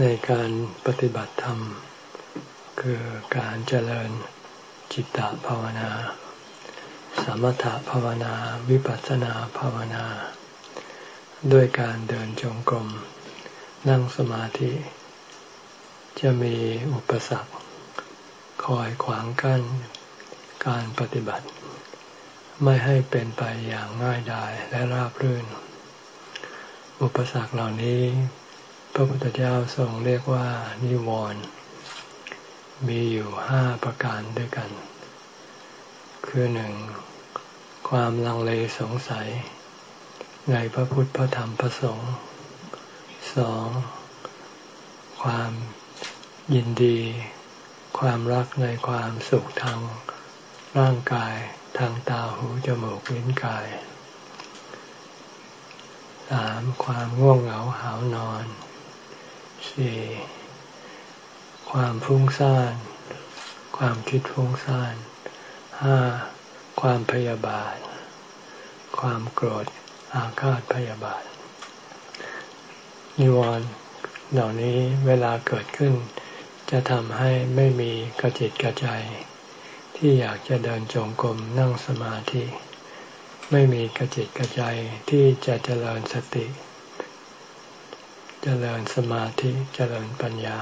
ในการปฏิบัติธรรม คือการเจริญจิตตภาวนา สมถภาวนา วิปัสสนาภาวนา ด้วยการเดินจงกรม นั่งสมาธิ จะมีอุปสรรค คอยขวางกั้นการปฏิบัติ ไม่ให้เป็นไปอย่างง่ายดายและราบรื่น อุปสรรคเหล่านี้ ระพุทธเจ้าทรงเรียกว่านิวรณ์มีอยู่ห้าประการด้วยกัน คือหนึ่งความลังเลสงสัย ในพระพุทธพระธรรมพระสงฆ์สองความยินดี ความรักในความสุขทางร่างกายทางตาหูจมูกลิ้นกายสามความง่วงเหงาหานอน สี่ความฟุ้งซ่าน ความคิดฟุ้งซ่านห้าความพยาบาท ความโกรธอาฆาตพยาบาท นิวรณ์เหล่านี้เวลาเกิดขึ้น จะทำให้ไม่มีกระจิตกระใจ ที่อยากจะเดินจงกรมนั่งสมาธิ ไม่มีกระจิตกระใจที่จะเจริญสติ เจริญสมาธิเจริญปัญญา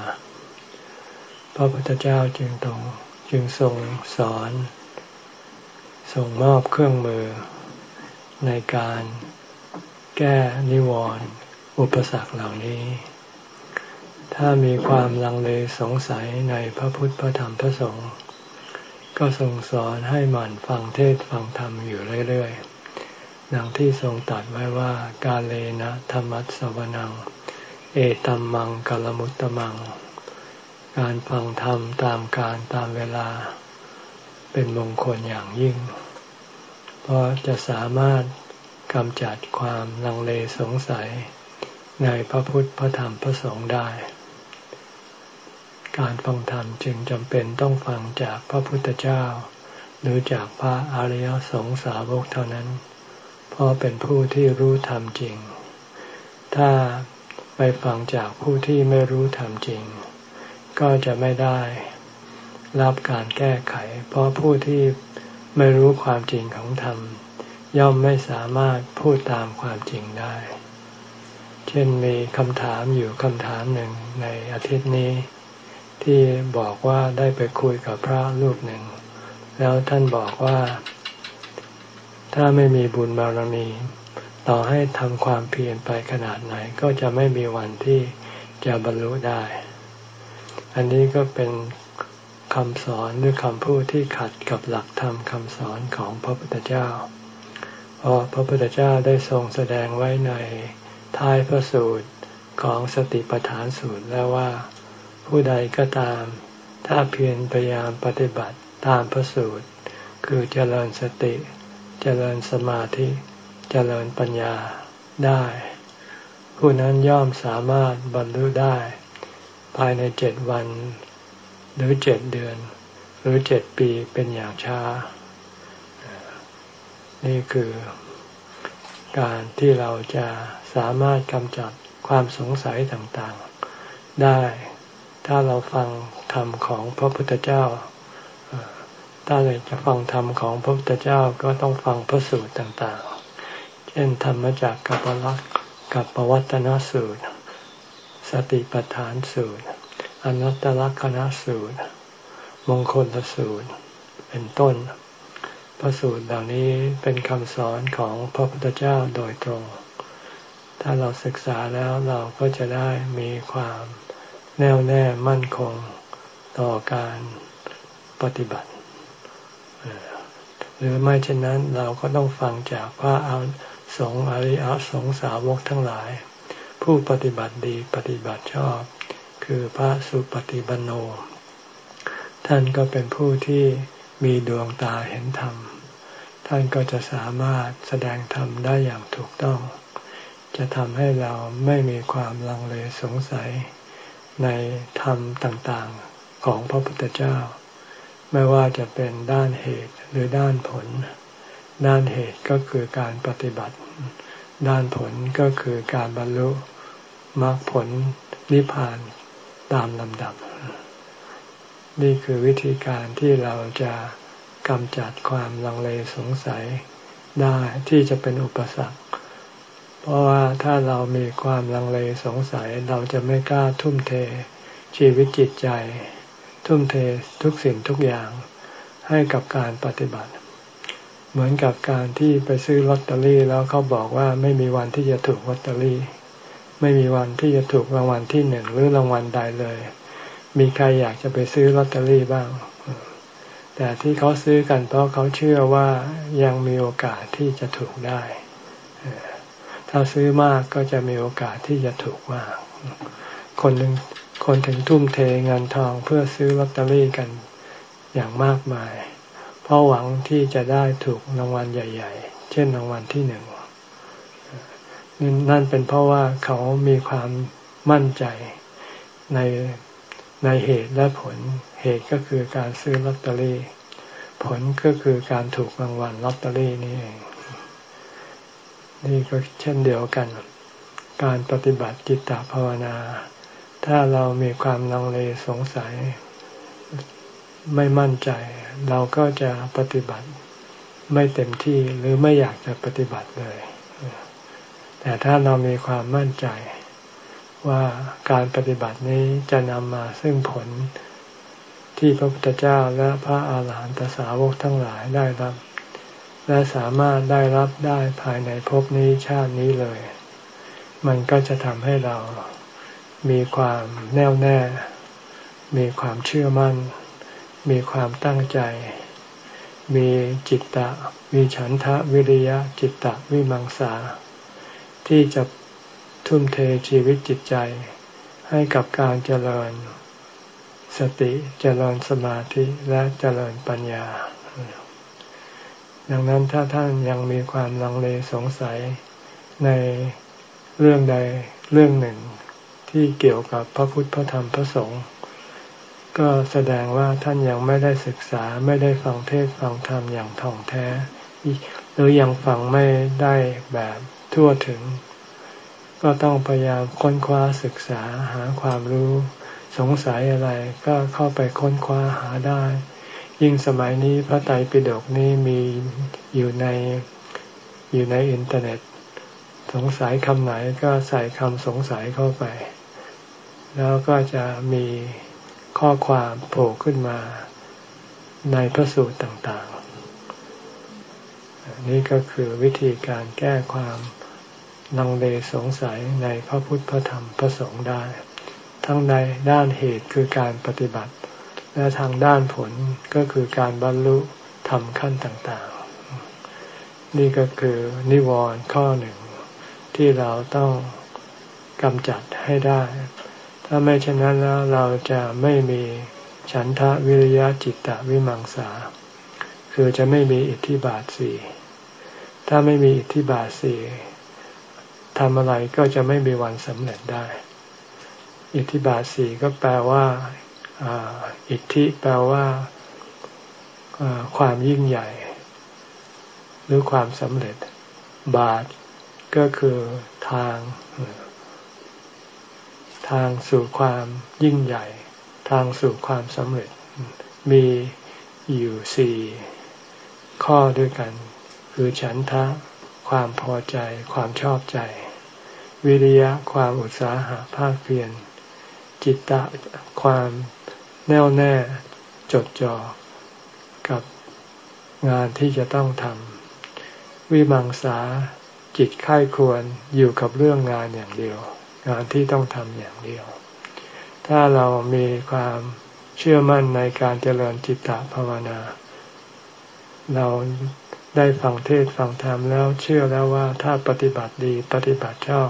พระพุทธเจ้าจึงตรงจึงทรงสอนส่งมอบเครื่องมือในการแก้นิวรณ์อุปสรรคเหล่านี้ ถ้ามีความลังเลสงสัยในพระพุทธพระธรรมพระสงฆ์ก็ทรงสอนให้หมั่นฟังเทศฟังธรรมอยู่เรื่อยๆดังที่ทรงตัดไว้ว่า กาเลนะธรรมัสวนัง เอตัมมังกลมุตตมัง การฟังธรรมตามการตามเวลา เป็นมงคลอย่างยิ่ง เพราะจะสามารถกำจัดความลังเลสงสัยในพระพุทธพระธรรมพระสงฆ์ได้ การฟังธรรมจึงจำเป็นต้องฟังจากพระพุทธเจ้า หรือจากพระอริยสงสาวกเท่านั้น เพราะเป็นผู้ที่รู้ธรรมจริง ถ้า ไปฟังจากผู้ที่ไม่รู้ธรรมจริง ก็จะไม่ได้รับการแก้ไข เพราะผู้ที่ไม่รู้ความจริงของธรรม ย่อมไม่สามารถพูดตามความจริงได้ เช่นมีคำถามอยู่คำถามหนึ่งในอาทิตย์นี้ ที่บอกว่าได้ไปคุยกับพระรูปหนึ่ง แล้วท่านบอกว่า ถ้าไม่มีบุญบารมี ต่อให้ทำความเพียรไปขนาดไหนก็จะไม่มีวันที่จะบรรลุได้ อันนี้ก็เป็นคำสอนหรือคำพูดที่ขัดกับหลักธรรมคำสอนของพระพุทธเจ้า เพราะพระพุทธเจ้าได้ทรงแสดงไว้ในท้ายพระสูตรของสติปัฏฐานสูตรแล้วว่า ผู้ใดก็ตาม ถ้าเพียรพยายามปฏิบัติตามพระสูตร คือเจริญสติ เจริญสมาธิ เจริญปัญญาได้ ผู้นั้นย่อมสามารถบรรลุได้ ภายในเจ็ดวัน หรือเจ็ดเดือน หรือเจ็ดปีเป็นอย่างช้า นี่คือการที่เราจะสามารถกำจัดความสงสัยต่างๆ ได้ ถ้าเราฟังธรรมของพระพุทธเจ้า ถ้าเราจะฟังธรรมของพระพุทธเจ้าก็ต้องฟังพระสูตรต่าง ช่นธรรมจากกัปลักกับปวัตนสูตร สติปัฏฐานสูตร อนัตตลักษณสูตร มงคลสูตร เป็นต้น พระสูตรเหล่านี้เป็นคำสอนของพระพุทธเจ้าโดยตรง ถ้าเราศึกษาแล้วเราก็จะได้มีความแน่วแน่มั่นคงต่อการปฏิบัติ หรือไม่เช่นนั้นเราก็ต้องฟังจากพระอา สงอริยสงสาวกทั้งหลาย ผู้ปฏิบัติดีปฏิบัติชอบ คือพระสุปฏิบันโน ท่านก็เป็นผู้ที่มีดวงตาเห็นธรรม ท่านก็จะสามารถแสดงธรรมได้อย่างถูกต้อง จะทำให้เราไม่มีความลังเลสงสัยในธรรมต่างๆของพระพุทธเจ้า ไม่ว่าจะเป็นด้านเหตุหรือด้านผล ด้านเหตุก็คือการปฏิบัติ ด้านผลก็คือการบรรลุมรรคผลนิพพานตามลำดับ นี่คือวิธีการที่เราจะกำจัดความลังเลสงสัยได้ที่จะเป็นอุปสรรค เพราะว่าถ้าเรามีความลังเลสงสัยเราจะไม่กล้าทุ่มเทชีวิตจิตใจ ทุ่มเททุกสิ่งทุกอย่างให้กับการปฏิบัติ เหมือนกับการที่ไปซื้อลอตเตอรี่แล้วเขาบอกว่าไม่มีวันที่จะถูกลอตเตอรี่ ไม่มีวันที่จะถูกรางวัลที่หนึ่งหรือรางวัลใดเลย มีใครอยากจะไปซื้อลอตเตอรี่บ้าง แต่ที่เขาซื้อกันเพราะเขาเชื่อว่ายังมีโอกาสที่จะถูกได้ ถ้าซื้อมากก็จะมีโอกาสที่จะถูกมาก คนหนึ่งคนถึงทุ่มเทเงินทองเพื่อซื้อลอตเตอรี่กันอย่างมากมาย เพราะหวังที่จะได้ถูกรางวัลใหญ่ ๆ เช่นรางวัลที่หนึ่งนั่นเป็นเพราะว่าเขามีความมั่นใจในในเหตุและผล เหตุก็คือการซื้อลอตเตอรี่ ผลก็คือการถูกรางวัลลอตเตอรี่นี่เอง นี่ก็เช่นเดียวกัน การปฏิบัติจิตตภาวนา ถ้าเรามีความลังเลสงสัย ไม่มั่นใจ เราก็จะปฏิบัติไม่เต็มที่หรือไม่อยากจะปฏิบัติเลย แต่ถ้าเรามีความมั่นใจว่าการปฏิบัตินี้จะนำมาซึ่งผลที่พระพุทธเจ้าและพระอาหารหันตสาวกทั้งหลายได้รับ และสามารถได้รับได้ภายในภพนี้ชาตินี้เลย มันก็จะทำให้เรามีความแน่วแน่ มีความเชื่อมั่น มีความตั้งใจ มีจิตตะ มีฉันทะวิริยะจิตตะวิมังสา ที่จะทุ่มเทชีวิตจิตใจ ให้กับการเจริญ สติเจริญสมาธิและเจริญปัญญา ดังนั้นถ้าท่านยังมีความลังเลสงสัยในเรื่องใดเรื่องหนึ่งที่เกี่ยวกับพระพุทธพระธรรมพระสงฆ์ ก็แสดงว่าท่านยังไม่ได้ศึกษาไม่ได้ฟังเทศฟังธรรมอย่างท่องแท้ หรือยังฟังไม่ได้แบบทั่วถึง ก็ต้องพยายามค้นคว้าศึกษาหาความรู้สงสัยอะไรก็เข้าไปค้นคว้าหาได้ ยิ่งสมัยนี้พระไตรปิฎกนี้มีอยู่ในอยู่ในอินเทอร์เน็ต สงสัยคำไหนก็ใส่คำสงสัยเข้าไป แล้วก็จะมี ข้อความโผล่ขึ้นมาในพระสูตรต่างๆ นี่ก็คือวิธีการแก้ความลังเลสงสัยในพระพุทธพระธรรมพระสงฆ์ได้ ทั้งในด้านเหตุคือการปฏิบัติ และทางด้านผลก็คือการบรรลุธรรมขั้นต่างๆ นี่ก็คือนิวรณ์ข้อหนึ่งที่เราต้องกำจัดให้ได้ ถ้าไม่เช่นนั้นแล้วเราจะไม่มีฉันทะวิริยะจิตตะวิมังสา คือจะไม่มีอิทธิบาทสี่ถ้าไม่มีอิทธิบาทสี่ทำอะไรก็จะไม่มีวันสำเร็จได้ อิทธิบาทสี่ก็แปลว่าอิทธิแปลว่าความยิ่งใหญ่ หรือความสำเร็จ บาทก็คือทาง ทางสู่ความยิ่งใหญ่ ทางสู่ความสำเร็จ มีอยู่สี่ข้อด้วยกัน คือฉันทะ ความพอใจ ความชอบใจ วิริยะความอุตสาหะภาคเพียรจิตตะความแน่วแน่จดจ่อกับงานที่จะต้องทำวิมังสาจิตค่ายควรอยู่กับเรื่องงานอย่างเดียว งานที่ต้องทำอย่างเดียว ถ้าเรามีความเชื่อมั่นในการเจริญจิตตภาวนา เราได้ฟังเทศฟังธรรมแล้วเชื่อแล้วว่าถ้าปฏิบัติดีปฏิบัติชอบ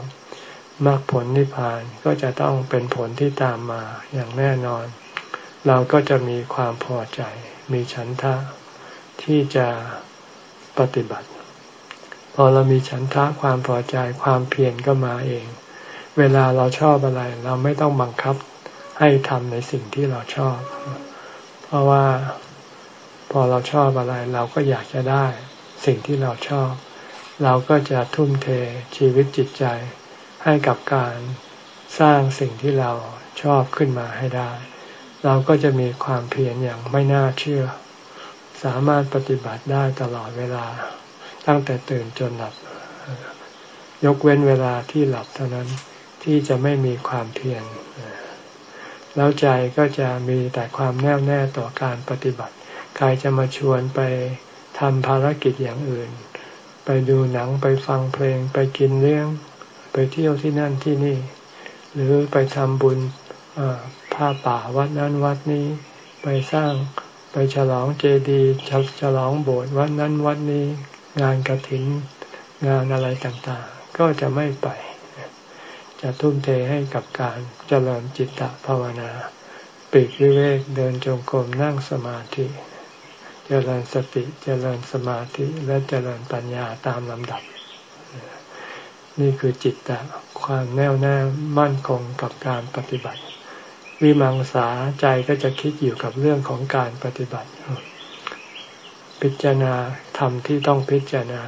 มรรคผลนิพพานก็จะต้องเป็นผลที่ตามมาอย่างแน่นอน เราก็จะมีความพอใจ มีฉันทะที่จะปฏิบัติ พอเรามีฉันทะความพอใจความเพียรก็มาเอง เวลาเราชอบอะไร เราไม่ต้องบังคับให้ทำในสิ่งที่เราชอบ เพราะว่าพอเราชอบอะไร เราก็อยากจะได้สิ่งที่เราชอบ เราก็จะทุ่มเทชีวิตจิตใจให้กับการสร้างสิ่งที่เราชอบขึ้นมาให้ได้ เราก็จะมีความเพียรอย่างไม่น่าเชื่อ สามารถปฏิบัติได้ตลอดเวลา ตั้งแต่ตื่นจนหลับ ยกเว้นเวลาที่หลับเท่านั้น ที่จะไม่มีความเพียรแล้วใจก็จะมีแต่ความแน่วแน่ต่อการปฏิบัติ ใครจะมาชวนไปทำภารกิจอย่างอื่น ไปดูหนังไปฟังเพลง ไปกินเลี้ยง ไปเที่ยวที่นั่นที่นี่ หรือไปทำบุญผ้าป่าวัดนั้นวัดนี้ ไปสร้างไปฉลองเจดีย์ฉลองโบสถ์วัดนั้นวัดนี้ งานกระถินงานอะไรต่างๆ ก็จะไม่ไป จะทุ่มเทให้กับการเจริญจิตตภาวนาปีกวิเวกเดินจงกรมนั่งสมาธิ เจริญสติเจริญสมาธิและเจริญปัญญาตามลำดับ นี่คือจิตตะความแน่วแน่มั่นคงกับการปฏิบัติ วิมังสาใจก็จะคิดอยู่กับเรื่องของการปฏิบัติ พิจารณาธรรมที่ต้องพิจารณา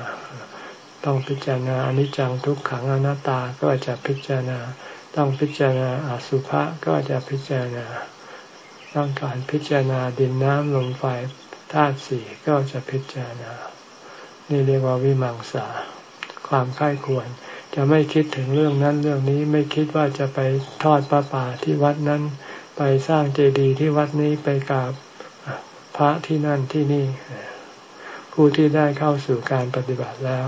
ต้องพิจารณาอนิจจังทุกขังอนัตตาก็จะพิจารณา ต้องพิจารณาอสุภะก็จะพิจารณา ต้องการพิจารณาดินน้ำลมไฟธาตุสี่ก็จะพิจารณา นี่เรียกว่าวิมังสา ความค่ายควร จะไม่คิดถึงเรื่องนั้นเรื่องนี้ไม่คิดว่าจะไปทอดปลาป่าที่วัดนั้น ไปสร้างเจดีย์ที่วัดนี้ไปกราบพระที่นั่นที่นี่ ผู้ที่ได้เข้าสู่การปฏิบัติแล้ว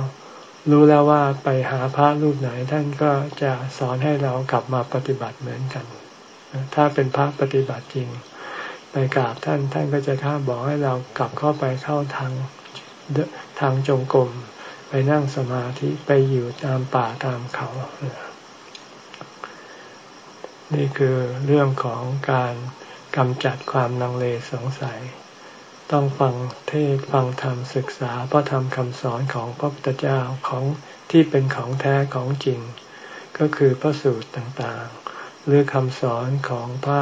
รู้แล้วว่าไปหาพระรูปไหนท่านก็จะสอนให้เรากลับมาปฏิบัติเหมือนกัน ถ้าเป็นพระปฏิบัติจริง ไปกราบท่านท่านก็จะข้าบอกให้เรากลับเข้าไปเข้าทางทางจงกรมไปนั่งสมาธิไปอยู่ตามป่าตามเขา นี่คือเรื่องของการกำจัดความลังเลสงสัย ต้องฟังเทศฟังธรรมศึกษาพระธรรมคำสอนของพระพุทธเจ้าของที่เป็นของแท้ของจริง ก็คือพระสูตรต่างๆ หรือคำสอนของพระ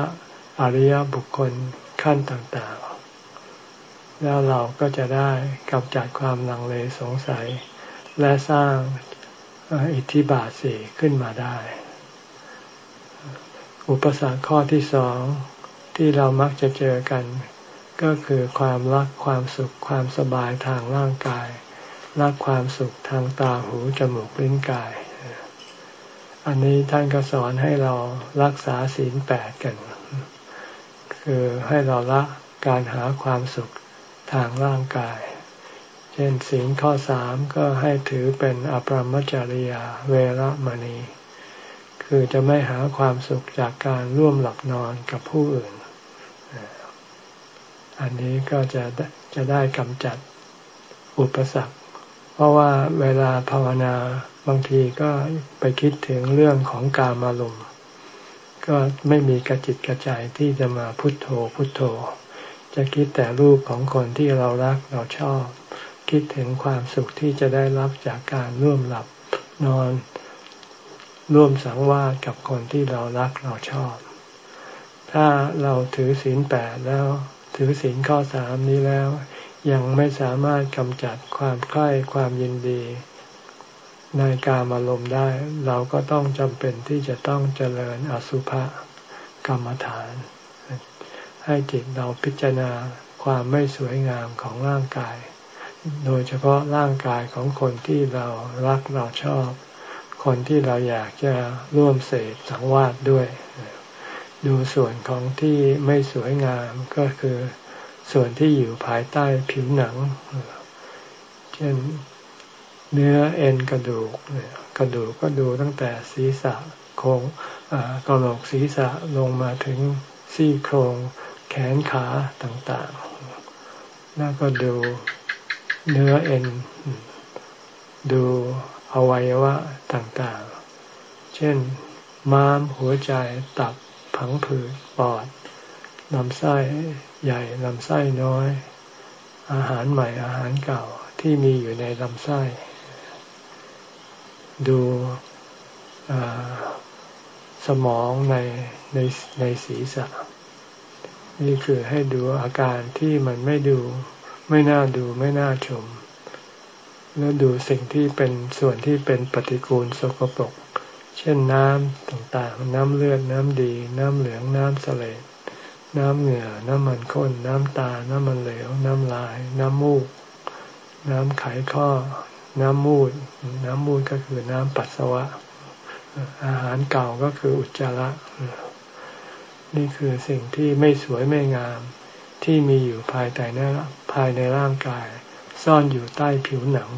อริยบุคคลขั้นต่างๆ แล้วเราก็จะได้กำจัดความลังเลสงสัย และสร้างอิทธิบาทสี่ขึ้นมาได้ อุปสรรคข้อที่สองที่เรามักจะเจอกัน ก็คือความรักความสุขความสบายทางร่างกาย รักความสุขทางตาหูจมูกลิ้นกาย อันนี้ท่านก็สอนให้เรารักษาศีลแปดกัน คือให้เราละการหาความสุขทางร่างกาย เช่นศีลข้อสามก็ให้ถือเป็นอปรมจริยาเวรมณี คือจะไม่หาความสุขจากการร่วมหลับนอนกับผู้อื่น อันนี้ก็จะจะได้กำจัดอุปสรรค เพราะว่าเวลาภาวนาบางทีก็ไปคิดถึงเรื่องของกามารมณ์ก็ไม่มีกระจิตกระใจที่จะมาพุทโธพุทโธ จะคิดแต่รูปของคนที่เรารักเราชอบ คิดถึงความสุขที่จะได้รับจากการร่วมหลับนอน ร่วมสังวาสกับคนที่เรารักเราชอบ ถ้าเราถือศีลแปดแล้ว ถือศีลข้อสามนี้แล้ว ยังไม่สามารถกำจัดความใคร่ความยินดี ในการอารมณ์ได้ เราก็ต้องจำเป็นที่จะต้องเจริญอสุภะกรรมฐาน ให้จิตเราพิจารณาความไม่สวยงามของร่างกาย โดยเฉพาะร่างกายของคนที่เรารักเราชอบ คนที่เราอยากจะร่วมเสพสังวาสด้วย ดูส่วนของที่ไม่สวยงามก็คือส่วนที่อยู่ภายใต้ผิวหนัง เช่นเนื้อเอ็นกระดูกกระดูกก็ดูตั้งแต่ศีรษะโครงกระโหลกศีรษะลงมาถึงซี่โครงแขนขาต่างๆ แล้วก็ดูเนื้อเอ็น ดูอวัยวะต่างๆ เช่นม้ามหัวใจตับ ผังผืดปอดลำไส้ใหญ่ลำไส้น้อย อาหารใหม่อาหารเก่าที่มีอยู่ในลำไส้ ดูสมองในในในศีรษะ นี่คือให้ดูอาการที่มันไม่ดู ไม่น่าดูไม่น่าชม แล้วดูสิ่งที่เป็นส่วนที่เป็นปฏิกูลสกปรก เช่นน้ำต่างๆ น้ำเลือด น้ำดี น้ำเหลือง น้ำเสลดน้ำเหงื่อ น้ำมันข้น น้ำตา น้ำมันเหลว น้ำลาย น้ำมูก น้ำไขข้อ น้ำมูด น้ำมูดก็คือน้ำปัสสาวะ อาหารเก่าก็คืออุจจาระ นี่คือสิ่งที่ไม่สวยไม่งาม ที่มีอยู่ภายในภายในร่างกาย ซ่อนอยู่ใต้ผิวหนัง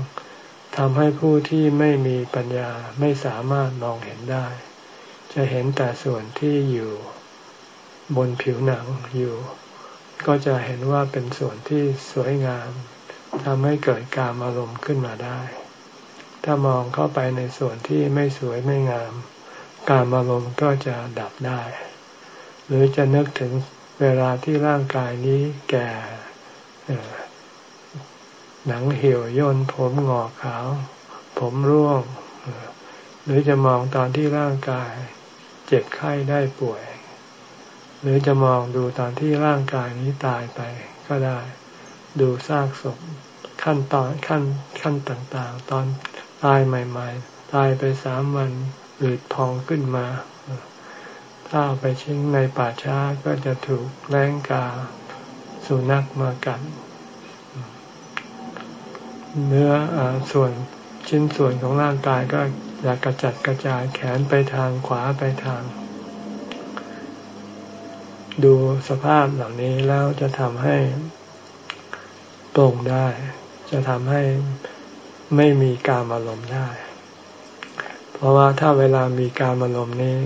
ทำให้ผู้ที่ไม่มีปัญญาไม่สามารถมองเห็นได้ จะเห็นแต่ส่วนที่อยู่บนผิวหนังอยู่ ก็จะเห็นว่าเป็นส่วนที่สวยงามทำให้เกิดการอารมณ์ขึ้นมาได้ ถ้ามองเข้าไปในส่วนที่ไม่สวยไม่งาม การอารมณ์ก็จะดับได้ หรือจะนึกถึงเวลาที่ร่างกายนี้แก่ หนังเหี่ยวย่นผมหงอกขาว ผมร่วง หรือจะมองตอนที่ร่างกาย เจ็บไข้ได้ป่วย หรือจะมองดูตอนที่ร่างกายนี้ตายไปก็ได้ ดูซากศพขั้นตอนขั้นขั้นต่างๆ ตอนตายใหม่ ๆ ตายไปสามวันอืดพองขึ้นมา ถ้าเอาไปชิ้งในป่าช้าก็จะถูกแรงกาสุนัขมากัด เนื้ออส่วนชิ้นส่วนของร่างกายก็อยากกระจัดกระจายแขนไปทางขวาไปทาง ดูสภาพเหล่านี้แล้วจะทำให้ตรงได้ จะทำให้ไม่มีการอารมณ์ได้ เพราะว่าถ้าเวลามีการอารมณ์นี้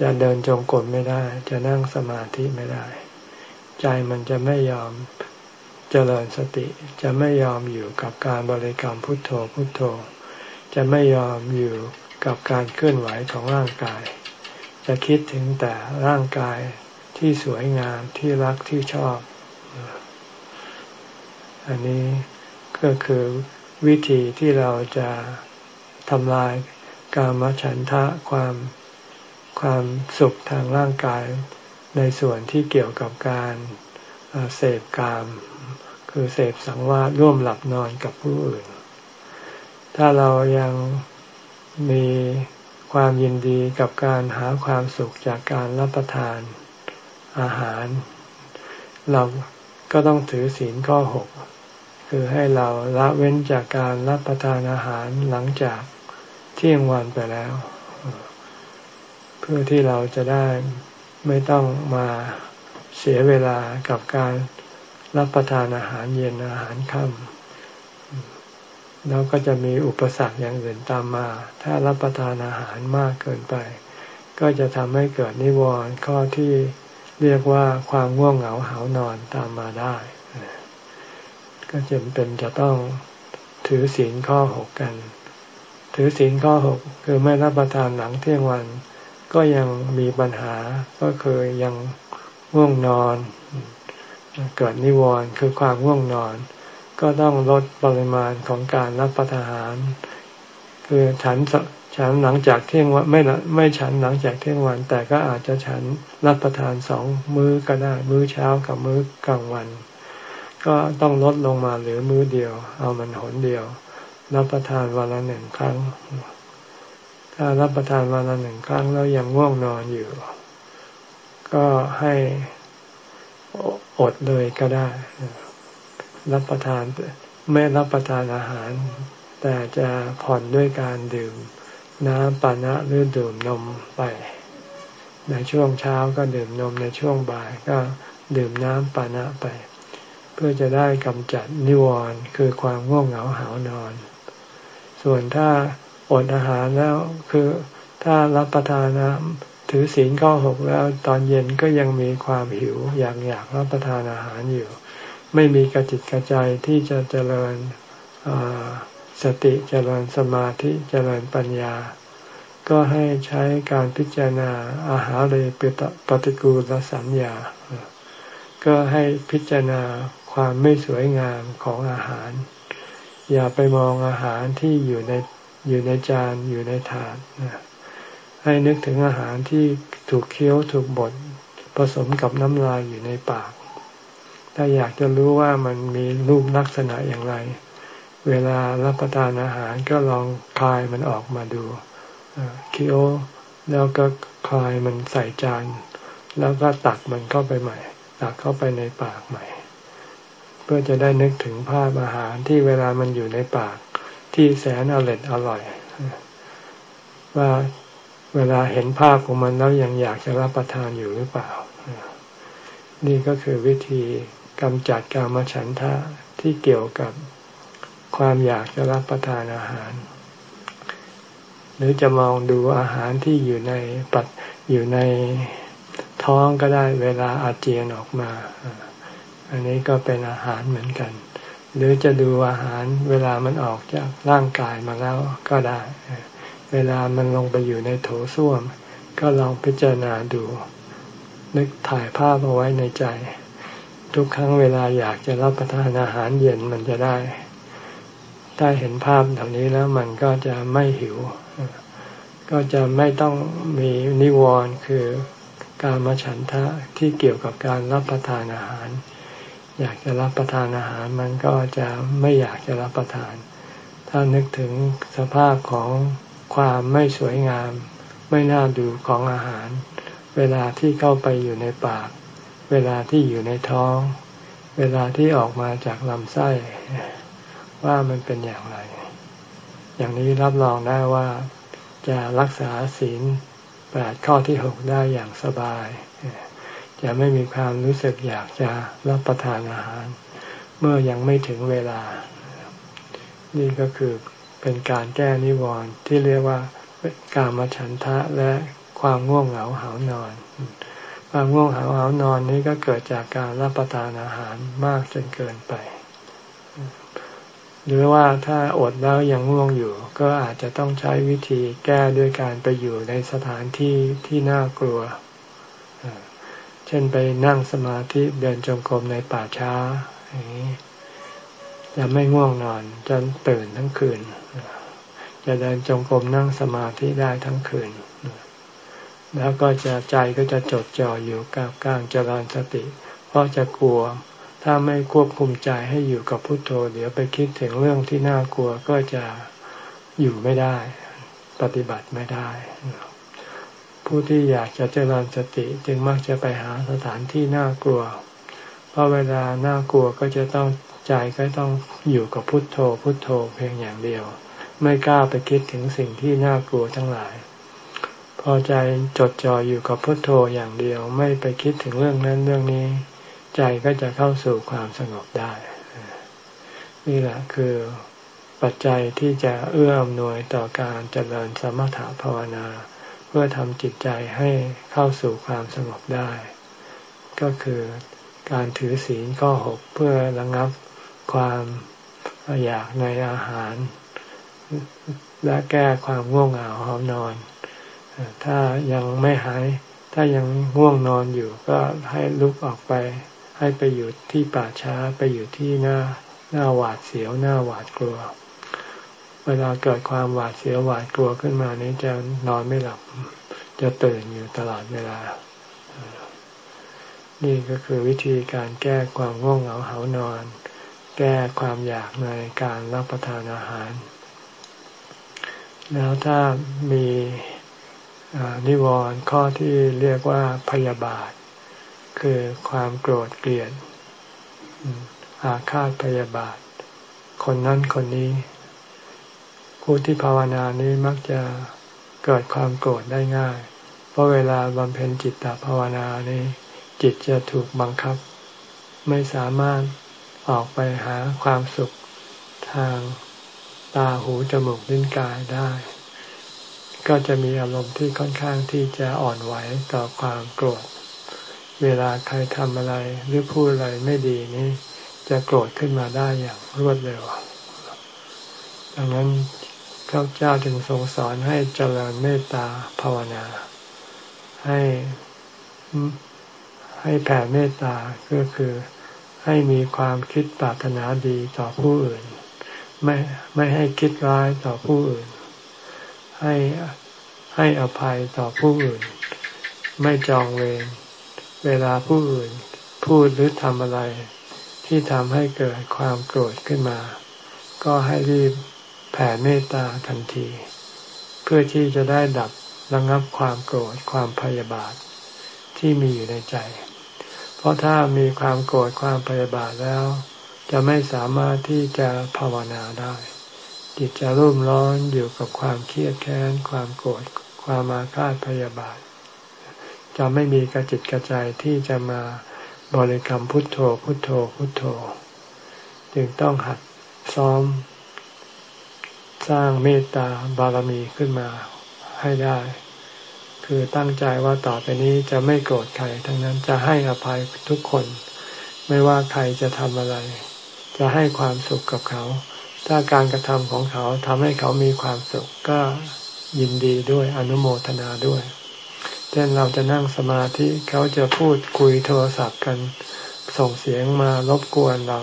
จะเดินจงกรมไม่ได้ จะนั่งสมาธิไม่ได้ ใจมันจะไม่ยอม จริญสติจะไม่ยอมอยู่กับการบริกรรมพุทโธพุทโธ จะไม่ยอมอยู่กับการเคลื่อนไหวของร่างกาย จะคิดถึงแต่ร่างกายที่สวยงามที่รักที่ชอบ อันนี้ก็คือวิธีที่เราจะทำลายกามฉันทะความความสุขทางร่างกายในส่วนที่เกี่ยวกับการเสพกาม คือเสพสังวาสร่วมหลับนอนกับผู้อื่น ถ้าเรายังมีความยินดีกับการหาความสุขจากการรับประทานอาหาร เราก็ต้องถือศีลข้อหกคือให้เราละเว้นจากการรับประทานอาหารหลังจากเที่ยงวันไปแล้ว เพื่อที่เราจะได้ไม่ต้องมาเสียเวลากับการ รับประทานอาหารเย็นอาหารค่ำแล้วก็จะมีอุปสรรคอย่างอื่นตามมา ถ้ารับประทานอาหารมากเกินไป ก็จะทำให้เกิดนิวรณ์ข้อที่เรียกว่าความง่วงเหงาหานอนตามมาได้ ก็จำเป็นจะต้องถือศีลข้อหกกัน ถือศีลข้อหกคือไม่รับประทานหลังเที่ยงวัน ก็ยังมีปัญหาก็คือยังง่วงนอน เกิดนิวรณ์คือความง่วงนอน ก็ต้องลดปริมาณของการรับประทาน คือฉันฉันหลังจากเที่ยงวันไม่ไม่ฉันหลังจากเที่ยงวัน แต่ก็อาจจะฉันรับประทานสองมื้อก็ได้ มื้อเช้ากับมื้อกลางวัน ก็ต้องลดลงมาเหลือมื้อเดียว เอามันหนเดียว รับประทานวันละหนึ่งครั้ง ถ้ารับประทานวันละหนึ่งครั้งแล้วยังง่วงนอนอยู่ ก็ให้ อดเลยก็ได้ รับประทานไม่รับประทานอาหาร แต่จะผ่อนด้วยการดื่มน้ำปานะหรือดื่มนมไป ในช่วงเช้าก็ดื่มนมในช่วงบ่ายก็ดื่มน้ำปานะไป เพื่อจะได้กำจัดนิวรณ์คือความง่วงเหงาหานอน ส่วนถ้าอดอาหารแล้วคือถ้ารับประทานน้ำ ถือศีลข้อหกแล้วตอนเย็นก็ยังมีความหิวอยากอยากรับประทานอาหารอยู่ ไม่มีกระจิตกระใจที่จะเจริญสติเจริญสมาธิเจริญปัญญา ก็ให้ใช้การพิจารณาอาหารเลยปฏิกูลสัญญา ก็ให้พิจารณาความไม่สวยงามของอาหาร อย่าไปมองอาหารที่อยู่ในอยู่ในจานอยู่ในถาดนะ ให้นึกถึงอาหารที่ถูกเคี้ยวถูกบดผสมกับน้ำลายอยู่ในปาก ถ้าอยากจะรู้ว่ามันมีรูปลักษณะอย่างไร เวลารับประทานอาหารก็ลองคลายมันออกมาดูเคี้ยวแล้วก็คลายมันใส่จาน แล้วก็ตักมันเข้าไปใหม่ ตักเข้าไปในปากใหม่ เพื่อจะได้นึกถึงภาพอาหารที่เวลามันอยู่ในปากที่แสนอร่อยอร่อย ว่า เวลาเห็นภาพของมันแล้วยังอยากจะรับประทานอยู่หรือเปล่า นี่ก็คือวิธีกำจัดกามฉันทะที่เกี่ยวกับความอยากจะรับประทานอาหาร หรือจะมองดูอาหารที่อยู่ในปัดอยู่ในท้องก็ได้เวลาอาเจียนออกมา อันนี้ก็เป็นอาหารเหมือนกัน หรือจะดูอาหารเวลามันออกจากร่างกายมาแล้วก็ได้ เวลามันลงไปอยู่ในโถส้วม ก็ลองพิจารณาดู นึกถ่ายภาพเอาไว้ในใจ ทุกครั้งเวลาอยากจะรับประทานอาหารเย็นมันจะได้ ถ้าเห็นภาพเหล่านี้แล้วมันก็จะไม่หิว ก็จะไม่ต้องมีนิวรณ์คือการมาฉันทะที่เกี่ยวกับการรับประทานอาหาร อยากจะรับประทานอาหารมันก็จะไม่อยากจะรับประทาน ถ้านึกถึงสภาพของ ความไม่สวยงาม ไม่น่าดูของอาหาร เวลาที่เข้าไปอยู่ในปาก เวลาที่อยู่ในท้อง เวลาที่ออกมาจากลำไส้ ว่ามันเป็นอย่างไร อย่างนี้รับรองได้ว่าจะรักษาศีลแปดข้อที่หกได้อย่างสบาย จะไม่มีความรู้สึกอยากจะรับประทานอาหาร เมื่อยังไม่ถึงเวลา นี่ก็คือ เป็นการแก้นิวรณ์ที่เรียกว่าการมาฉันทะและความง่วงเหงาหานอน ความง่วงเหงาหานอนนี้ก็เกิดจากการรับประทานอาหารมากจนเกินไป หรือว่าถ้าอดแล้วยังง่วงอยู่ ก็อาจจะต้องใช้วิธีแก้ด้วยการไปอยู่ในสถานที่ที่น่ากลัว เช่นไปนั่งสมาธิเดินจงกรมในป่าช้าอย่างนี้จะไม่ง่วงนอนจะตื่นทั้งคืน จะเดินจงกรมนั่งสมาธิได้ทั้งคืน แล้วก็จะใจก็จะจดจ่ออยู่กับการเจริญสติ เพราะจะกลัว ถ้าไม่ควบคุมใจให้อยู่กับพุทโธ เดี๋ยวไปคิดถึงเรื่องที่น่ากลัวก็จะอยู่ไม่ได้ ปฏิบัติไม่ได้ ผู้ที่อยากจะเจริญสติจึงมักจะไปหาสถานที่น่ากลัว เพราะเวลาน่ากลัวก็จะต้องใจก็ต้องอยู่กับพุทโธพุทโธเพียงอย่างเดียว ไม่กล้าไปคิดถึงสิ่งที่น่ากลัวทั้งหลาย พอใจจดจ่ออยู่กับพุทโธอย่างเดียวไม่ไปคิดถึงเรื่องนั้นเรื่องนี้ ใจก็จะเข้าสู่ความสงบได้ นี่แหละคือปัจจัยที่จะเอื้ออำนวยต่อการเจริญสมถภาวนา เพื่อทำจิตใจให้เข้าสู่ความสงบได้ ก็คือการถือศีลข้อหกเพื่อระงับความอยากในอาหาร และแก้ความง่วงเหงาหอนอน ถ้ายังไม่หาย ถ้ายังง่วงนอนอยู่ก็ให้ลุกออกไป ให้ไปอยู่ที่ป่าช้าไปอยู่ที่หน้าหน้าหวาดเสียวหน้าหวาดกลัว เวลาเกิดความหวาดเสียวหวาดกลัวขึ้นมานี้จะนอนไม่หลับ จะตื่นอยู่ตลอดเวลา นี่ก็คือวิธีการแก้ความง่วงเหงาเหานอน แก้ความอยากในการรับประทานอาหาร แล้วถ้ามีนิวรณ์ข้อที่เรียกว่าพยาบาท คือความโกรธเกลียดอาฆาตพยาบาท คนนั้นคนนี้ ผู้ที่ภาวนานี้มักจะเกิดความโกรธได้ง่าย เพราะเวลาบำเพ็ญจิตตภาวนานี้ จิตจะถูกบังคับ ไม่สามารถออกไปหาความสุขทาง ตาหูจมูกลิ้นกายได้ ก็จะมีอารมณ์ที่ค่อนข้างที่จะอ่อนไหวต่อความโกรธ เวลาใครทำอะไรหรือพูดอะไรไม่ดีนี้จะโกรธขึ้นมาได้อย่างรวดเร็ว ดังนั้นพระเจ้าจึงทรงสอนให้เจริญเมตตาภาวนา ให้ให้แผ่เมตตาก็คือให้มีความคิดปรารถนาดีต่อผู้อื่น ไม่ไม่ให้คิดร้ายต่อผู้อื่น ให้ให้อภัยต่อผู้อื่น ไม่จองเวรเวลาผู้อื่นพูดหรือทำอะไร ที่ทำให้เกิดความโกรธขึ้นมา ก็ให้รีบแผ่เมตตาทันที เพื่อที่จะได้ดับระงับความโกรธความพยาบาทที่มีอยู่ในใจ เพราะถ้ามีความโกรธความพยาบาทแล้ว จะไม่สามารถที่จะภาวนาได้ จิตจะรุ่มร้อนอยู่กับความเครียดแค้น ความโกรธความมาฆาตพยาบาท จะไม่มีกระจิตกระใจที่จะมาบริกรรมพุทโธพุทโธพุทโธ จึงต้องหัดซ้อม สร้างเมตตาบารมีขึ้นมาให้ได้ คือตั้งใจว่าต่อไปนี้จะไม่โกรธใครทั้งนั้นจะให้อภัยทุกคน ไม่ว่าใครจะทำอะไร จะให้ความสุขกับเขา ถ้าการกระทำของเขาทำให้เขามีความสุขก็ยินดีด้วยอนุโมทนาด้วย เช่นเราจะนั่งสมาธิเขาจะพูดคุยโทรศัพท์กัน ส่งเสียงมารบกวนเรา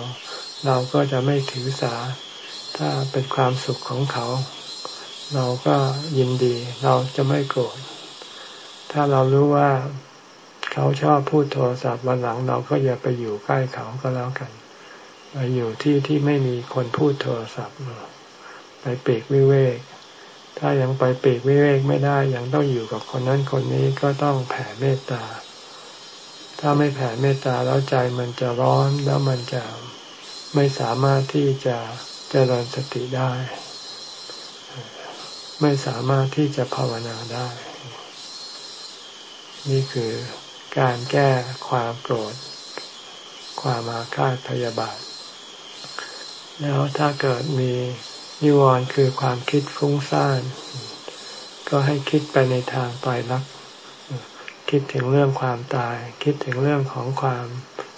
เราก็จะไม่ถือสา ถ้าเป็นความสุขของเขา เราก็ยินดีเราจะไม่โกรธ ถ้าเรารู้ว่าเขาชอบพูดโทรศัพท์วันหลังเราก็อย่าไปอยู่ใกล้เขาก็แล้วกัน ไปอยู่ที่ที่ไม่มีคนพูดโทรศัพท์ไปเปกวิเวก ถ้ายังไปปีกวิเวกไม่ได้ยังต้องอยู่กับคนนั้นคนนี้ก็ต้องแผ่เมตตา ถ้าไม่แผ่เมตตาแล้วใจมันจะร้อนแล้วมันจะไม่สามารถที่จะเจริญสติได้ ไม่สามารถที่จะภาวนาได้ นี่คือการแก้ความโกรธ ความอาฆาตพยาบาท แล้วถ้าเกิดมีนิวรณ์คือความคิดฟุ้งซ่าน ก็ให้คิดไปในทางตายรักคิดถึงเรื่องความตาย คิดถึงเรื่องของความ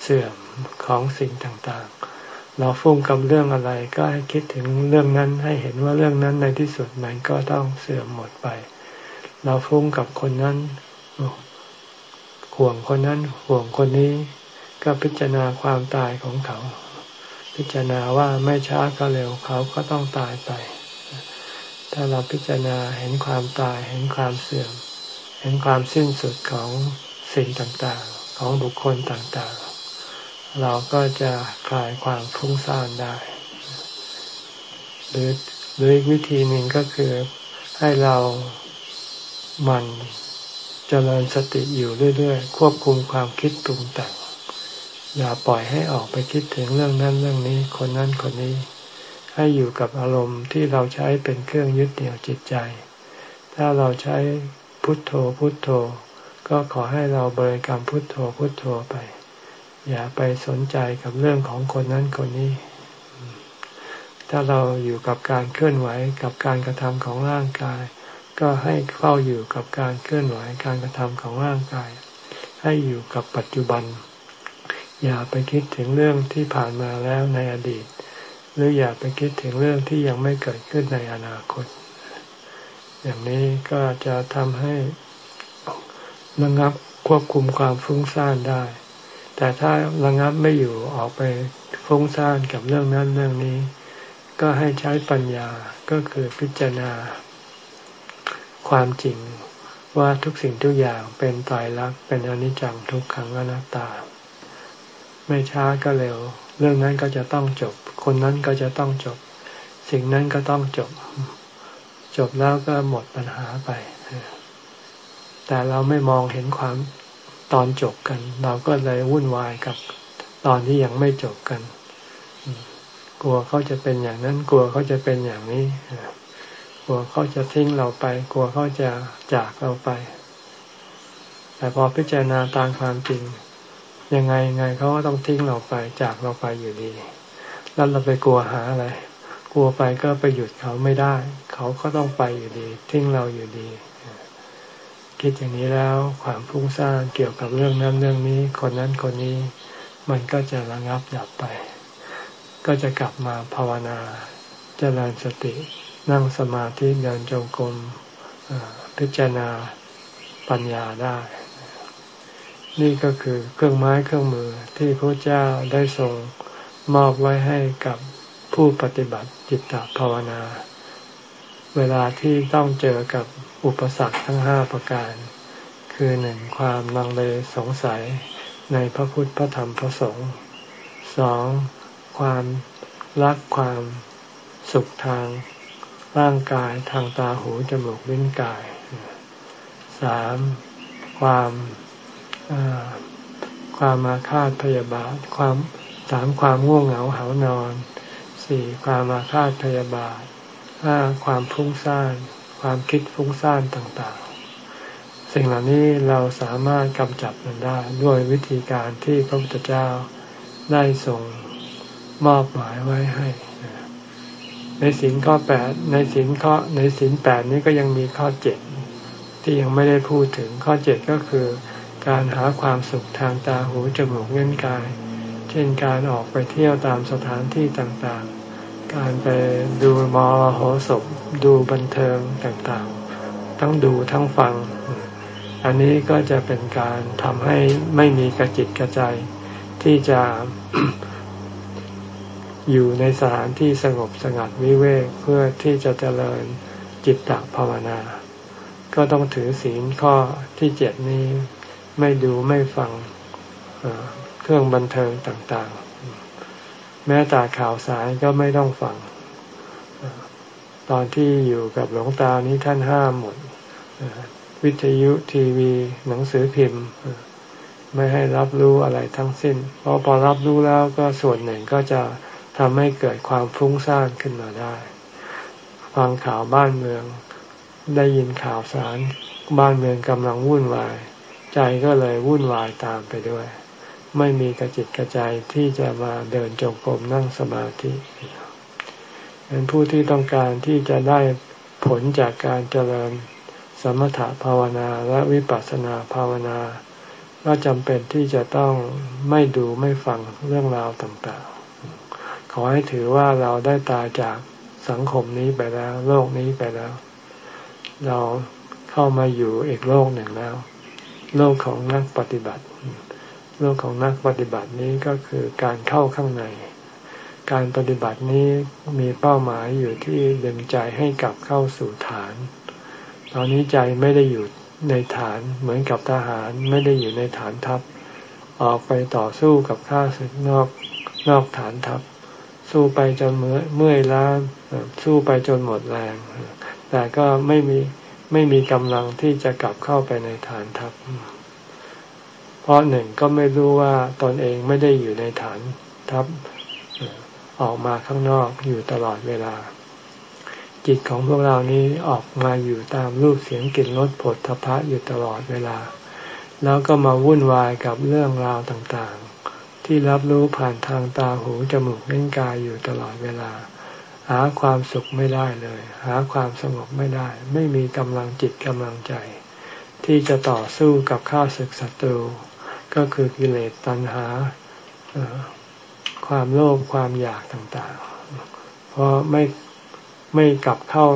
เสื่อมของสิ่งต่างๆ เราฟุ้งกับเรื่องอะไรก็ให้คิดถึงเรื่องนั้นให้เห็นว่าเรื่องนั้นในที่สุดมันก็ต้องเสื่อมหมดไป เราฟุ้งกับคนนั้นห่วงคนนั้นห่วงคนนี้ ก็พิจารณาความตายของเขา พิจารณาว่าไม่ช้าก็เร็วเขาก็ต้องตายไป ถ้าเราพิจารณาเห็นความตายเห็นความเสื่อม เห็นความสิ้นสุดของสิ่งต่างๆ ของบุคคลต่างๆ เราก็จะคลายความฟุ้งซ่านได้ หรือหรืออีกวิธีหนึ่งก็คือให้เรามันเจริญสติอยู่เรื่อยๆ ควบคุมความคิดปรุงแต่ง อย่าปล่อยให้ออกไปคิดถึงเรื่องนั้นเรื่องนี้ คนนั้นคนนี้ ให้อยู่กับอารมณ์ที่เราใช้เป็นเครื่องยึดเหนี่ยวจิตใจ ถ้าเราใช้พุทโธพุทโธ ก็ขอให้เราบริกรรมพุทโธพุทโธไป อย่าไปสนใจกับเรื่องของคนนั้นคนนี้ ถ้าเราอยู่กับการเคลื่อนไหวกับการกระทำของร่างกาย ก็ให้เฝ้าอยู่กับการเคลื่อนไหวการกระทำของร่างกาย ให้อยู่กับปัจจุบัน อย่าไปคิดถึงเรื่องที่ผ่านมาแล้วในอดีต หรืออย่าไปคิดถึงเรื่องที่ยังไม่เกิดขึ้นในอนาคต อย่างนี้ก็จะทำให้ระงับควบคุมความฟุ้งซ่านได้ แต่ถ้าระงับไม่อยู่ออกไปฟุ้งซ่านกับเรื่องนั้นเรื่องนี้ ก็ให้ใช้ปัญญาก็คือพิจารณา ความจริงว่าทุกสิ่งทุกอย่างเป็นตายรักเป็นอนิจจังทุกขังอนัตตา ไม่ช้าก็เร็ว เรื่องนั้นก็จะต้องจบ คนนั้นก็จะต้องจบ สิ่งนั้นก็ต้องจบ จบแล้วก็หมดปัญหาไป แต่เราไม่มองเห็นความตอนจบกัน เราก็เลยวุ่นวายกับตอนที่ยังไม่จบกัน กลัวเขาจะเป็นอย่างนั้น กลัวเขาจะเป็นอย่างนี้ กลัวเขาจะทิ้งเราไป กลัวเขาจะจากเราไป แต่พอพิจารณาตามความจริง ยังไงยังไงเขาก็ต้องทิ้งเราไปจากเราไปอยู่ดี แล้วเราไปกลัวหาอะไร กลัวไปก็ไปหยุดเขาไม่ได้ เขาก็ต้องไปอยู่ดี ทิ้งเราอยู่ดี คิดอย่างนี้แล้วความฟุ้งซ่านเกี่ยวกับเรื่องนั้นเรื่องนี้ คนนั้นคนนี้ มันก็จะระงับดับไป ก็จะกลับมาภาวนาจเจริญสติ นั่งสมาธิเดินจงกรมพิจารณาปัญญาได้ นี่ก็คือเครื่องไม้เครื่องมือที่พระเจ้าได้ทรงมอบไว้ให้กับผู้ปฏิบัติจิตตภาวนา เวลาที่ต้องเจอกับอุปสรรคทั้งห้าประการ คือหนึ่งความลังเลสงสัยในพระพุทธพระธรรมพระสงฆ์สองความรักความสุขทางร่างกายทางตาหูจมูกลิ้นกายสามความ ความมาคาดพยาบาท ความสามความง่วงเหงาเหานอนสี่ความมาคาดพยาบาทห้าความฟุ้งซ่าน ความคิดฟุ้งซ่านต่างๆ สิ่งเหล่านี้เราสามารถกำจัดมันได้ด้วยวิธีการที่พระพุทธเจ้าได้ส่งมอบหมายไว้ให้ ในสินข้อแปดในสินข้อในสินแปดนี้ก็ยังมีข้อเจ็ดที่ยังไม่ได้พูดถึงข้อเจ็ดก็คือ การหาความสุขทางตาหูจมูกเล่นกาย เช่นการออกไปเที่ยวตามสถานที่ต่างๆ การไปดูมอโหสพดูบันเทิงต่างๆ ทั้งดูทั้งฟัง อันนี้ก็จะเป็นการทำให้ไม่มีกระจิตกระใจ ที่จะอยู่ในสถานที่สงบสงัดวิเวกเพื่อที่จะเจริญจิตตภาวนา ก็ต้องถือศีลข้อที่เจ็ดนี้ ไม่ดูไม่ฟังเครื่องบันเทิงต่างๆ แม้แต่ข่าวสายก็ไม่ต้องฟัง ตอนที่อยู่กับหลวงตานี้ท่านห้ามหมด วิทยุทีวีหนังสือพิมพ์ ไม่ให้รับรู้อะไรทั้งสิ้น เพราะพอรับรู้แล้วก็ส่วนหนึ่งก็จะทำให้เกิดความฟุ้งซ่านขึ้นมาได้ ฟังข่าวบ้านเมืองได้ยินข่าวสารบ้านเมืองกำลังวุ่นวาย ใจก็เลยวุ่นวายตามไปด้วย ไม่มีกระจิตกระใจที่จะมาเดินจงกรมนั่งสมาธิเป็นผู้ที่ต้องการที่จะได้ผลจากการเจริญสมถภาวนาและวิปัสสนาภาวนา ก็จำเป็นที่จะต้องไม่ดูไม่ฟังเรื่องราวต่างๆ ขอให้ถือว่าเราได้ตายจากสังคมนี้ไปแล้ว โลกนี้ไปแล้ว เราเข้ามาอยู่อีกโลกหนึ่งแล้ว โลกของนักปฏิบัติ โลกของนักปฏิบัตินี้ก็คือการเข้าข้างใน การปฏิบัตินี้มีเป้าหมายอยู่ที่ดึงใจให้กลับเข้าสู่ฐาน ตอนนี้ใจไม่ได้อยู่ในฐานเหมือนกับทหารไม่ได้อยู่ในฐานทัพ ออกไปต่อสู้กับข้าศึกนอกนอกฐานทัพ สู้ไปจนเมื่อเมื่อยล้าสู้ไปจนหมดแรง แต่ก็ไม่มี ไม่มีกำลังที่จะกลับเข้าไปในฐานทัพ เพราะหนึ่งก็ไม่รู้ว่าตนเองไม่ได้อยู่ในฐานทัพออกมาข้างนอกอยู่ตลอดเวลา จิตของพวกเรานี้ออกมาอยู่ตามรูปเสียงกลิ่นรสผลทพะอยู่ตลอดเวลา แล้วก็มาวุ่นวายกับเรื่องราวต่างๆ ที่รับรู้ผ่านทางตาหูจมูกลิ้นกายอยู่ตลอดเวลา หาความสุขไม่ได้เลย หาความสงบไม่ได้ ไม่มีกำลังจิตกำลังใจ ที่จะต่อสู้กับข้าศึกศัตรู ก็คือกิเลสตัณหาความโลภความอยากต่างๆ เพราะไม่ไม่กลับเข้า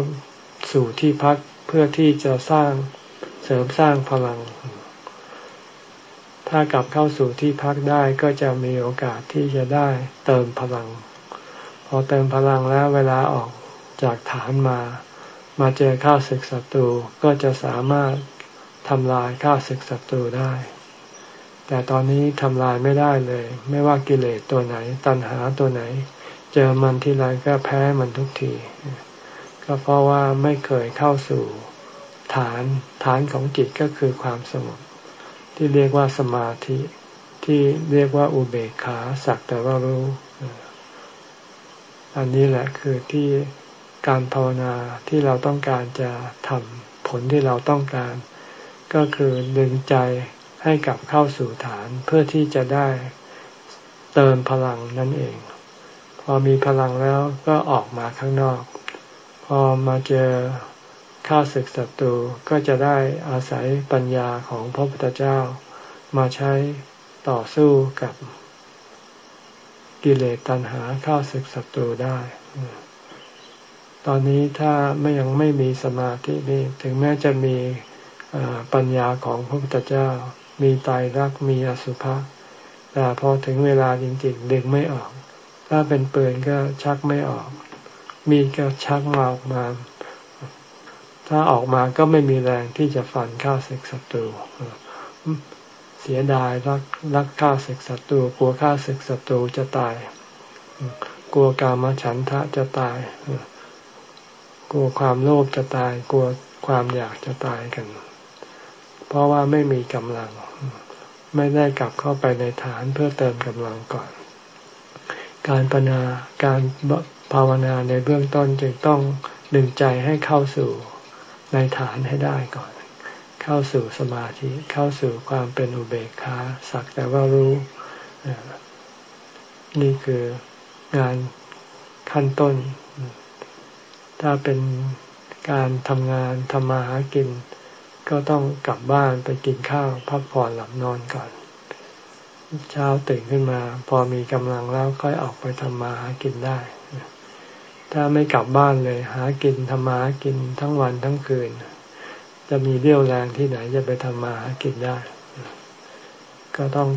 สู่ที่พักเพื่อที่จะสร้างเสริมสร้างพลัง ถ้ากลับเข้าสู่ที่พักได้ก็จะมีโอกาสที่จะได้เติมพลัง พอเติมพลังแล้วเวลาออกจากฐานมา มาเจอข้าศึกศัตรูก็จะสามารถทำลายข้าศึกศัตรูได้ แต่ตอนนี้ทำลายไม่ได้เลย ไม่ว่ากิเลสตัวไหน ตัณหาตัวไหน เจอมันที่ไรก็แพ้มันทุกที ก็เพราะว่าไม่เคยเข้าสู่ฐานฐานของจิตก็คือความสงบที่เรียกว่าสมาธิ ที่เรียกว่าอุเบกขาสักแต่ว่ารู้ อันนี้แหละคือที่การภาวนาที่เราต้องการจะทำผลที่เราต้องการ ก็คือดึงใจให้กลับเข้าสู่ฐานเพื่อที่จะได้เติมพลังนั่นเอง พอมีพลังแล้วก็ออกมาข้างนอก พอมาเจอข้าศึกศัตรูก็จะได้อาศัยปัญญาของพระพุทธเจ้า มาใช้ต่อสู้กับ กิเลสตัณหาข้าศึกศัตรูได้ ตอนนี้ถ้าไม่ยังไม่มีสมาธินี่ถึงแม้จะมีปัญญาของพระพุทธเจ้า มีตายรักมีอสุภะแต่พอถึงเวลาจริงๆดึงไม่ออก ถ้าเป็นปืนก็ชักไม่ออก มีก็ชักมาออกมา ถ้าออกมาก็ไม่มีแรงที่จะฟันข้าศึกศัตรู เสียดายรักรักข้าศึกศัตรูกลัวข้าศึกศัตรูจะตาย กลัวกามฉันทะจะตายกกลัวความโลภจะตาย กลัวความอยากจะตายกัน เพราะว่าไม่มีกำลัง ไม่ได้กลับเข้าไปในฐานเพื่อเติมกำลังก่อน การปนาการภาวนาในเบื้องต้นจึงต้องดึงใจให้เข้าสู่ในฐานให้ได้ก่อน เข้าสู่สมาธิเข้าสู่ความเป็นอุเบกขาสักแต่ว่ารู้นี่คืองานขั้นต้น ถ้าเป็นการทำงานทำมาหากิน ก็ต้องกลับบ้านไปกินข้าวพักผ่อนหลับนอนก่อน เช้าตื่นขึ้นมา พอมีกำลังแล้วค่อยออกไปทำมาหากินได้ ถ้าไม่กลับบ้านเลย หากินทำมาหากินทั้งวันทั้งคืน จะมีเรี่ยวแรงที่ไหนจะไปทำมาหากินได้ ก็ต้อง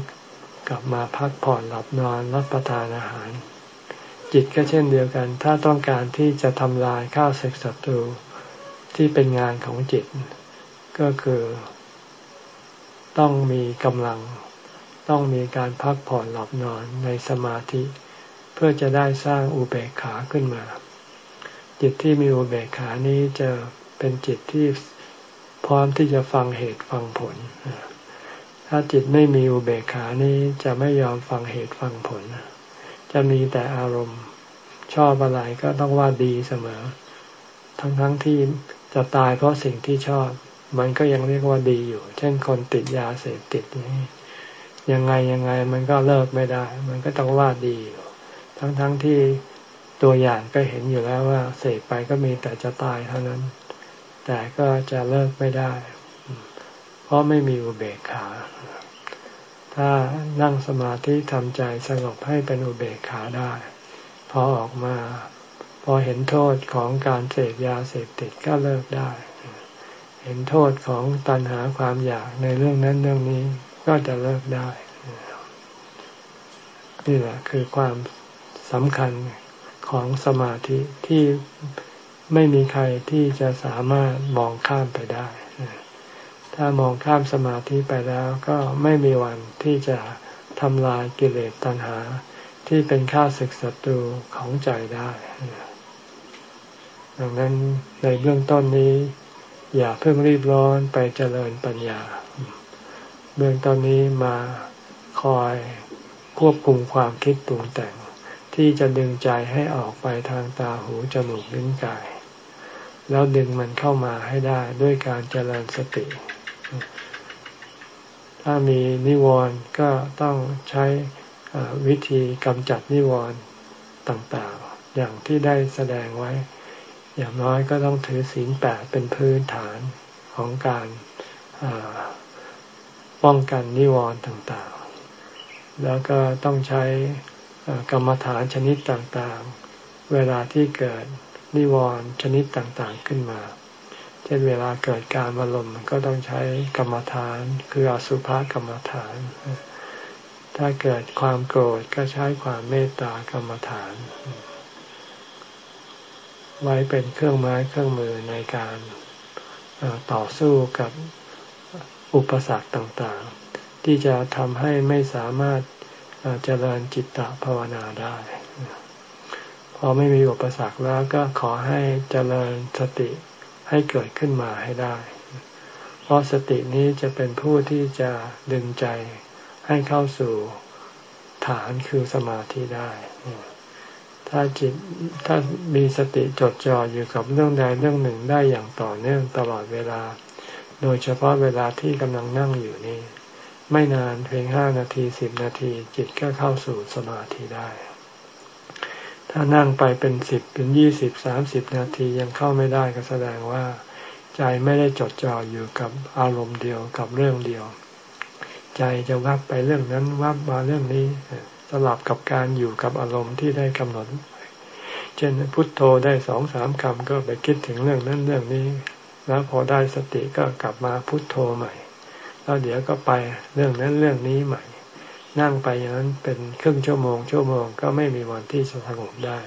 กลับมาพักผ่อนหลับนอนรับประทานอาหาร จิตก็เช่นเดียวกัน ถ้าต้องการที่จะทำลายข้าวศึกศัตรูที่เป็นงานของจิต ก็คือ ต้องมีกำลัง ต้องมีการพักผ่อนหลับนอนในสมาธิ เพื่อจะได้สร้างอุเบกขาขึ้นมา จิตที่มีอุเบกขานี้จะเป็นจิตที่ พร้อมที่จะฟังเหตุฟังผล ถ้าจิตไม่มีอุเบกขานี้จะไม่ยอมฟังเหตุฟังผล จะมีแต่อารมณ์ชอบอะไรก็ต้องว่าดีเสมอ ทั้งๆทที่จะตายเพราะสิ่งที่ชอบ มันก็ยังเรียกว่าดีอยู่ เช่นคนติดยาเสพติดนี้ยังไงยังไงมันก็เลิกไม่ได้ มันก็ต้องว่าดีอยู่ทั้งๆทที่ตัวอย่างก็เห็นอยู่แล้วว่าเสพไปก็มีแต่จะตายเท่านั้น แต่ก็จะเลิกไม่ได้ เพราะไม่มีอุเบกขา ถ้านั่งสมาธิทำใจสงบให้เป็นอุเบกขาได้ พอออกมา พอเห็นโทษของการเสพยาเสพติดก็เลิกได้ เห็นโทษของตัณหาความอยากในเรื่องนั้นเรื่องนี้ก็จะเลิกได้ นี่แหละคือความสำคัญของสมาธิที่ ไม่มีใครที่จะสามารถมองข้ามไปได้ ถ้ามองข้ามสมาธิไปแล้วก็ไม่มีวันที่จะทำลายกิเลสตัณหาที่เป็นข้าศึกศัตรูของใจได้ ดังนั้นในเบื้องต้นนี้ อย่าเพิ่งรีบร้อนไปเจริญปัญญา เบื้องต้นนี้มาคอยควบคุมความคิดปรุงแต่ง ที่จะดึงใจให้ออกไปทางตาหูจมูกลิ้นกาย แล้วดึงมันเข้ามาให้ได้ด้วยการเจริญสติ ถ้ามีนิวรณ์ก็ต้องใช้วิธีกำจัดนิวรณ์ต่างๆ อย่างที่ได้แสดงไว้ อย่างน้อยก็ต้องถือศีลแปดเป็นพื้นฐานของการป้องกันนิวรณ์ต่างๆ แล้วก็ต้องใช้กรรมฐานชนิดต่างๆ เวลาที่เกิด นิวรณ์ชนิดต่างๆขึ้นมา เช่นเวลาเกิดการอารมณ์ก็ต้องใช้กรรมฐาน คืออสุภกรรมฐาน ถ้าเกิดความโกรธก็ใช้ความเมตตากรรมฐาน ไว้เป็นเครื่องไม้เครื่องมือในการต่อสู้กับอุปสรรคต่างๆ ที่จะทำให้ไม่สามารถเจริญจิตตภาวนาได้ อไม่มีอุปสรรคแล้วก็ขอให้เจริญสติให้เกิดขึ้นมาให้ได้ เพราะสตินี้จะเป็นผู้ที่จะดึงใจให้เข้าสู่ฐานคือสมาธิได้ ถ้าจิตถ้ามีสติจดจ่ออยู่กับเรื่องใดเรื่องหนึ่งได้อย่างต่อเนื่องตลอดเวลา โดยเฉพาะเวลาที่กำลังนั่งอยู่นี่ ไม่นานเพียงห้านาทีสิบนาที จิตก็เข้าสู่สมาธิได้ ถ้านั่งไปเป็นสิบเป็นยี่สิบสามสิบนาทียังเข้าไม่ได้ก็แสดงว่า ใจไม่ได้จดจ่ออยู่กับอารมณ์เดียวกับเรื่องเดียว ใจจะวับไปเรื่องนั้นวับมาเรื่องนี้สลับกับการอยู่กับอารมณ์ที่ได้กำหนด เช่นพุทโธได้สองสามคำก็ไปคิดถึงเรื่องนั้นเรื่องนี้ แล้วพอได้สติก็กลับมาพุทโธใหม่แล้วเดี๋ยวก็ไปเรื่องนั้นเรื่องนี้ใหม่ นั่งไปอย่างนั้นเป็นครึ่งชั่วโมง ชั่วโมงก็ไม่มีวันที่จะสงบได้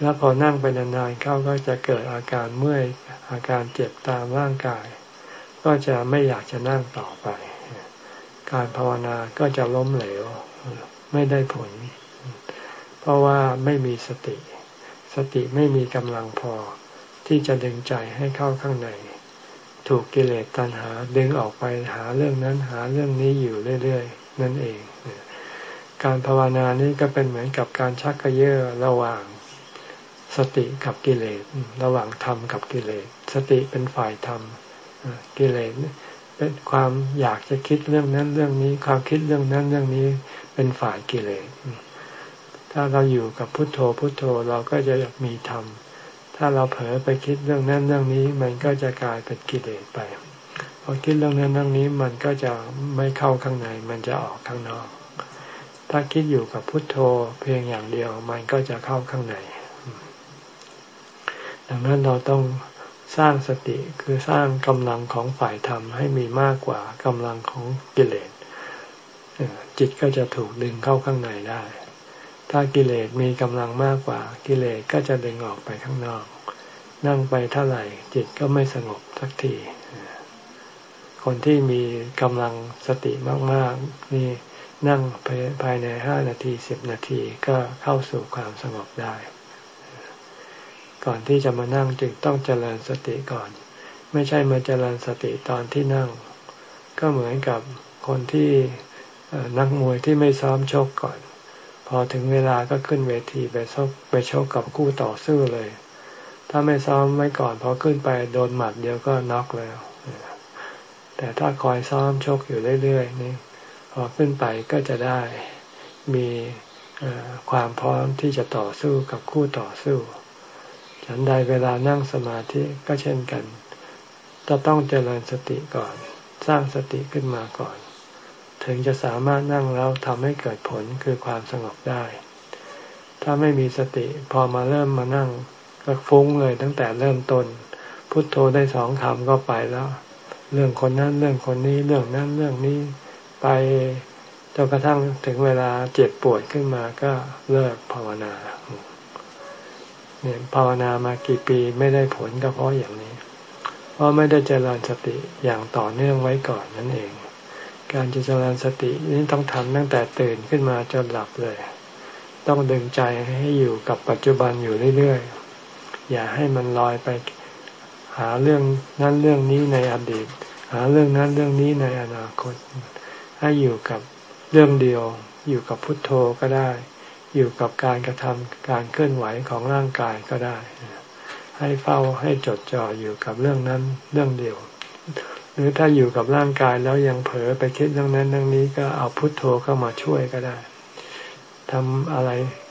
แล้วพอนั่งไปนานๆเขาก็จะเกิดอาการเมื่อยอาการเจ็บตามร่างกาย ก็จะไม่อยากจะนั่งต่อไป การภาวนาก็จะล้มเหลว ไม่ได้ผล เพราะว่าไม่มีสติ สติไม่มีกำลังพอที่จะดึงใจให้เข้าข้างในถูกกิเลสตัณหาดึงออกไปหาเรื่องนั้นหาเรื่องนี้อยู่เรื่อย ๆ นั่นเอง การภาวนานี้ก็เป็นเหมือนกับการชักกระเยาะระหว่างสติกับกิเลส ระหว่างธรรมกับกิเลส สติเป็นฝ่ายธรรมกิเลสเป็นความอยากจะคิดเรื่องนั้นเรื่องนี้ ความคิดเรื่องนั้นเรื่องนี้เป็นฝ่ายกิเลส ถ้าเราอยู่กับพุทโธพุทโธเราก็จะมีธรรม ถ้าเราเผลอไปคิดเรื่องนั้นเรื่องนี้ มันก็จะกลายเป็นกิเลสไปพอคิดเรื่องนั้นเรื่องนี้มันก็จะไม่เข้าข้างในมันจะออกข้างนอก ถ้าคิดอยู่กับพุทโธเพียงอย่างเดียว มันก็จะเข้าข้างใน ดังนั้นเราต้องสร้างสติคือสร้างกำลังของฝ่ายธรรมให้มีมากกว่ากำลังของกิเลสจิตก็จะถูกดึงเข้าข้างในได้ ถ้ากิเลสมีกำลังมากกว่ากิเลสก็จะดึงออกไปข้างนอก นั่งไปเท่าไหร่ จิตก็ไม่สงบสักที คนที่มีกำลังสติมากๆนี่ นั่งภายในห้านาทีสิบนาทีก็เข้าสู่ความสงบได้ ก่อนที่จะมานั่งจึงต้องเจริญสติก่อน ไม่ใช่มาเจริญสติตอนที่นั่ง ก็เหมือนกับคนที่นักมวยที่ไม่ซ้อมชกก่อน พอถึงเวลาก็ขึ้นเวทีไปชกไปชกกับคู่ต่อสู้เลย ถ้าไม่ซ้อมไว้ก่อนพอขึ้นไปโดนหมัดเดียวก็น็อกแล้ว แต่ถ้าคอยซ้อมชกอยู่เรื่อยๆนี่ อขึ้นไปก็จะได้มีความพร้อมที่จะต่อสู้กับคู่ต่อสู้ ฉันใดเวลานั่งสมาธิก็เช่นกัน จะต้องเจริญสติก่อน สร้างสติขึ้นมาก่อน ถึงจะสามารถนั่งแล้วทำให้เกิดผลคือความสงบได้ ถ้าไม่มีสติพอมาเริ่มมานั่งก็ฟุ้งเลยตั้งแต่เริ่มต้น พุทโธได้สองคำก็ไปแล้ว เรื่องคนนั้นเรื่องคนนี้เรื่องนั้นเรื่องนี้ ไปจนกระทั่งถึงเวลาเจ็บปวดขึ้นมาก็เลิกภาวนาเนี่ยภาวนามากี่ปีไม่ได้ผลก็เพราะอย่างนี้ เพราะไม่ได้เจริญสติอย่างต่อเนื่องไว้ก่อนนั่นเอง การจะเจริญสตินี้ต้องทำตั้งแต่ตื่นขึ้นมาจนหลับเลย ต้องดึงใจให้อยู่กับปัจจุบันอยู่เรื่อยๆ อย่าให้มันลอยไปหาเรื่องนั้นเรื่องนี้ในอดีต หาเรื่องนั้นเรื่องนี้ในอนาคต ให้อยู่กับเรื่องเดียว อยู่กับพุทโธก็ได้ อยู่กับการกระทำการเคลื่อนไหวของร่างกายก็ได้ ให้เฝ้าให้จดจ่ออยู่กับเรื่องนั้นเรื่องเดียว หรือถ้าอยู่กับร่างกายแล้วยังเผลอไปคิดเรื่องนั้นเรื่องนี้ก็เอาพุทโธเข้ามาช่วยก็ได้ทำอะไร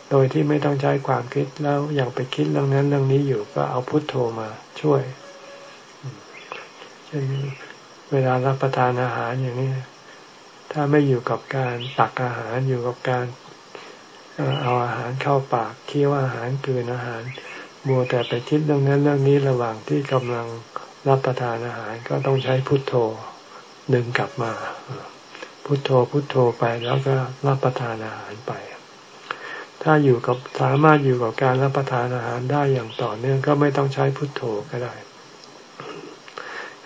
โดยที่ไม่ต้องใช้ความคิดแล้วยังไปคิดเรื่องนั้นเรื่องนี้อยู่ก็เอาพุทโธมาช่วยเช่นเวลารับประทานอาหารอย่างนี้ ถ้าไม่อยู่กับการตักอาหารอยู่กับการเอาอาหารเข้าปากเคี้ยวอาหารกืนอาหารมัวแต่ไปคิดเรื่องนั้นเรื่องนี้ระหว่างที่กำลังรับประทานอาหารก็ต้องใช้พุทโธดึงกลับมาพุทโธพุทโธไปแล้วก็รับประทานอาหารไป ถ้าอยู่กับสามารถอยู่กับการรับประทานอาหารได้อย่างต่อเนื่องก็ไม่ต้องใช้พุทโธก็ได้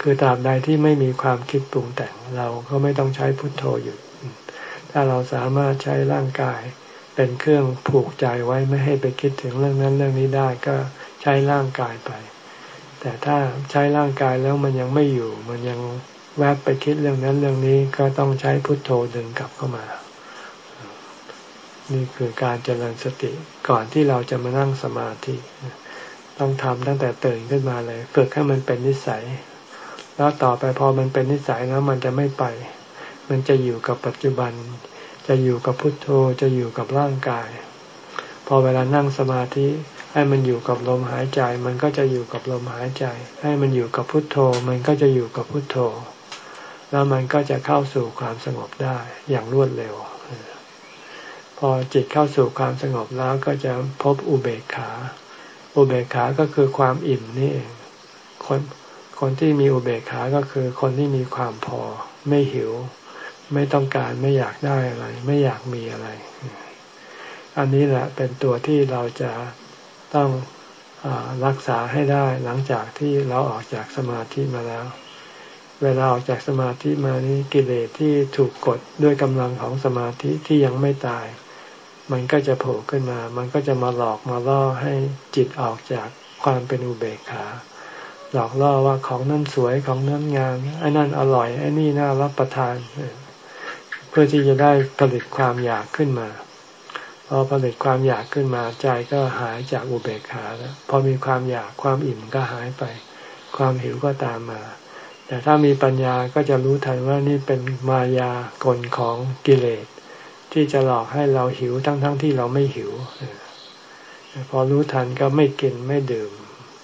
คือตราบใดที่ไม่มีความคิดปรุงแต่งเราก็ไม่ต้องใช้พุทโธอยู่ถ้าเราสามารถใช้ร่างกายเป็นเครื่องผูกใจไว้ไม่ให้ไปคิดถึงเรื่องนั้นเรื่องนี้ได้ก็ใช้ร่างกายไป แต่ถ้าใช้ร่างกายแล้วมันยังไม่อยู่ มันยังแวบไปคิดเรื่องนั้นเรื่องนี้ก็ต้องใช้พุทโธดึงกลับเข้ามา นี่คือการเจริญสติก่อนที่เราจะมานั่งสมาธิ ต้องทำตั้งแต่ตื่นขึ้นมาเลย ฝึกให้มันเป็นนิสัย แล้วต่อไปพอมันเป็นนิสัยแล้วมันจะไม่ไป มันจะอยู่กับปัจจุบัน จะอยู่กับพุทโธจะอยู่กับร่างกาย พอเวลานั่งสมาธิให้มันอยู่กับลมหายใจ มันก็จะอยู่กับลมหายใจ ให้มันอยู่กับพุทโธ มันก็จะอยู่กับพุทโธ แล้วมันก็จะเข้าสู่ความสงบได้อย่างรวดเร็ว พอจิตเข้าสู่ความสงบแล้วก็จะพบอุเบกขา อุเบกขาก็คือความอิ่มนี่เอง คนที่มีอุเบกขาก็คือคนที่มีความพอ ไม่หิว ไม่ต้องการไม่อยากได้อะไร ไม่อยากมีอะไร อันนี้แหละเป็นตัวที่เราจะต้องอรักษาให้ได้หลังจากที่เราออกจากสมาธิมาแล้ว เวลาออกจากสมาธิมานี้กิเลสที่ถูกกดด้วยกำลังของสมาธิที่ยังไม่ตาย มันก็จะโผล่ขึ้นมา มันก็จะมาหลอกมาล่อให้จิตออกจากความเป็นอุเบกขา หลอกล่อว่าของนั้นสวยของนั้นงามไอ้นั่นอร่อยไอ้นี่น่ารับประทาน เพื่อที่จะได้ผลิตความอยากขึ้นมา พอผลิตความอยากขึ้นมาใจก็หายจากอุเบกขาแล้วพอมีความอยากความอิ่มก็หายไป ความหิวก็ตามมา แต่ถ้ามีปัญญาก็จะรู้ทันว่านี่เป็นมายากลของกิเลส ที่จะหลอกให้เราหิวทั้งๆทที่เราไม่หิว พอรู้ทันก็ไม่กินไม่ดื่ม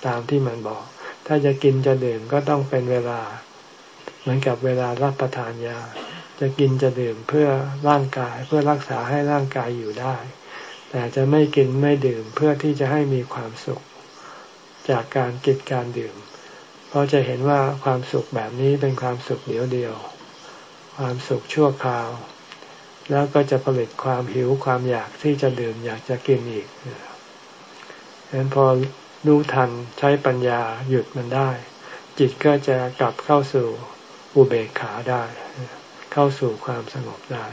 ตามที่มันบอก ถ้าจะกินจะดื่มก็ต้องเป็นเวลา เหมือนกับเวลารับประทานยา จะกินจะดื่มเพื่อร่างกายเพื่อรักษาให้ร่างกายอยู่ได้ แต่จะไม่กินไม่ดื่มเพื่อที่จะให้มีความสุข จากการกินการดื่ม เพราะจะเห็นว่าความสุขแบบนี้เป็นความสุขเดียวเดียว ความสุขชั่วคราว แล้วก็จะผลิตความหิวความอยากที่จะดื่มอยากจะกินอีกฉะนั้นพอ รู้ทันใช้ปัญญาหยุดมันได้ จิตก็จะกลับเข้าสู่อุเบกขาได้ เข้าสู่ความสงบได้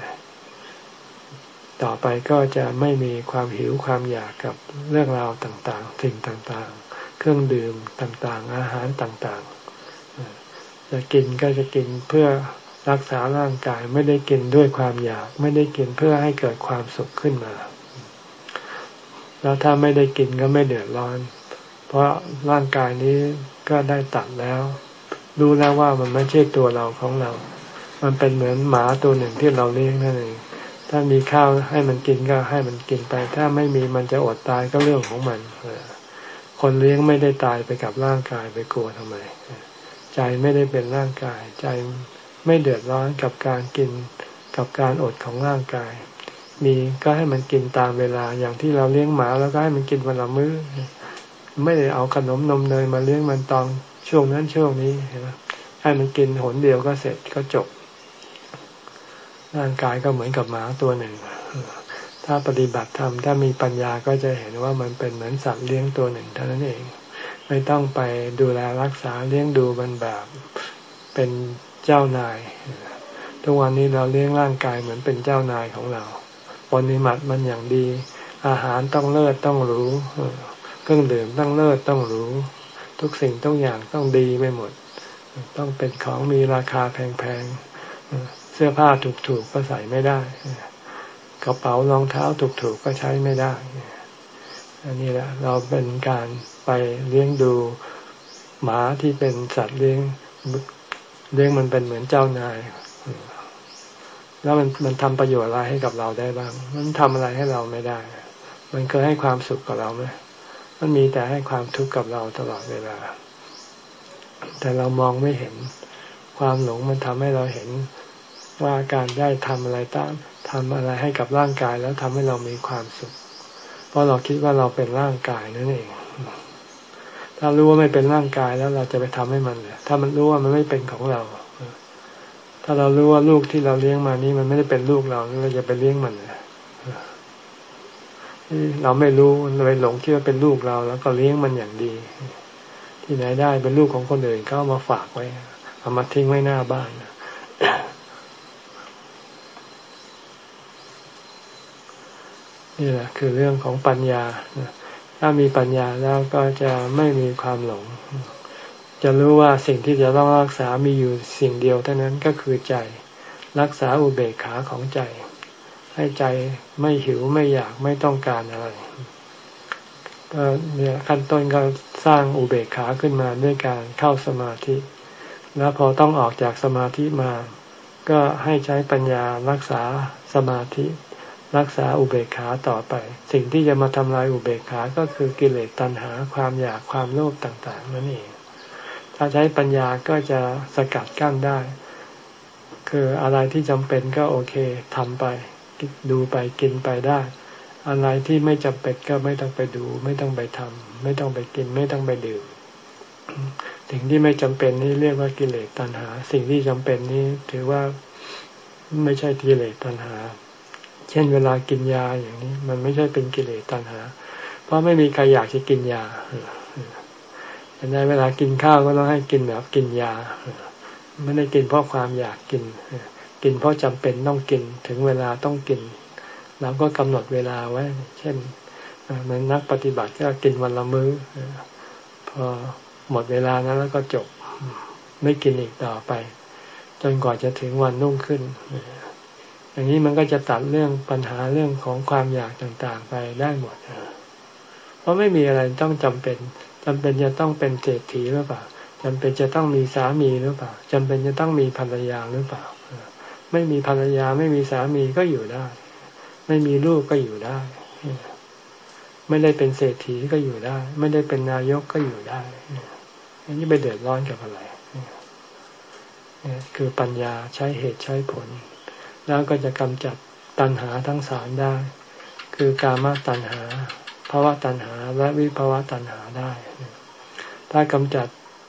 ต่อไปก็จะไม่มีความหิวความอยากกับเรื่องราวต่างๆ สิ่งต่างๆ เครื่องดื่มต่างๆ อาหารต่างๆ จะกินก็จะกินเพื่อรักษาร่างกายไม่ได้กินด้วยความอยาก ไม่ได้กินเพื่อให้เกิดความสุขขึ้นมา แล้วถ้าไม่ได้กินก็ไม่เดือดร้อน ราะร่างกายนี้ก็ได้ตัดแล้ว รู้แล้วว่ามันไม่ใช่ตัวเราของเรา มันเป็นเหมือนหมาตัวหนึ่งที่เราเลี้ยงนั่นเองถ้ามีข้าวให้มันกินก็ให้มันกินไป ถ้าไม่มีมันจะอดตายก็เรื่องของมันคนเลี้ยงไม่ได้ตายไปกับร่างกายไปกลัวทำไม ใจไม่ได้เป็นร่างกาย ใจไม่เดือดร้อนกับการกินกับการอดของร่างกาย มีก็ให้มันกินตามเวลาอย่างที่เราเลี้ยงหมาแล้วก็ให้มันกินวันละมื้อ ไม่ได้เอาขนมนมเนยมาเลี้ยงมันตอนช่วงนั้นช่วงนี้เห็นไหมให้มันกินหนเดียวก็เสร็จก็จบ ร่างกายก็เหมือนกับหมาตัวหนึ่ง ถ้าปฏิบัติธรรมถ้ามีปัญญาก็จะเห็นว่ามันเป็นเหมือนสัตว์เลี้ยงตัวหนึ่งเท่านั้นเอง ไม่ต้องไปดูแลรักษาเลี้ยงดูมันแบบเป็นเจ้านาย ทุกวันนี้เราเลี้ยงร่างกายเหมือนเป็นเจ้านายของเราปฏิบัติมันอย่างดี อาหารต้องเลิศต้องรู้ เครื่องดื่มต้องเลิศต้องรู้ทุกสิ่งต้องอย่างต้องดีไม่หมด ต้องเป็นของมีราคาแพงๆเสื้อผ้าถูกๆก็ใส่ไม่ได้กระเป๋ารองเท้าถูกๆก็ใช้ไม่ได้อันนี้แหละเราเป็นการไปเลี้ยงดูหมาที่เป็นสัตว์เลี้ยงเลี้ยงมันเป็นเหมือนเจ้านาย แล้วมันมันทำประโยชน์อะไรให้กับเราได้บ้าง มันทำอะไรให้เราไม่ได้ มันเคยให้ความสุขกับเราไหม มันมีแต่ให้ความทุกข์กับเราตลอดเวลา แต่เรามองไม่เห็น ความหลงมันทำให้เราเห็นว่าการได้ทำอะไรตามทำอะไรให้กับร่างกายแล้วทำให้เรามีความสุข เพราะเราคิดว่าเราเป็นร่างกายนั่นเอง ถ้ารู้ว่าไม่เป็นร่างกายแล้วเราจะไปทำให้มันเลยถ้ามันรู้ว่ามันไม่เป็นของเรา ถ้าเรารู้ว่าลูกที่เราเลี้ยงมานี้มันไม่ได้เป็นลูกเราเราจะไปเลี้ยงมันเเราไม่รู้เราไปหลงคิดว่าเป็นลูกเรา แล้วก็เลี้ยงมันอย่างดี ที่ไหนได้เป็นลูกของคนอื่นเอามาฝากไว้เอามาทิ้งไว้หน้าบ้านนี่แหละคือเรื่องของปัญญาถ้ามีปัญญาแล้วก็จะไม่มีความหลง จะรู้ว่าสิ่งที่จะต้องรักษามีอยู่สิ่งเดียวเท่านั้นก็คือใจ รักษาอุเบกขาของใจ ให้ใจไม่หิวไม่อยากไม่ต้องการอะไรก็เนี่ยขั้นต้นก็สร้างอุเบกขาขึ้นมาด้วยการเข้าสมาธิ แล้วพอต้องออกจากสมาธิมา ก็ให้ใช้ปัญญารักษาสมาธิ รักษาอุเบกขาต่อไป สิ่งที่จะมาทำลายอุเบกขาก็คือกิเลสตัณหาความอยากความโลภต่าง ๆ นั่นเอง ถ้าใช้ปัญญาก็จะสกัดกั้นได้ คืออะไรที่จำเป็นก็โอเคทำไป ดูไปกินไปได้ อะไรที่ไม่จำเป็นก็ไม่ต้องไปดู ไม่ต้องไปทำไม่ต้องไปกิน ไม่ต้องไปดื่มสิ่งที่ไม่จำเป็นนี่เรียกว่ากิเลสตัณหา สิ่งที่จำเป็นนี่ถือว่าไม่ใช่กิเลสตัณหา เช่นเวลากินยาอย่างนี้ มันไม่ใช่เป็นกิเลสตัณหา เพราะไม่มีใครอยากจะกินยาในเวลากินข้าวก็ต้องให้กินแบบกินยา ไม่ได้กินเพราะความอยากกิน กินเพราะจำเป็นต้องกินถึงเวลาต้องกินเราก็กำหนดเวลาไว้ เช่นเหมือนนักปฏิบัติก็กินวันละมื้อพอหมดเวลานั้นแล้วก็จบไม่กินอีกต่อไป จนกว่าจะถึงวันนุ่งขึ้น อย่างนี้มันก็จะตัดเรื่องปัญหาเรื่องของความอยากต่างๆไปได้หมดเพราะไม่มีอะไรต้องจำเป็นจำเป็นจะต้องเป็นเศรษฐีหรือเปล่าจำเป็นจะต้องมีสามีหรือเปล่าจำเป็นจะต้องมีภรรยาหรือเปล่า ไม่มีภรรยา ไม่มีสามีก็อยู่ได้ ไม่มีลูกก็อยู่ได้ ไม่ได้เป็นเศรษฐีก็อยู่ได้ ไม่ได้เป็นนายกก็อยู่ได้อันนี้ไปเดือดร้อนกับอะไรนี่คือปัญญาใช้เหตุใช้ผล แล้วก็จะกำจัดตัณหาทั้งสามได้ คือกามตัณหาภาวะตัณหาและวิภาวะตัณหาได้ ถ้ากำจัด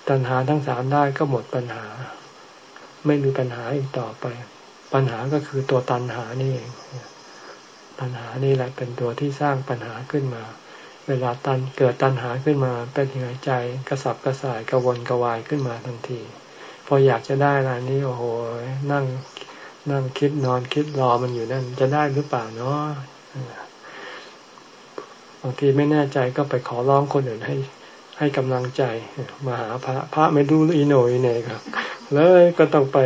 ตัณหาทั้งสามได้ก็หมดปัญหา ไม่มีปัญหาอีกต่อไป ปัญหาก็คือตัวตัณหานี่เองปัญหานี่แหละเป็นตัวที่สร้างปัญหาขึ้นมา เวลาตันเกิดตัณหาขึ้นมา เป็นหัวใจกระสับกระส่ายกระวนกระวายขึ้นมาทันที พออยากจะได้อะไรนี้โอ้โหนั่งนั่งคิดนอนคิดรอมันอยู่นั่นจะได้หรือเปล่าเนาะบางทีไม่แน่ใจก็ไปขอร้องคนอื่นให้ให้กำลังใจมาหาพระพระไม่ดูอีโนอีเนครับ เลยก็ต้องไป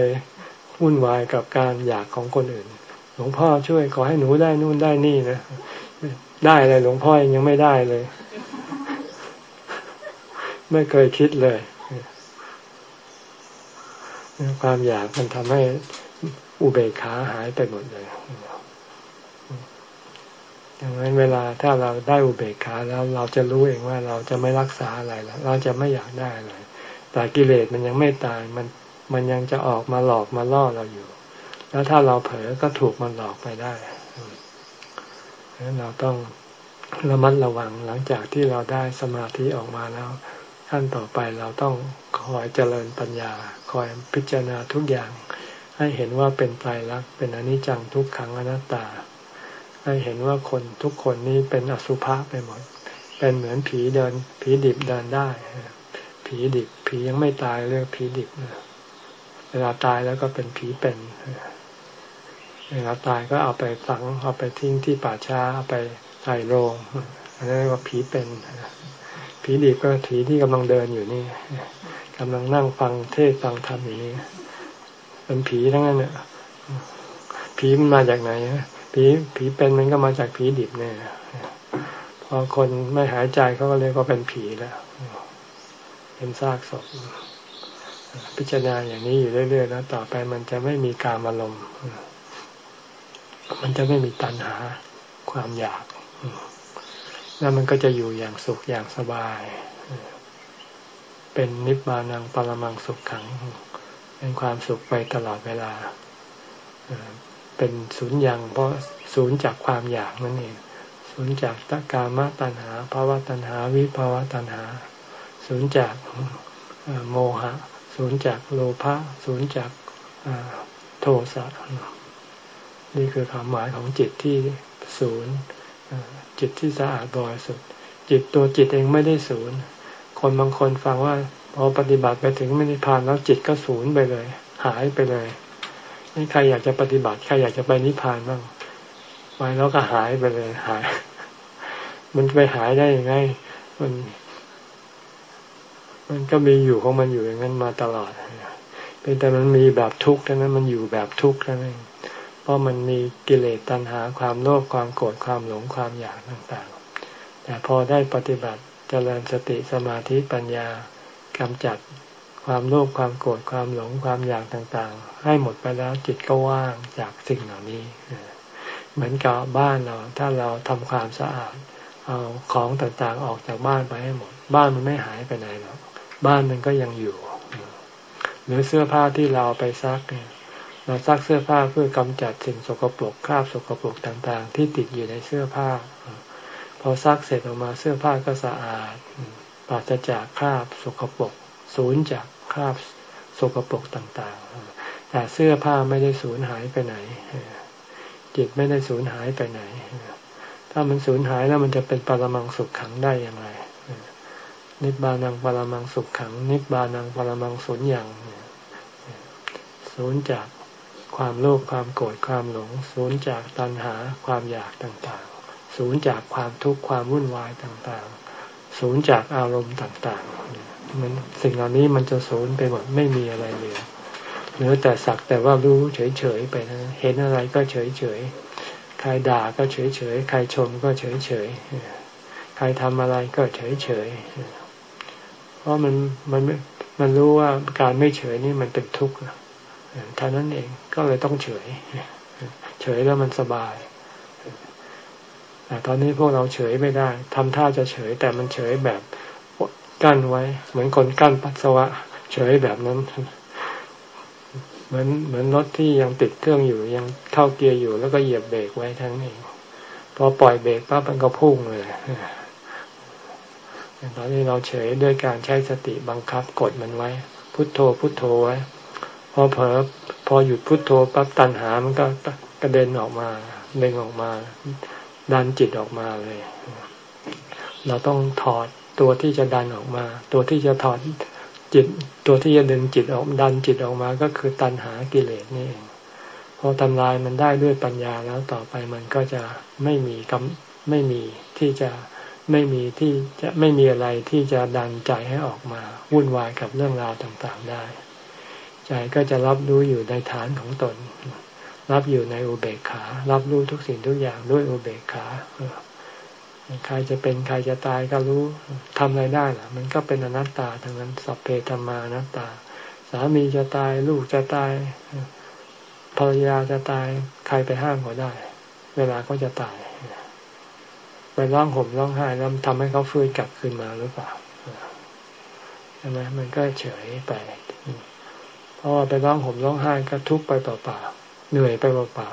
วุ่นวายกับการอยากของคนอื่น หลวงพ่อช่วยขอให้หนูได้นู่นได้นี่นะได้เลยหลวงพ่อยังไม่ได้เลย ไม่เคยคิดเลยความอยากมันทำให้อุเบกขาหายไปหมดเลยดังนั้นเวลาถ้าเราได้อุเบกขาแล้วเราจะรู้เองว่าเราจะไม่รักษาอะไรแล้ว เราจะไม่อยากได้อะไรแต่กิเลสมันยังไม่ตายมัน มันยังจะออกมาหลอกมาล่อเราอยู่ แล้วถ้าเราเผลอก็ถูกมันหลอกไปได้งนั้นเราต้องระมัดระวังหลังจากที่เราได้สมาธิออกมาแล้วขั้นต่อไปเราต้องคอยเจริญปัญญา คอยพิจารณาทุกอย่าง ให้เห็นว่าเป็นไตรลักษณ์เป็นอนิจจังทุกขังอนัตตา ให้เห็นว่าคนทุกคนนี้เป็นอสุภะไปหมด เป็นเหมือนผีเดิน ผีดิบเดินได้ ผีดิบ ผียังไม่ตายเรียกผีดิบ เวลาตายแล้วก็เป็นผีเป็น เวลาตายก็เอาไปฝังเอาไปทิ้งที่ป่าช้าเอาไปใส่โรงอันนี้กว่าผีเป็น ผีดิบก็ผีที่กำลังเดินอยู่นี่กำลังนั่งฟังเทศฟังธรรมอยู่นี่เป็นผีทั้งนั้นเนี่ยผีมันมาจากไหนผีผีเป็นมันก็มาจากผีดิบเนี่ยพอคนไม่หายใจเขาก็เรียกว่าเป็นผีแล้ว เป็นซากศพ พิจารณาอย่างนี้อยู่เรื่อยๆแล้วต่อไปมันจะไม่มีการอารมณ์มันจะไม่มีตัณหาความอยากแล้วมันก็จะอยู่อย่างสุขอย่างสบาย เป็นนิพพานังปรมังสุขขัง เป็นความสุขไปตลอดเวลา เป็นศูนย์ยังเพราะศูนย์จากความอยากนั่นเอง ศูนย์จากตกามตัณหาภาวะตัณหา วิภาวะตัณหา ศูนย์จากโมหะ ศูนย์จากโลภะศูนย์จากโทสะนี่คือความหมายของจิตที่ศูนย์จิตที่สะอาดบริสุทธิ์จิตตัวจิตเองไม่ได้ศูนย์ คนบางคนฟังว่าพอปฏิบัติไปถึงไม่ได้พานแล้วจิตก็ศูนย์ไปเลย หายไปเลยนี่ใครอยากจะปฏิบัติใครอยากจะไปนิพพานบ้างไปแล้วก็หายไปเลยหาย มันไปหายได้ยังไง มัน มันก็มีอยู่ของมันอยู่อย่างนั้นมาตลอดเป็นแต่มันมีแบบทุกข์เท่านั้นมันอยู่แบบทุกข์เท่านั้นเพราะมันมีกิเลสตัณหาความโลภความโกรธความหลงความอยากต่างๆ แต่พอได้ปฏิบัติเจริญสติสมาธิปัญญากำจัดความโลภความโกรธความหลงความอยากต่างๆ ให้หมดไปแล้วจิตก็ว่างจากสิ่งเหล่านี้ เหมือนกับบ้านเราถ้าเราทำความสะอาด เอาของต่างๆออกจากบ้านไปให้หมด บ้านมันไม่หายไปไหนหรอก บ้านมันก็ยังอยู่ หรือเสื้อผ้าที่เราไปซักเนี่ยเราซักเสื้อผ้าเพื่อกำจัดสิ่งสกปรกคราบสกปรกต่างๆ ที่ติดอยู่ในเสื้อผ้า พอซักเสร็จออกมาเสื้อผ้าก็สะอาดปราศจากคราบสกปรกศูนย์จากคราบสกปรกต่างๆ แต่เสื้อผ้าไม่ได้สูญหายไปไหน จิตไม่ได้สูญหายไปไหน ถ้ามันสูญหายแล้วมันจะเป็นปรมังสุขขังได้อย่างไร นิบานังปรมังสุขขัง นิบานังปรมังสูญอย่างสูญจากความโลภความโกรธความหลงสูญจากตัณหาความอยากต่างๆสูญจากความทุกข์ความวุ่นวายต่างๆศูนย์จากอารมณ์ต่างๆมันสิ่งเหล่านี้มันจะศูนย์ไปหมดไม่มีอะไรเหลือเหลือแต่สักแต่ว่ารู้เฉยๆไปนะเห็นอะไรก็เฉยๆใครด่าก็เฉยๆใครชมก็เฉยๆใครทำอะไรก็เฉยๆ เพราะมันมันมันรู้ว่าการไม่เฉยนี่มันเป็นทุกข์ท่านั้นเองก็เลยต้องเฉย เฉยแล้วมันสบายแต่ตอนนี้พวกเราเฉยไม่ได้ทำท่าจะเฉย แต่มันเฉยแบบกั้นไว้ เหมือนคนกั้นปัสสาวะ เฉยแบบนั้น เหมือนเหมือนรถที่ยังติดเครื่องอยู่ยังเข้าเกียร์อยู่แล้วก็เหยียบเบรกไว้ทั้งนี้พอปล่อยเบรกปั๊บมันก็พุ่งเลย ตอนนี้เราเฉยด้วยการใช้สติบังคับกดมันไว้ พุทโธพุทโธไว้ พอเผลอพอหยุดพุทโธปั๊บตัณหามันก็กระเด็นออกมาเด้งออกมาดันจิตออกมาเลย เราต้องถอดตัวที่จะดันออกมา ตัวที่จะถอดจิตตัวที่จะดึงจิตออกดันจิตออกมาก็คือตัณหากิเลสนี่เองพอทำลายมันได้ด้วยปัญญาแล้วต่อไปมันก็จะไม่มีกำไม่มีที่จะ ไม่มีที่จะไม่มีอะไรที่จะดันใจให้ออกมา วุ่นวายกับเรื่องราวต่างๆได้ ใจก็จะรับรู้อยู่ในฐานของตน รับอยู่ในอุเบกขา รับรู้ทุกสิ่งทุกอย่างด้วยอุเบกขาใครจะเป็นใครจะตายก็รู้ทำอะไรได้ล่ะ มันก็เป็นอนัตตาทั้งนั้นสัพเพธรรมานัตตา สามีจะตายลูกจะตายภรรยาจะตาย ใครไปห้ามเขาได้ เวลาเขาจะตาย ร้องห่มร้องไห้แล้วทำให้เขาฟื้นกลับคืนมาหรือเปล่าใช่ไหมมันก็เฉยไปเพราะว่าไปร้องห่มร้องไห้ก็ทุกไปเปล่าๆเหนื่อยไปเปล่า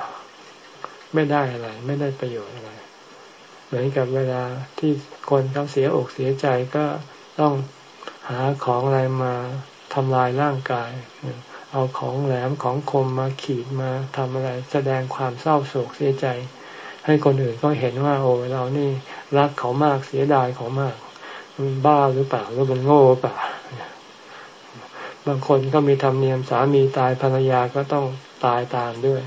ๆไม่ได้อะไร ไม่ได้ประโยชน์อะไร เหมือนกับเวลาที่คนเขาเสียอกเสียใจก็ต้องหาของอะไรมาทำลายร่างกาย เอาของแหลมของคมมาขีดมาทำอะไร แสดงความเศร้าโศกเสียใจ ให้คนอื่นก็เห็นว่า โอ้เรานี่รักเขามากเสียดายเขามากมันบ้าหรือเปล่าหรือมันโง่หรือเปล่าบางคนก็มีธรรมเนียมสามีตายภรรยาก็ต้องตายตามด้วย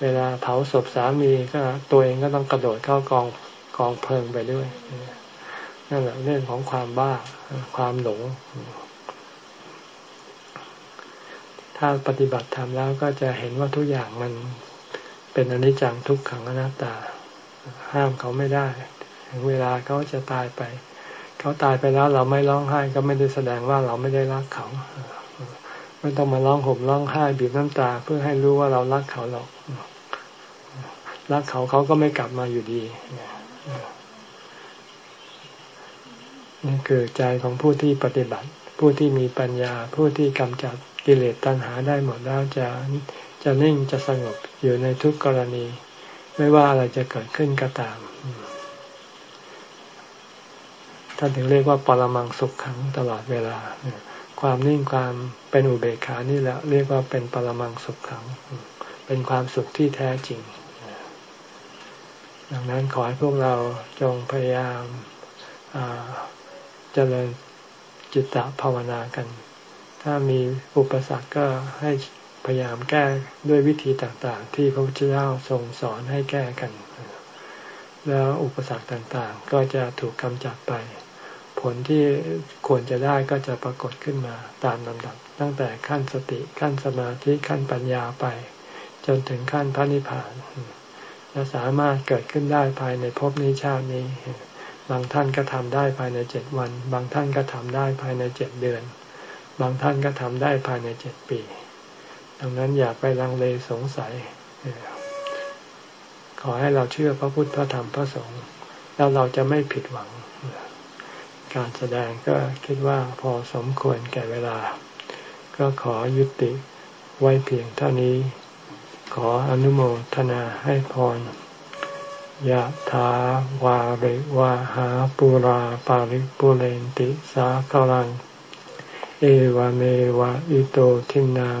เวลาเผาศพสามีก็ตัวเองก็ต้องกระโดดเข้ากองกองเพลิงไปด้วยนั่นแหละเรื่องของความบ้าความหลง ถ้าปฏิบัติธรรมแล้วก็จะเห็นว่าทุกอย่างมัน เป็นอนิจจังทุกขังอนัตตา ห้ามเขาไม่ได้ ถึงเวลาเขาจะตายไป เขาตายไปแล้วเราไม่ร้องไห้ก็ไม่ได้แสดงว่าเราไม่ได้รักเขา ไม่ต้องมาร้องห่มร้องไห้บีบน้ำตา เพื่อให้รู้ว่าเรารักเขาหรอก รักเขาเขาก็ไม่กลับมาอยู่ดีนี่คือใจของผู้ที่ปฏิบัติ ผู้ที่มีปัญญา ผู้ที่กำจัดกิเลสตัณหาได้หมดแล้วจะ จะนิ่งจะสงบอยู่ในทุกกรณี ไม่ว่าอะไรจะเกิดขึ้นก็ตามท่านถึงเรียกว่าปรมังสุขขังตลอดเวลาความนิ่งความเป็นอุเบกขานี่แหละเรียกว่าเป็นปรมังสุขขัง เป็นความสุขที่แท้จริง ดังนั้นขอให้พวกเราจงพยายามเจริญจิตตภาวนากัน ถ้ามีอุปสรรคก็ให้ พยายามแก้ด้วยวิธีต่างๆ ที่พระพุทธเจ้าทรงสอนให้แก้กัน แล้วอุปสรรคต่างๆ ก็จะถูกกำจัดไป ผลที่ควรจะได้ก็จะปรากฏขึ้นมาตามลำดับ ตั้งแต่ขั้นสติขั้นสมาธิขั้นปัญญาไป จนถึงขั้นพระนิพพานและสามารถเกิดขึ้นได้ภายในภพนี้ชาตินี้บางท่านก็ทำได้ภายในเจ็ดวัน บางท่านก็ทำได้ภายในเจ็ดเดือน บางท่านก็ทำได้ภายในเจ็ดปี ดังนั้นอย่าไปลังเลสงสัย ขอให้เราเชื่อพระพุทธพระธรรมพระสงฆ์แล้วเราจะไม่ผิดหวัง การแสดงก็คิดว่าพอสมควรแก่เวลา ก็ขอยุติไว้เพียงเท่านี้ ขออนุโมทนาให้พรยะถาวาริวาหาปุราปาริปุเรนติสากลัง เอวเมวะอิโตทินัง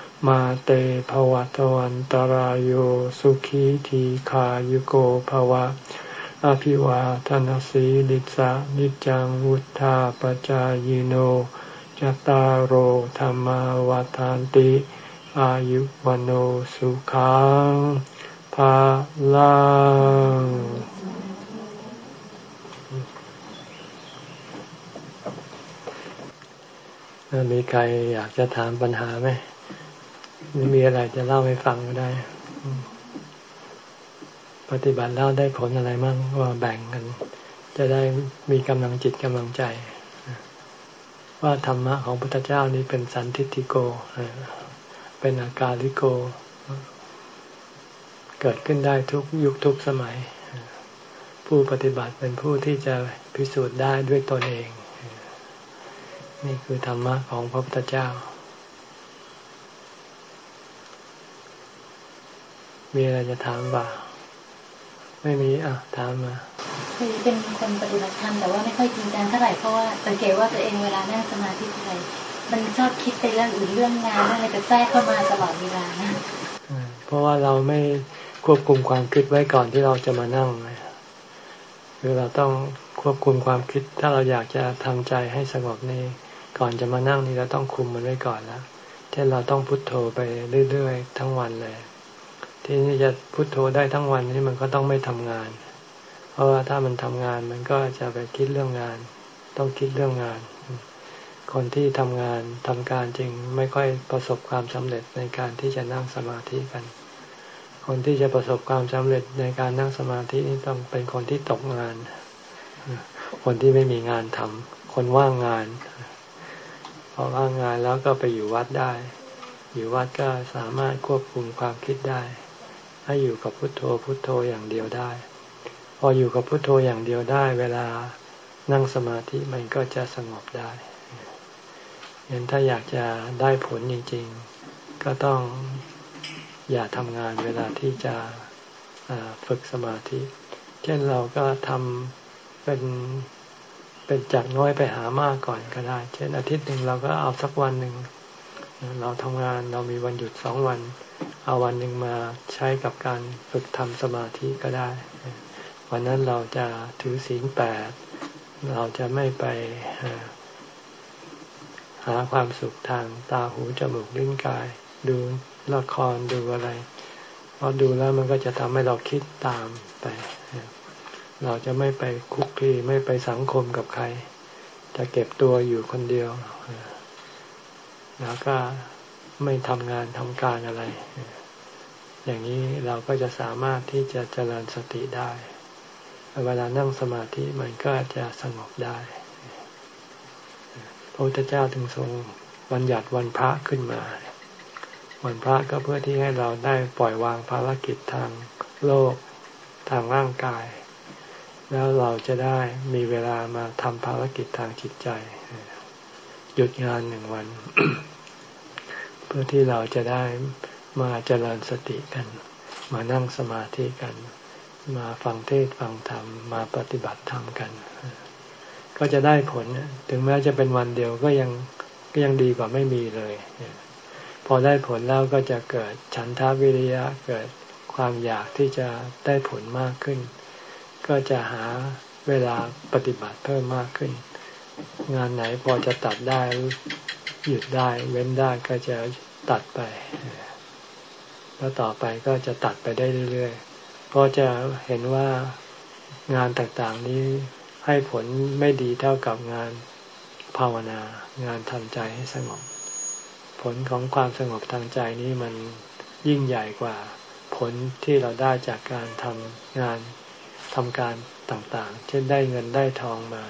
มาเตภวัตวันตารโยสุขีทีขายุโกภวะ อภิวาทนสีลิสะนิจังวุธาปจายโนจตารโหธรรมวาทานติ อายุวโนสุขังภาลังมีใครอยากจะถามปัญหาไหม มีอะไรจะเล่าให้ฟังก็ได้ ปฏิบัติแล้วได้ผลอะไรมั่งว่าแบ่งกัน จะได้มีกำลังจิตกำลังใจ ว่าธรรมะของพุทธเจ้านี้เป็นสันทิติโก เป็นอากาลิโก เกิดขึ้นได้ทุกยุคทุกสมัย ผู้ปฏิบัติเป็นผู้ที่จะพิสูจน์ได้ด้วยตนเอง นี่คือธรรมะของพระพุทธเจ้า มีอะไรจะถามบ่าไม่มีอะถามมาคือเป็นคนปฏิบัติธรรมแต่ว่าไม่ค่อยจริงจังเท่าไหร่เพราะว่าสังเกตว่าตัวเองเวลานั่งสมาธิอะไรมันชอบคิดไปเรื่องอื่นเรื่องงานอะไรจะแทรกเข้ามาตลอดเวลานะเพราะว่าเราไม่ควบคุมความคิดไว้ก่อนที่เราจะมานั่งคือเราต้องควบคุมความคิด ถ้าเราอยากจะทำใจให้สงบนี่ก่อนจะมานั่งนี่เราต้องคุมมันไว้ก่อนแล้วเช่นเราต้องพุโทโธไปเรื่อยๆ ทั้งวันเลย ที่นี่จะพุโทโธได้ทั้งวันนี่มันก็ต้องไม่ทำงาน เพราะว่าถ้ามันทำงานมันก็จะไปคิดเรื่องงาน ต้องคิดเรื่องงาน คนที่ทำงานทำการจริงไม่ค่อยประสบความสำเร็จในการที่จะนั่งสมาธิกัน คนที่จะประสบความสำเร็จในการนั่งสมาธินี่ต้องเป็นคนที่ตกงาน คนที่ไม่มีงานทำคนว่างงานพอว่างงานแล้วก็ไปอยู่วัดได้ อยู่วัดก็สามารถควบคุมความคิดได้ ให้อยู่กับพุทโธพุทโธอย่างเดียวได้ พออยู่กับพุทโธอย่างเดียวได้ เวลานั่งสมาธิมันก็จะสงบได้ยันถ้าอยากจะได้ผลจริง ๆ ก็ต้องอย่าทำงานเวลาที่จะฝึกสมาธิ เช่นเราก็ทำเป็นเป็นจากน้อยไปหามากก่อนก็ได้ เช่นอาทิตย์หนึ่งเราก็เอาสักวันหนึ่งเราทำงานเรามีวันหยุดสองวัน เอาวันหนึ่งมาใช้กับการฝึกทำสมาธิก็ได้ วันนั้นเราจะถือศีลแปดเราจะไม่ไปหาความสุขทางตาหูจมูกลิ้นกาย ดูละครดูอะไรเพราะดูแล้วมันก็จะทำให้เราคิดตามไป เราจะไม่ไปคุกคีไม่ไปสังคมกับใคร จะเก็บตัวอยู่คนเดียว แล้วก็ ไม่ทำงานทำการอะไร อย่างนี้เราก็จะสามารถที่จะเจริญสติได้ เวลานั่งสมาธิมันก็จะสงบได้พระพุทธเจ้าถึงทรงบัญญัติวันพระขึ้นมา วันพระก็เพื่อที่ให้เราได้ปล่อยวางภารกิจทางโลกทางร่างกาย แล้วเราจะได้มีเวลามาทำภารกิจทางจิตใจ หยุดงานหนึ่งวัน พื่อที่เราจะได้มาเจริญสติกัน มานั่งสมาธิกัน มาฟังเทศฟังธรรม มาปฏิบัติธรรมกัน ก็จะได้ผลถึงแม้จะเป็นวันเดียวก็ยังก็ยังดีกว่าไม่มีเลย พอได้ผลแล้วก็จะเกิดฉันทาวิริยะเกิดความอยากที่จะได้ผลมากขึ้น ก็จะหาเวลาปฏิบัติเพิ่มมากขึ้น งานไหนพอจะตัดได้ หยุดได้เว้นได้ก็จะตัดไป แล้วต่อไปก็จะตัดไปได้เรื่อยๆเพราะจะเห็นว่างานต่างๆนี้ให้ผลไม่ดีเท่ากับงานภาวนางานทำใจให้สงบ ผลของความสงบทางใจนี้มันยิ่งใหญ่กว่าผลที่เราได้จากการทำงานทำการต่างๆ เช่นได้เงินได้ทองมา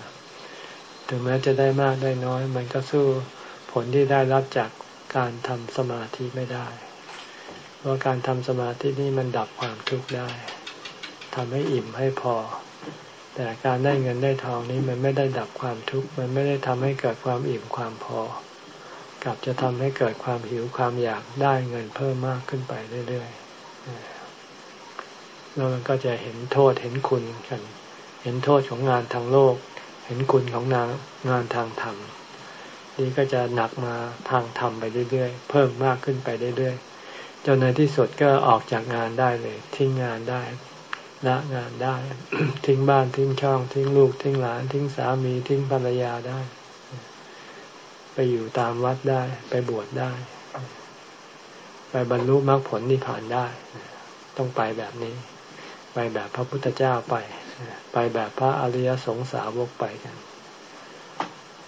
ถึงแม้จะได้มากได้น้อย มันก็สู้ ผลที่ได้รับจากการทำสมาธิไม่ได้ เพราะการทำสมาธินี่มันดับความทุกข์ได้ทำให้อิ่มให้พอ แต่การได้เงินได้ทองนี้มันไม่ได้ดับความทุกข์ มันไม่ได้ทำให้เกิดความอิ่มความพอ กลับจะทำให้เกิดความหิวความอยากได้เงินเพิ่มมากขึ้นไปเรื่อยๆ แล้วมันก็จะเห็นโทษเห็นคุณกัน เห็นโทษของงานทางโลก เห็นคุณของงานทางธรรม นี้ก็จะหนักมาทางธรรมไปเรื่อยๆ เพิ่มมากขึ้นไปเรื่อยๆ จนในที่สุดก็ออกจากงานได้เลย ทิ้งงานได้ละงานได้ ทิ้งบ้านทิ้งช่อง ทิ้งลูก ทิ้งหลาน ทิ้งสามีทิ้งภรรยาได้ ไปอยู่ตามวัดได้ ไปบวชได้ ไปบรรลุมรรคผลนิพพานได้ ต้องไปแบบนี้ ไปแบบพระพุทธเจ้าไป ไปแบบพระอริยสงสาวกไปกัน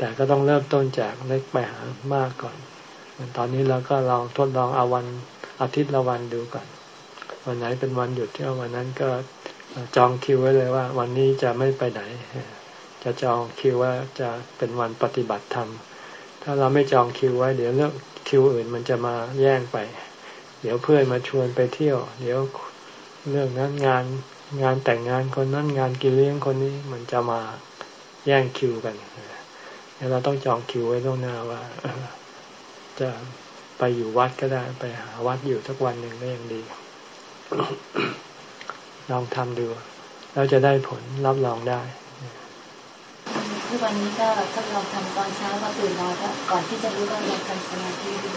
แต่ก็ต้องเริ่มต้นจากเล็กไปหามากก่อนตอนนี้เราก็ลองทดลองเอาวันอาทิตย์ละวันดูก่อน วันไหนเป็นวันหยุดที่วันนั้นก็จองคิวไว้เลยว่า วันนี้จะไม่ไปไหน จะจองคิวว่าจะเป็นวันปฏิบัติธรรม ถ้าเราไม่จองคิวไว้ เดี๋ยวเรื่องคิวอื่นมันจะมาแย่งไป เดี๋ยวเพื่อนมาชวนไปเที่ยว เดี๋ยวเรื่องนั้นงานงานแต่งงานคนนั้นงานกินเลี้ยงคนนี้มันจะมาแย่งคิวกัน เราต้องจองคิวไว้ล่วงหน้าว่าจะไปอยู่วัดก็ได้ ไปหาวัดอยู่สักวันหนึ่งก็ยังดี ลองทำดูแล้วจะได้ผลรับรองได้ทุกวันนี้ก็ทดลองทำตอนเช้าก็ตื่นนอนก็ก่อนที่จะรู้ก็ลองทำสมาธิดู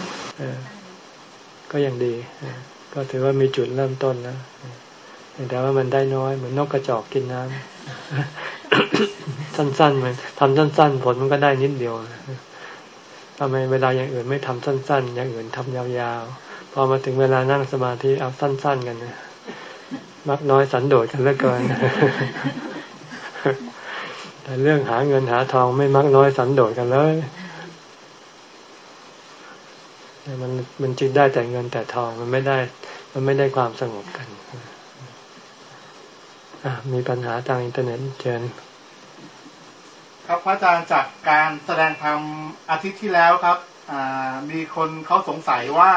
ก็ยังดี ก็ถือว่ามีจุดเริ่มต้นนะแต่ว่ามันได้น้อยเหมือนนกกระจอกกินน้ำ สั้นๆมันทำสั้น ๆ ผลมันก็ได้นิดเดียวทำไมเวลาอย่างอื่นไม่ทำสั้น ๆ อย่างอื่นทำยาวๆ พอมาถึงเวลานั่งสมาธิเอาสั้น ๆ กันนะมักน้อยสันโดษกันเหลือเกินแต่เรื่องหาเงินหาทองไม่มักน้อยสันโดษกันเลยมันมันจึงได้แต่เงินแต่ทองมันไม่ได้ มันไม่ได้ความสงบกัน มีปัญหาทางอินเทอร์เน็ตเชิญครับพระอาจารย์จากการแสดงธรรมอาทิตย์ที่แล้วครับมีคนเขาสงสัยว่า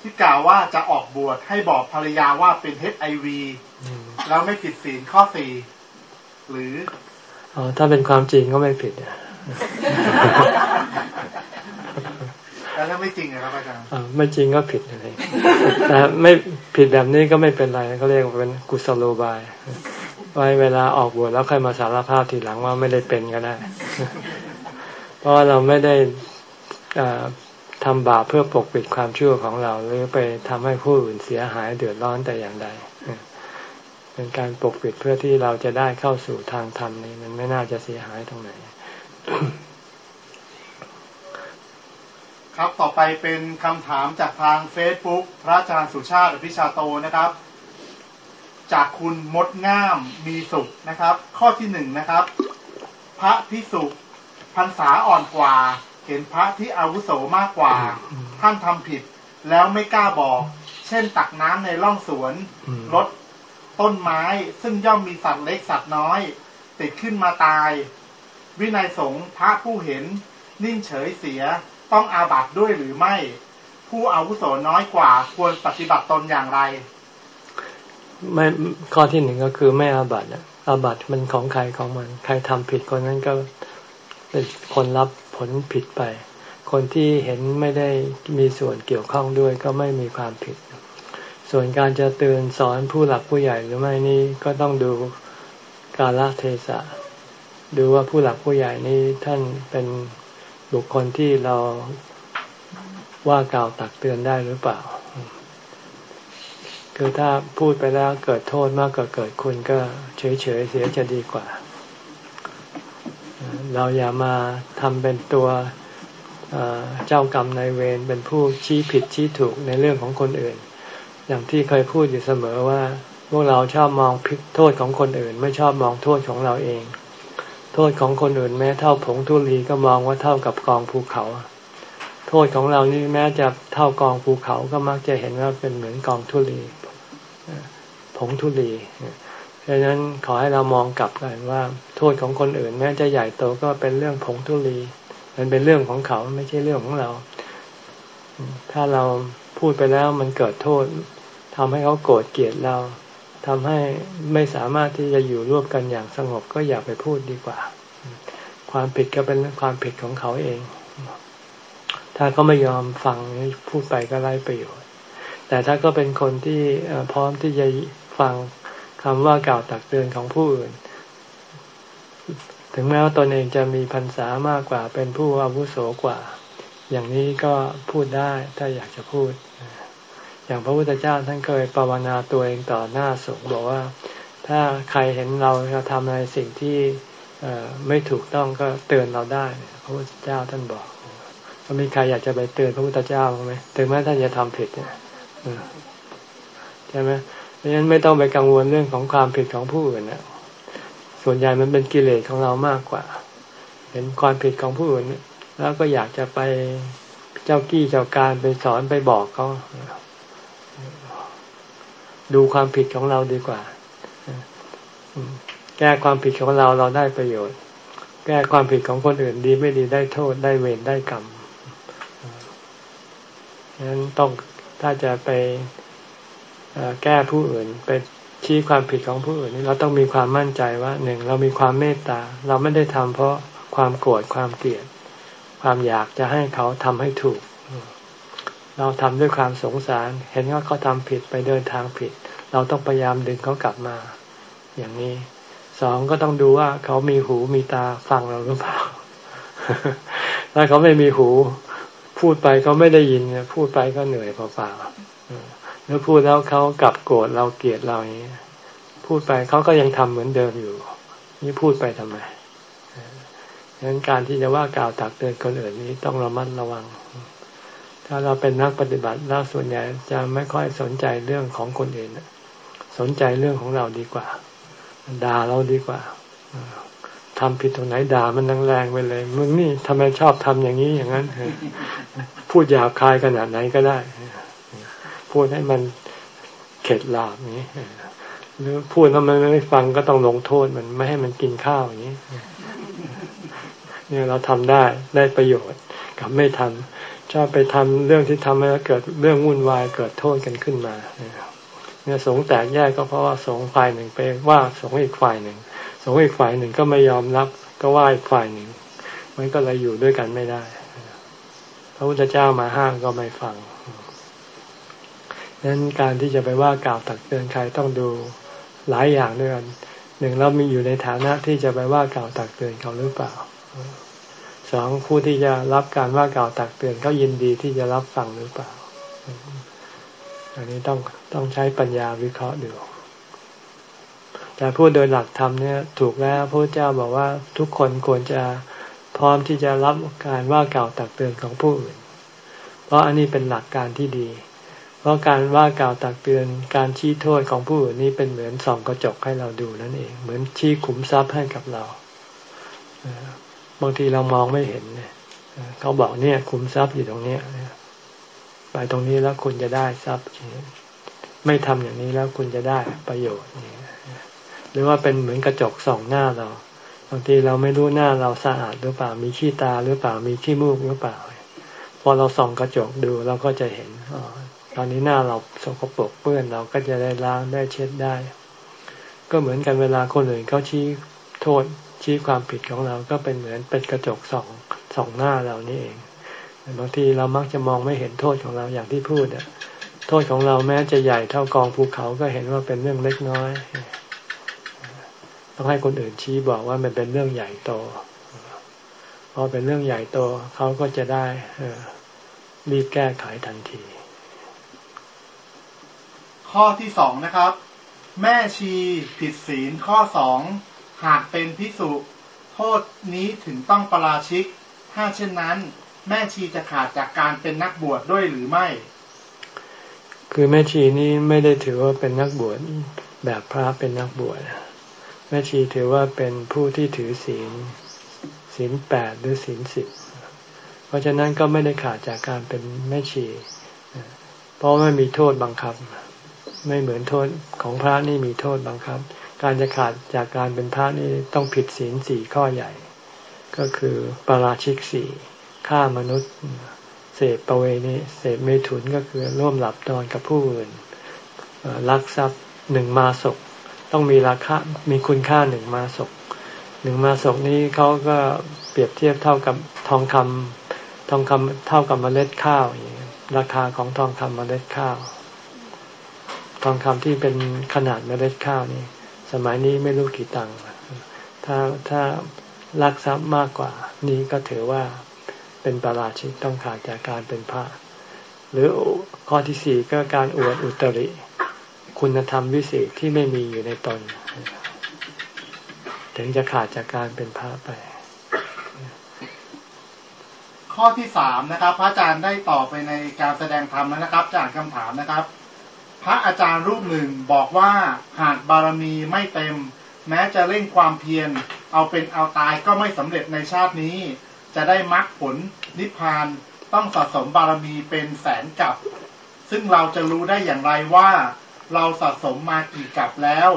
ที่กล่าวว่าจะออกบวชให้บอกภรรยาว่าเป็นเฮไอวีแล้วไม่ผิดศีลข้อสี่หรืออ๋อถ้าเป็นความจริงก็ไม่ผิด แล้วถ้าไม่จริงนะครับอาจารย์ไม่จริงก็ผิดอะไรแต่ไม่ผิดแบบนี้ก็ไม่เป็นไรเขาเรียกว่าเป็นกุศโลบาย ไว้เวลาออกบวชแล้วค่อยมาสารภาพทีหลังว่าไม่ได้เป็นก็ได้ เพราะว่าเราไม่ได้ทำบาปเพื่อปกปิดความชั่วของเรา หรือไปทำให้ผู้อื่นเสียหายเดือดร้อนแต่อย่างใดเป็นการปกปิดเพื่อที่เราจะได้เข้าสู่ทางธรรมนี่มันไม่น่าจะเสียหายตรงไหน ครับต่อไปเป็นคำถามจากทางเฟซบุ๊กพระอาจารย์สุชาติอภิชาโตนะครับ จากคุณมดง่ามมีสุขนะครับ ข้อที่หนึ่งนะครับ พระพิสุพรรษาอ่อนกว่า เห็นพระที่อาวุโสมากกว่า ท่านทำผิด แล้วไม่กล้าบอก เช่นตักน้ำในร่องสวนรดต้นไม้ซึ่งย่อมมีสัตว์เล็กสัตว์น้อย ติดขึ้นมาตาย วินัยสงฆ์พระผู้เห็นนิ่งเฉยเสีย ต้องอาบัตด้วยหรือไม่ ผู้อาวุโสน้อยกว่าควรปฏิบัติตนอย่างไร ไม่ข้อที่หนึ่งก็คือไม่อาบัตอาบัตมันของใครของมัน ใครทำผิดคนนั้นก็เป็นคนรับผลผิดไป คนที่เห็นไม่ได้มีส่วนเกี่ยวข้องด้วยก็ไม่มีความผิด ส่วนการจะเตือนสอนผู้หลักผู้ใหญ่หรือไม่นี่ก็ต้องดูกาลเทศะดูว่าผู้หลักผู้ใหญ่นี้ท่านเป็น บุคคลที่เราว่ากล่าวตักเตือนได้หรือเปล่า คือถ้าพูดไปแล้วเกิดโทษมากกว่าเกิดคุณก็เฉยๆเสียจะดีกว่า เราอย่ามาทำเป็นตัวเจ้ากรรมนายเวรเป็นผู้ชี้ผิดชี้ถูกในเรื่องของคนอื่น อย่างที่เคยพูดอยู่เสมอว่า พวกเราชอบมองโทษของคนอื่น ไม่ชอบมองโทษของเราเอง โทษของคนอื่นแม้เท่าผงทุลีก็มองว่าเท่ากับกองภูเขา โทษของเรานี่แม้จะเท่ากองภูเขาก็มักจะเห็นว่าเป็นเหมือนกองทุลีผงทุลีดังนั้นขอให้เรามองกลับกันว่า โทษของคนอื่น แม้จะใหญ่โตก็เป็นเรื่องผงทุลี มันเป็นเรื่องของเขาไม่ใช่เรื่องของเรา ถ้าเราพูดไปแล้วมันเกิดโทษทำให้เขาโกรธเกลียดเรา ทำให้ไม่สามารถที่จะอยู่ร่วมกันอย่างสงบก็อย่าไปพูดดีกว่า ความผิดก็เป็นความผิดของเขาเอง ถ้าเขาไม่ยอมฟังพูดไปก็ไร้ประโยชน์ แต่ถ้าก็เป็นคนที่พร้อมที่จะฟังคำว่ากล่าวตักเตือนของผู้อื่น ถึงแม้ว่าตนเองจะมีพรรษามากกว่าเป็นผู้อาวุโสกว่า อย่างนี้ก็พูดได้ถ้าอยากจะพูด อย่างพระพุทธเจ้าท่านเคยปรารณาตัวเองต่อหน้าสงฆ์บอกว่า ถ้าใครเห็นเราจะทำอะไรสิ่งที่ไม่ถูกต้องก็เตือนเราได้ พระพุทธเจ้าท่านบอกถ้ามีใครอยากจะไปเตือนพระพุทธเจ้าไหมถึงแม้ท่านจะทำผิดเนี่ยใช่ไหมเพราะฉะนั้นไม่ต้องไปกังวลเรื่องของความผิดของผู้อื่นนะส่วนใหญ่มันเป็นกิเลสของเรามากกว่า เห็นความผิดของผู้อื่นแล้วก็อยากจะไปเจ้ากี้เจ้าการไปสอนไปบอกเขา ดูความผิดของเราดีกว่า แก้ความผิดของเราเราได้ประโยชน์ แก้ความผิดของคนอื่นดีไม่ดีได้โทษได้เวรได้กรรมฉะนั้นต้องถ้าจะไปแก้ผู้อื่นไปชี้ความผิดของผู้อื่นนี่เราต้องมีความมั่นใจว่าหนึ่งเรามีความเมตตา เราไม่ได้ทำเพราะความโกรธความเกลียด ความอยากจะให้เขาทำให้ถูก เราทำด้วยความสงสาร เห็นว่าเขาทำผิดไปเดินทางผิด เราต้องพยายามดึงเขากลับมา อย่างนี้สองก็ต้องดูว่าเขามีหูมีตาฟังเราหรือเปล่าถ้าเขาไม่มีหู พูดไปเขาไม่ได้ยินพูดไปก็เหนื่อยเปล่าๆแล้วพูดแล้วเขากลับโกรธเราเกลียดเราอย่างนี้พูดไปเขาก็ยังทำเหมือนเดิมอยู่ นี่พูดไปทำไมดังนั้นการที่จะว่ากล่าวตักเตือนคนอื่นนี้ต้องระมัดระวัง ถ้าเราเป็นนักปฏิบัติแล้วส่วนใหญ่จะไม่ค่อยสนใจเรื่องของคนอื่นสนใจเรื่องของเราดีกว่าด่าเราดีกว่าทำผิดตรงไหนด่ามันแรงๆไปเลยมึงนี่ทำไมชอบทำอย่างนี้อย่างนั้นพูดหยาบคายขนาดไหนก็ได้ พูดให้มันเข็ดหลาบนี้หรือพูดแล้วมันไม่ฟังก็ต้องลงโทษมันไม่ให้มันกินข้าวอย่างนี้ เนี่ยเราทำได้ได้ประโยชน์กับไม่ทำช อบไปทำเรื่องที่ทำให้เกิดเรื่องวุ่นวายเกิดโทษกันขึ้นมาเนี่ยสงแตกแยกก็เพราะว่าสงฝ่ายหนึ่งไปว่าสงอีกฝ่ายหนึ่งสงอีกฝ่ายหนึ่งก็ไม่ยอมรับ ก็ว่าอีกฝ่ายหนึ่งมันก็เลยอยู่ด้วยกันไม่ได้พระพุทธเจ้ามาห้ามก็ไม่ฟังนั้นการที่จะไปว่ากล่าวตักเตือนใครต้องดูหลายอย่างด้วยกันหนึ่งเรามีอยู่ในฐานะที่จะไปว่ากล่าวตักเตือนเขาหรือเปล่า สองผู้ที่จะรับการว่ากล่าวตักเตือนเขายินดีที่จะรับฟังหรือเปล่า อันนี้ต้องต้องใช้ปัญญาวิเคราะห์ดูแต่พูดโดยหลักธรรมเนี่ยถูกแล้วพระเจ้าบอกว่าทุกคนควรจะพร้อมที่จะรับการว่ากล่าวตักเตือนของผู้อื่น เพราะอันนี้เป็นหลักการที่ดี เพราะการว่ากล่าวตักเตือนการชี้โทษของผู้อื่นนี้เป็นเหมือนส่องกระจกให้เราดูนั่นเอง เหมือนชี้ขุมทรัพย์ให้กับเรา บางทีเรามองไม่เห็นเนี่ยเขาบอกเนี่ยขุมทรัพย์อยู่ตรงเนี้ยไปตรงนี้แล้วคุณจะได้ทรัพย์ ไม่ทำอย่างนี้แล้วคุณจะได้ประโยชน์หรือว่าเป็นเหมือนกระจกส่องหน้าเรา บางทีเราไม่รู้หน้าเราสะอาดหรือเปล่ามีขี้ตาหรือเปล่ามีขี้มูกหรือเปล่า พอเราส่องกระจกดูเราก็จะเห็นอตอนนี้หน้าเราสกปรกเปื้อนเราก็จะได้ล้างได้เช็ดได้ ก็เหมือนกันเวลาคนอื่นเขาชี้โทษ ชี้ความผิดของเราก็เป็นเหมือนเป็นกระจกส่องส่องหน้าเรานี่เองบางทีเรามักจะมองไม่เห็นโทษของเราอย่างที่พูดอะโทษของเราแม้จะใหญ่เท่ากองภูเขาก็เห็นว่าเป็นเรื่องเล็กน้อย ต้องให้คนอื่นชี้บอกว่ามันเป็นเรื่องใหญ่โตพอเป็นเรื่องใหญ่โตเขาก็จะได้รีบแก้ไขทันที ข้อที่สองนะครับ แม่ชีผิดศีลข้อสอง หากเป็นพิสุโทษนี้ถึงต้องประราชิก ถ้าเช่นนั้น แม่ชีจะขาดจากการเป็นนักบวชดด้วยหรือไม่ คือแม่ชีนี้ไม่ได้ถือว่าเป็นนักบวชแบบพระเป็นนักบวชแม่ชีถือว่าเป็นผู้ที่ถือศีลศีลแปดหรือศีลสิบเพราะฉะนั้นก็ไม่ได้ขาดจากการเป็นแม่ชี เพราะไม่มีโทษบังคับ ไม่เหมือนโทษของพระนี่มีโทษบังคับ การจะขาดจากการเป็นพระนี่ต้องผิดศีลสี่ข้อใหญ่ ก็คือปาราชิกสี่ฆ่ามนุษย์ เสพประเวณีเสพเมถุนก็คือร่วมหลับนอนกับผู้อื่นลักทรัพย์หนึ่งมาศกต้องมีราคามีคุณค่าหนึ่งมาศกหนึ่งมาศกนี้เขาก็เปรียบเทียบเท่ากับทองคำทองคำเท่ากับเมล็ดข้าวอย่างราคาของทองคำเมล็ดข้าว ทองคำที่เป็นขนาดเมล็ดข้าวนี่ สมัยนี้ไม่รู้กี่ตังค์ถ้าถ้าลักทรัพย์มากกว่า นี้ก็ถือว่าเป็นประราชิกต้องขาดจากการเป็นพระ หรือข้อที่สี่ก็การอวดอุตริ คุณธรรมวิเศษที่ไม่มีอยู่ในตน ถึงจะขาดจากการเป็นพระไป ข้อที่สามนะครับ พระอาจารย์ได้ตอบไปในการแสดงธรรมแล้วนะครับ จากคำถามนะครับ พระอาจารย์รูปหนึ่งบอกว่าหากบารมีไม่เต็ม แม้จะเร่งความเพียรเอาเป็นเอาตายก็ไม่สำเร็จในชาตินี้ จะได้มรรคผลนิพพานต้องสะสมบารมีเป็นแสนกับ ซึ่งเราจะรู้ได้อย่างไรว่า เราสะสมมากี่กับแล้ว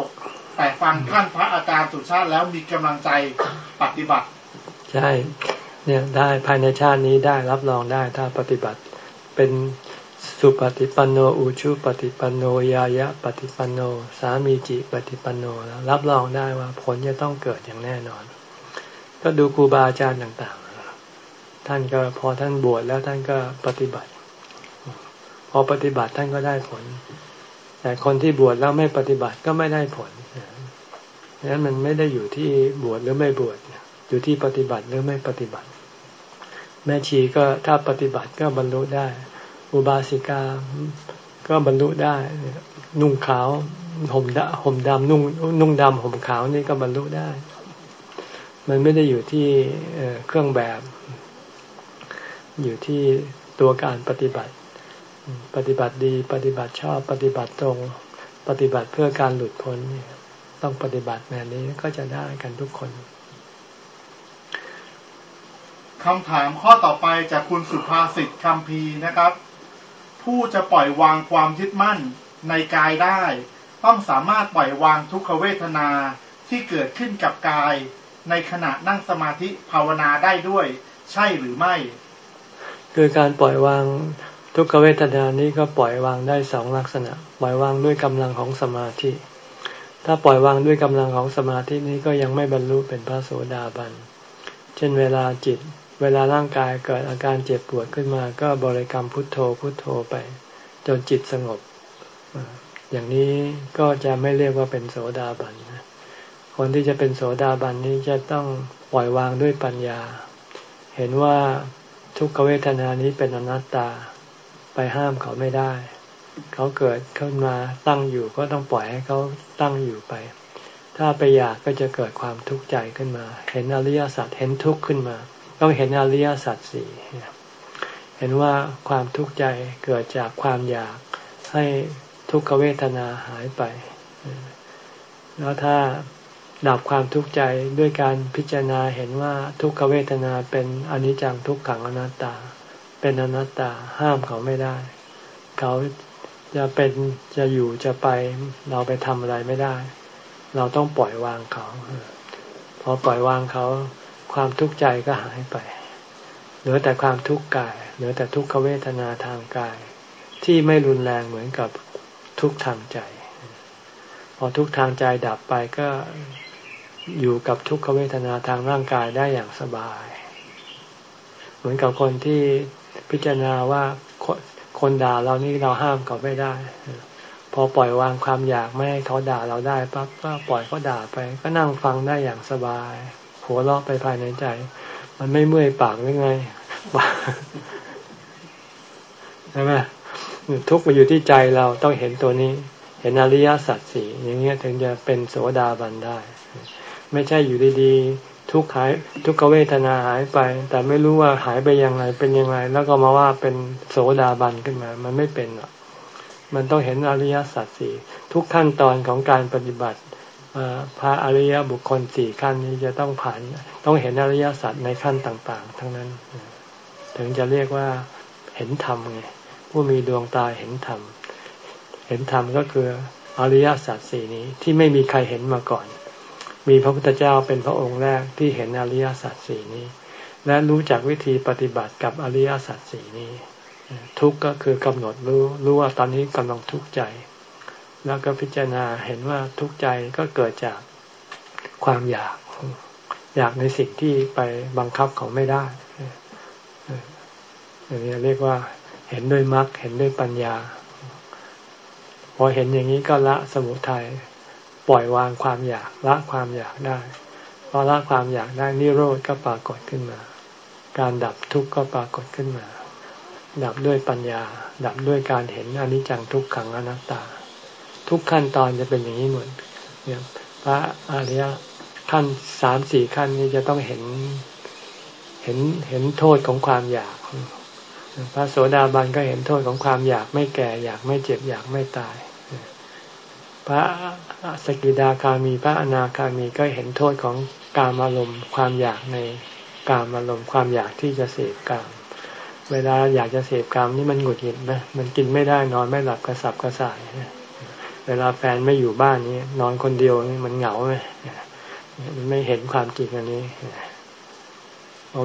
แต่ฟังท่านพระอาจารย์สุชาติแล้วมีกำลังใจปฏิบัติ ใช่ เนี่ยได้ภายในชาตินี้ได้รับรองได้ถ้าปฏิบัติเป็น สุปฏิปันโนอุชุปฏิปันโนยายะปฏิปันโน สามีจิปฏิปันโนแล้วรับรองได้ว่าผลจะต้องเกิดอย่างแน่นอน ก็ดูครูบาอาจารย์ต่างๆ ท่านก็พอท่านบวชแล้วท่านก็ปฏิบัติ พอปฏิบัติท่านก็ได้ผล แต่คนที่บวชแล้วไม่ปฏิบัติก็ไม่ได้ผลดังนั้นมันไม่ได้อยู่ที่บวชหรือไม่บวชอยู่ที่ปฏิบัติหรือไม่ปฏิบัติ แม่ชีก็ถ้าปฏิบัติก็บรรลุได้ อุบาสิกาก็บรรลุได้ นุ่งขาวห่มดำห่มดำนุ่งนุ่งดำห่มขาวนี่ก็บรรลุได้ มันไม่ได้อยู่ที่เครื่องแบบ อยู่ที่ตัวการปฏิบัติ ปฏิบัติดี ปฏิบัติชอบปฏิบัติตรง ปฏิบัติเพื่อการหลุดพ้นต้องปฏิบัติแบบนี้ก็จะได้กันทุกคนคำถามข้อต่อไปจากคุณสุภาษิตคำพีนะครับ ผู้จะปล่อยวางความยึดมั่นในกายได้ ต้องสามารถปล่อยวางทุกขเวทนาที่เกิดขึ้นกับกาย ในขณะนั่งสมาธิภาวนาได้ด้วย ใช่หรือไม่ คือการปล่อยวางทุกขเวทนานี้ก็ปล่อยวางได้สองลักษณะ ปล่อยวางด้วยกำลังของสมาธิ ถ้าปล่อยวางด้วยกำลังของสมาธินี้ก็ยังไม่บรรลุเป็นพระโสดาบัน เช่นเวลาจิต เวลาร่างกายเกิดอาการเจ็บปวดขึ้นมา ก็บริกรรมพุทโธพุทโธไป จนจิตสงบ อย่างนี้ก็จะไม่เรียกว่าเป็นโสดาบันคนที่จะเป็นโสดาบันนี้จะต้องปล่อยวางด้วยปัญญา เห็นว่าทุกขเวทนานี้เป็นอนัตตาไปห้ามเขาไม่ได้ เขาเกิดขึ้นมาตั้งอยู่ก็ต้องปล่อยให้เขาตั้งอยู่ไป ถ้าไปอยากก็จะเกิดความทุกข์ใจขึ้นมา เห็นอริยสัจเห็นทุกข์ขึ้นมา ต้องเห็นอริยสัจสี่เห็นว่าความทุกข์ใจเกิดจากความอยากให้ทุกขเวทนาหายไป แล้วถ้าดับความทุกข์ใจด้วยการพิจารณาเห็นว่าทุกขเวทนาเป็นอนิจจังทุกขังอนัตตา เป็นอนัตตาห้ามเขาไม่ได้ เขาจะเป็นจะอยู่จะไปเราไปทำอะไรไม่ได้ เราต้องปล่อยวางเขา พอปล่อยวางเขา ความทุกข์ใจก็หายไป เหลือแต่ความทุกข์กาย เหลือแต่ทุกขเวทนาทางกาย ที่ไม่รุนแรงเหมือนกับทุกทางใจ พอทุกทางใจดับไปก็อยู่กับทุกขเวทนาทางร่างกายได้อย่างสบาย เหมือนกับคนที่พิจารณาว่าคนด่าเรานี่เราห้ามเขาไม่ได้ พอปล่อยวางความอยากไม่ให้เขาด่าเราได้ปั๊บก็ปล่อยเขาด่าไป ก็นั่งฟังได้อย่างสบาย หัวเราะไปภายในใจ มันไม่เมื่อยปากหรือไงใช่ไหมทุกมาอยู่ที่ใจเราต้องเห็นตัวนี้ เห็นอริยสัจสี่อย่างเงี้ยถึงจะเป็นโสดาบันได้ ไม่ใช่อยู่ดีๆทุกหาย ทุกขเวทนาหายไป แต่ไม่รู้ว่าหายไปยังไงเป็นยังไง แล้วก็มาว่าเป็นโสดาบันขึ้นมา มันไม่เป็นหรอกมันต้องเห็นอริยสัจสี่ทุกขั้นตอนของการปฏิบัติ พระอริยบุคคลสี่ขั้นนี้จะต้องผ่านต้องเห็นอริยสัจในขั้นต่าง ๆ ทั้งนั้น ถึงจะเรียกว่าเห็นธรรมไงผู้มีดวงตาเห็นธรรม เห็นธรรมก็คืออริยสัจสี่นี้ที่ไม่มีใครเห็นมาก่อน มีพระพุทธเจ้าเป็นพระองค์แรกที่เห็นอริยสัจสี่นี้ และรู้จักวิธีปฏิบัติกับอริยสัจสี่นี้ ทุกข์ก็คือกำหนดรู้รู้ว่าตอนนี้กำลังทุกข์ใจ แล้วก็พิจารณาเห็นว่าทุกข์ใจก็เกิดจากความอยาก อยากในสิ่งที่ไปบังคับเขาไม่ได้อย่างนี้เรียกว่าเห็นด้วยมรรคเห็นด้วยปัญญา พอเห็นอย่างนี้ก็ละสมุทัยปล่อยวางความอยากละความอยากได้พพอละความอยากได้นิโรธก็ปรากฏขึ้นมา การดับทุกข์ก็ปรากฏขึ้นมา ดับด้วยปัญญา ดับด้วยการเห็นอนิจจังทุกขังอนัตตา ทุกขั้นตอนจะเป็นอย่างนี้หมดเนี่ยพระอริยขั้นสามสี่ขั้นนี้จะต้องเห็นเห็นเห็นโทษของความอยาก พระโสดาบันก็เห็นโทษของความอยากไม่แก่ อยากไม่เจ็บอยากไม่ตาย พระสกิดาคามีพระอนาคามีก็เห็นโทษของกามอารมณ์ความอยากในกามอารมณ์ความอยากที่จะเสพกาม เวลาอยากจะเสพกามนี่มันหงุดหงิดนะมันกินไม่ได้นอนไม่หลับกระสับกระส่าย เวลาแฟนไม่อยู่บ้านนี้นอนคนเดียวนี่มันเหงาไหมมันไม่เห็นความจริงอันนี้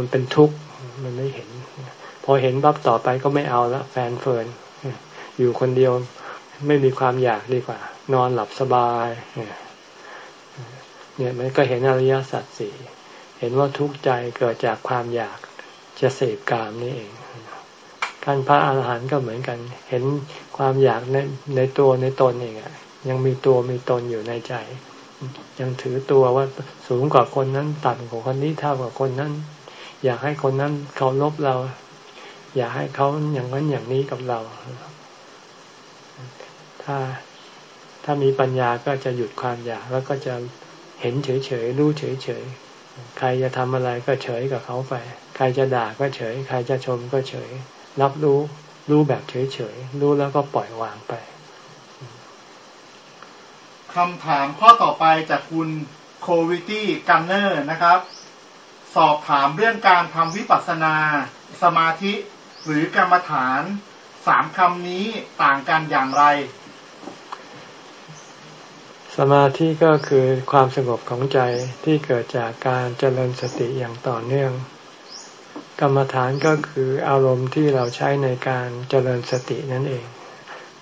มันเป็นทุกข์มันไม่เห็น พอเห็นปั๊บต่อไปก็ไม่เอาละแฟนเฟินอยู่คนเดียวไม่มีความอยากดีกว่า นอนหลับสบายเนี่ยมันก็เห็นอริยสัจสี่เห็นว่าทุกข์ใจเกิดจากความอยากจะเสพกามนี่เอง การพระอาหารหันต์ก็เหมือนกัน เห็นความอยากในในตัวในตนเองอะยังมีตัวมีตนอยู่ในใจ ยังถือตัวว่าสูงกว่าคนนั้นต่ำกว่าคนนี้เท่ากว่าคนนั้น อยากให้คนนั้นเคารพเรา อยากให้เขาอย่างนั้นอย่างนี้กับเรา ถ้าถ้ามีปัญญาก็จะหยุดความอยากแล้วก็จะเห็นเฉยๆรู้เฉยๆใครจะทำอะไรก็เฉยกับเขาไป ใครจะด่าก็เฉย ใครจะชมก็เฉย รับรู้รู้แบบเฉยๆ รู้แล้วก็ปล่อยวางไปคำถามข้อต่อไปจากคุณโควิตี้กันเนอร์นะครับ สอบถามเรื่องการทำวิปัสสนา สมาธิ หรือกรรมฐานสามคำนี้ต่างกันอย่างไร สมาธิก็คือความสงบของใจที่เกิดจากการเจริญสติอย่างต่อเนื่อง กรรมฐานก็คืออารมณ์ที่เราใช้ในการเจริญสตินั่นเอง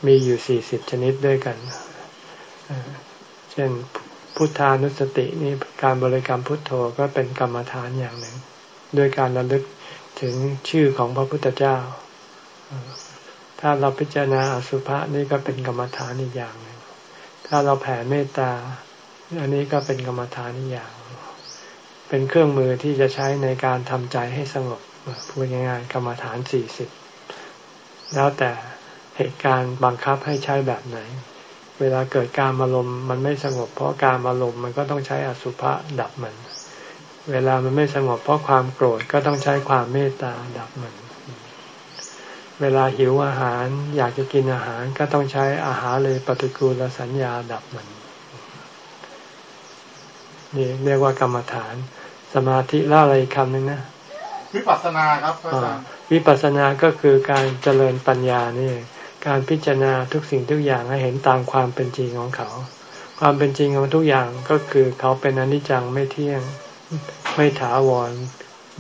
มีอยู่สี่สิบชนิดด้วยกัน เช่นพุทธานุสตินี่การบริกรรมพุทโธก็เป็นกรรมฐานอย่างหนึ่ง ด้วยการระลึกถึงชื่อของพระพุทธเจ้า ถ้าเราพิจารณาอสุภะนี่ก็เป็นกรรมฐานอีกอย่างหนึ่ง ถ้าเราแผ่เมตตา อันนี้ก็เป็นกรรมฐานอีกอย่าง เป็นเครื่องมือที่จะใช้ในการทำใจให้สงบพูดง่ายๆกรรมฐานสี่สิบแล้วแต่เหตุการณ์บังคับให้ใช้แบบไหน เวลาเกิดการอารมณ์มันไม่สงบ เพราะการอารมณ์มันก็ต้องใช้อสุภะดับมัน เวลามันไม่สงบเพราะความโกรธก็ต้องใช้ความเมตตาดับมัน เวลาหิวอาหารอยากจะกินอาหารก็ต้องใช้อาหารเลยปฏิกูลสัญญาดับมันนี่เรียกว่ากรรมฐาน สมาธิล่าอะไรคำนึงนะวิปัสสนาครับอาจารย์วิปัสสนาก็คือการเจริญปัญญานี่ การพิจารณาทุกสิ่งทุกอย่างให้เห็นตามความเป็นจริงของเขา ความเป็นจริงของทุกอย่างก็คือเขาเป็นอนิจจังไม่เที่ยงไม่ถาวร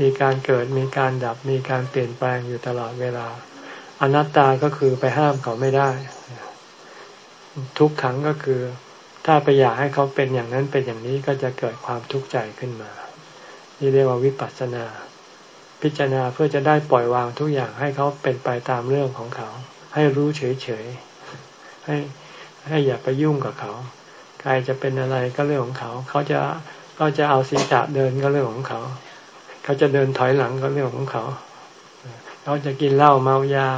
มีการเกิดมีการดับมีการเปลี่ยนแปลงอยู่ตลอดเวลา อนัตตาก็คือไปห้ามเขาไม่ได้ ทุกขังก็คือ ถ้าไปอยากให้เขาเป็นอย่างนั้นเป็นอย่างนี้ก็จะเกิดความทุกข์ใจขึ้นมา นี่เรียกว่าวิปัสสนา พิจารณาเพื่อจะได้ปล่อยวางทุกอย่างให้เขาเป็นไปตามเรื่องของเขา ให้รู้เฉยๆให้ให้อย่าไปยุ่งกับเขา ใครจะเป็นอะไรก็เรื่องของเขา เขาจะเขาจะเอาศีรษะเดินก็เรื่องของเขา เขาจะเดินถอยหลังก็เรื่องของเขา เขาจะกินเหล้าเมายา